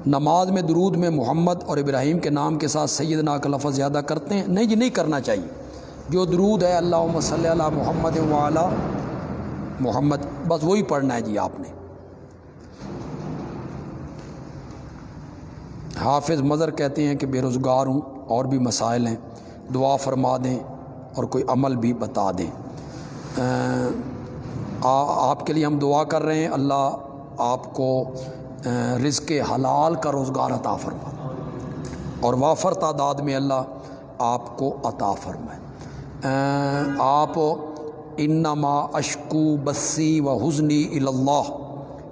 نماز میں درود میں محمد اور ابراہیم کے نام کے ساتھ سیدنا کا لفظ زیادہ کرتے ہیں۔ نہیں جی نہیں کرنا چاہیے۔ جو درود ہے اللہ صلی اللہ محمد وعلیٰ محمد، بس وہی پڑھنا ہے جی آپ نے۔ حافظ مظر کہتے ہیں کہ بے روزگار ہوں، اور بھی مسائل ہیں۔ دعا فرما دیں اور کوئی عمل بھی بتا دیں۔ آپ کے لیے ہم دعا کر رہے ہیں۔ اللہ آپ کو رزق حلال کا روزگار عطا فرما۔ اور وافر تعداد میں اللہ آپ کو عطا فرمائے۔ آپ انما اشکو بسی و حزنی اللہ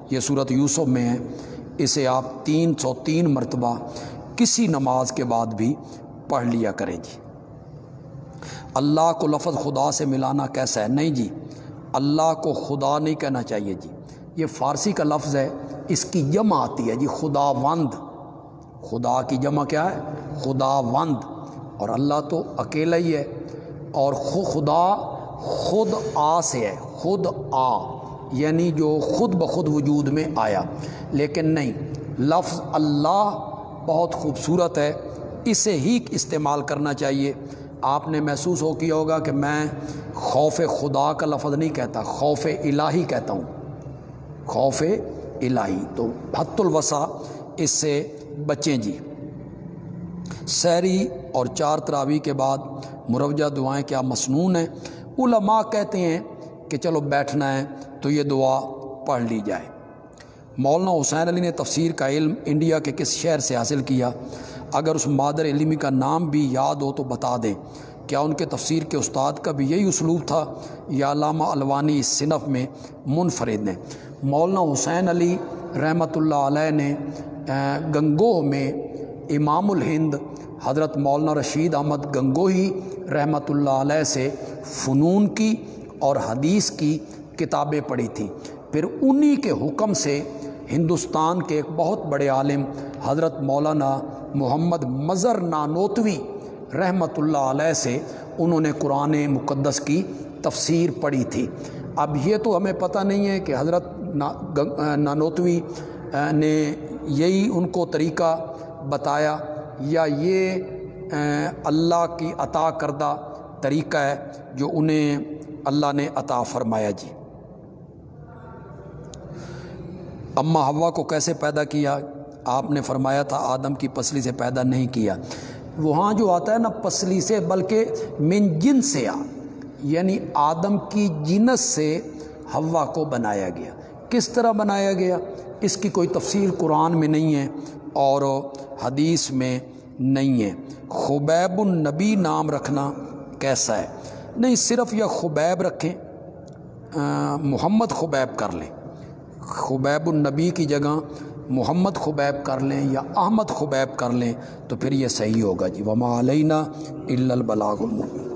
یہ صورت یوسف میں ہے۔ اسے آپ تین سو تین مرتبہ کسی نماز کے بعد بھی پڑھ لیا کریں جی اللہ کو لفظ خدا سے ملانا کیسا ہے؟ نہیں جی اللہ کو خدا نہیں کہنا چاہیے جی۔ یہ فارسی کا لفظ ہے، اس کی جمع آتی ہے جی خدا وند۔ خدا کی جمع کیا ہے؟ خدا وند۔ اور اللہ تو اکیلا ہی ہے۔ اور خدا خود آ سے ہے، خود آ یعنی جو خود بخود وجود میں آیا۔ لیکن نہیں، لفظ اللہ بہت خوبصورت ہے، اسے ہی استعمال کرنا چاہیے۔ آپ نے محسوس ہو کیا ہوگا کہ میں خوف خدا کا لفظ نہیں کہتا، خوف الہی کہتا ہوں۔ خوف الہی، تو حت الوسا اس سے بچیں جی۔ سحری اور چار تراوی کے بعد مروجہ دعائیں کیا مصنون ہیں۔ علماء کہتے ہیں کہ چلو بیٹھنا ہے تو یہ دعا پڑھ لی جائے۔ مولانا حسین علی نے تفسیر کا علم انڈیا کے کس شہر سے حاصل کیا؟ اگر اس مادر علمی کا نام بھی یاد ہو تو بتا دیں۔ کیا ان کے تفسیر کے استاد کا بھی یہی اسلوب تھا؟ یا علامہ الوانی اس صنف میں منفرد نے مولانا حسین علی رحمۃ اللہ علیہ نے گنگوہ میں امام الہند حضرت مولانا رشید احمد گنگوہی رحمۃ اللہ علیہ سے فنون کی اور حدیث کی کتابیں پڑھی تھیں۔ پھر انہی کے حکم سے ہندوستان کے ایک بہت بڑے عالم حضرت مولانا محمد مظر نانوتوی رحمۃ اللہ علیہ سے انہوں نے قرآن مقدس کی تفسیر پڑھی تھی۔ اب یہ تو ہمیں پتہ نہیں ہے کہ حضرت نانوتوی نے یہی ان کو طریقہ بتایا۔ یا یہ اللہ کی عطا کردہ طریقہ ہے جو انہیں اللہ نے عطا فرمایا جی۔ اماں ہوا کو کیسے پیدا کیا؟ آپ نے فرمایا تھا آدم کی پسلی سے پیدا نہیں کیا۔ وہاں جو آتا ہے نا پسلی سے، بلکہ من جن سے آ یعنی آدم کی جنس سے ہوا کو بنایا گیا۔ کس طرح بنایا گیا؟ اس کی کوئی تفصیل قرآن میں نہیں ہے۔ اور حدیث میں نہیں ہے۔ خبیب النبی نام رکھنا کیسا ہے؟ نہیں، صرف یا خبیب رکھیں محمد خبیب کر لیں۔ خبیب النبی کی جگہ محمد خبیب کر لیں یا احمد خبیب کر لیں تو پھر یہ صحیح ہوگا جی۔ وما علینا البلاغ المبین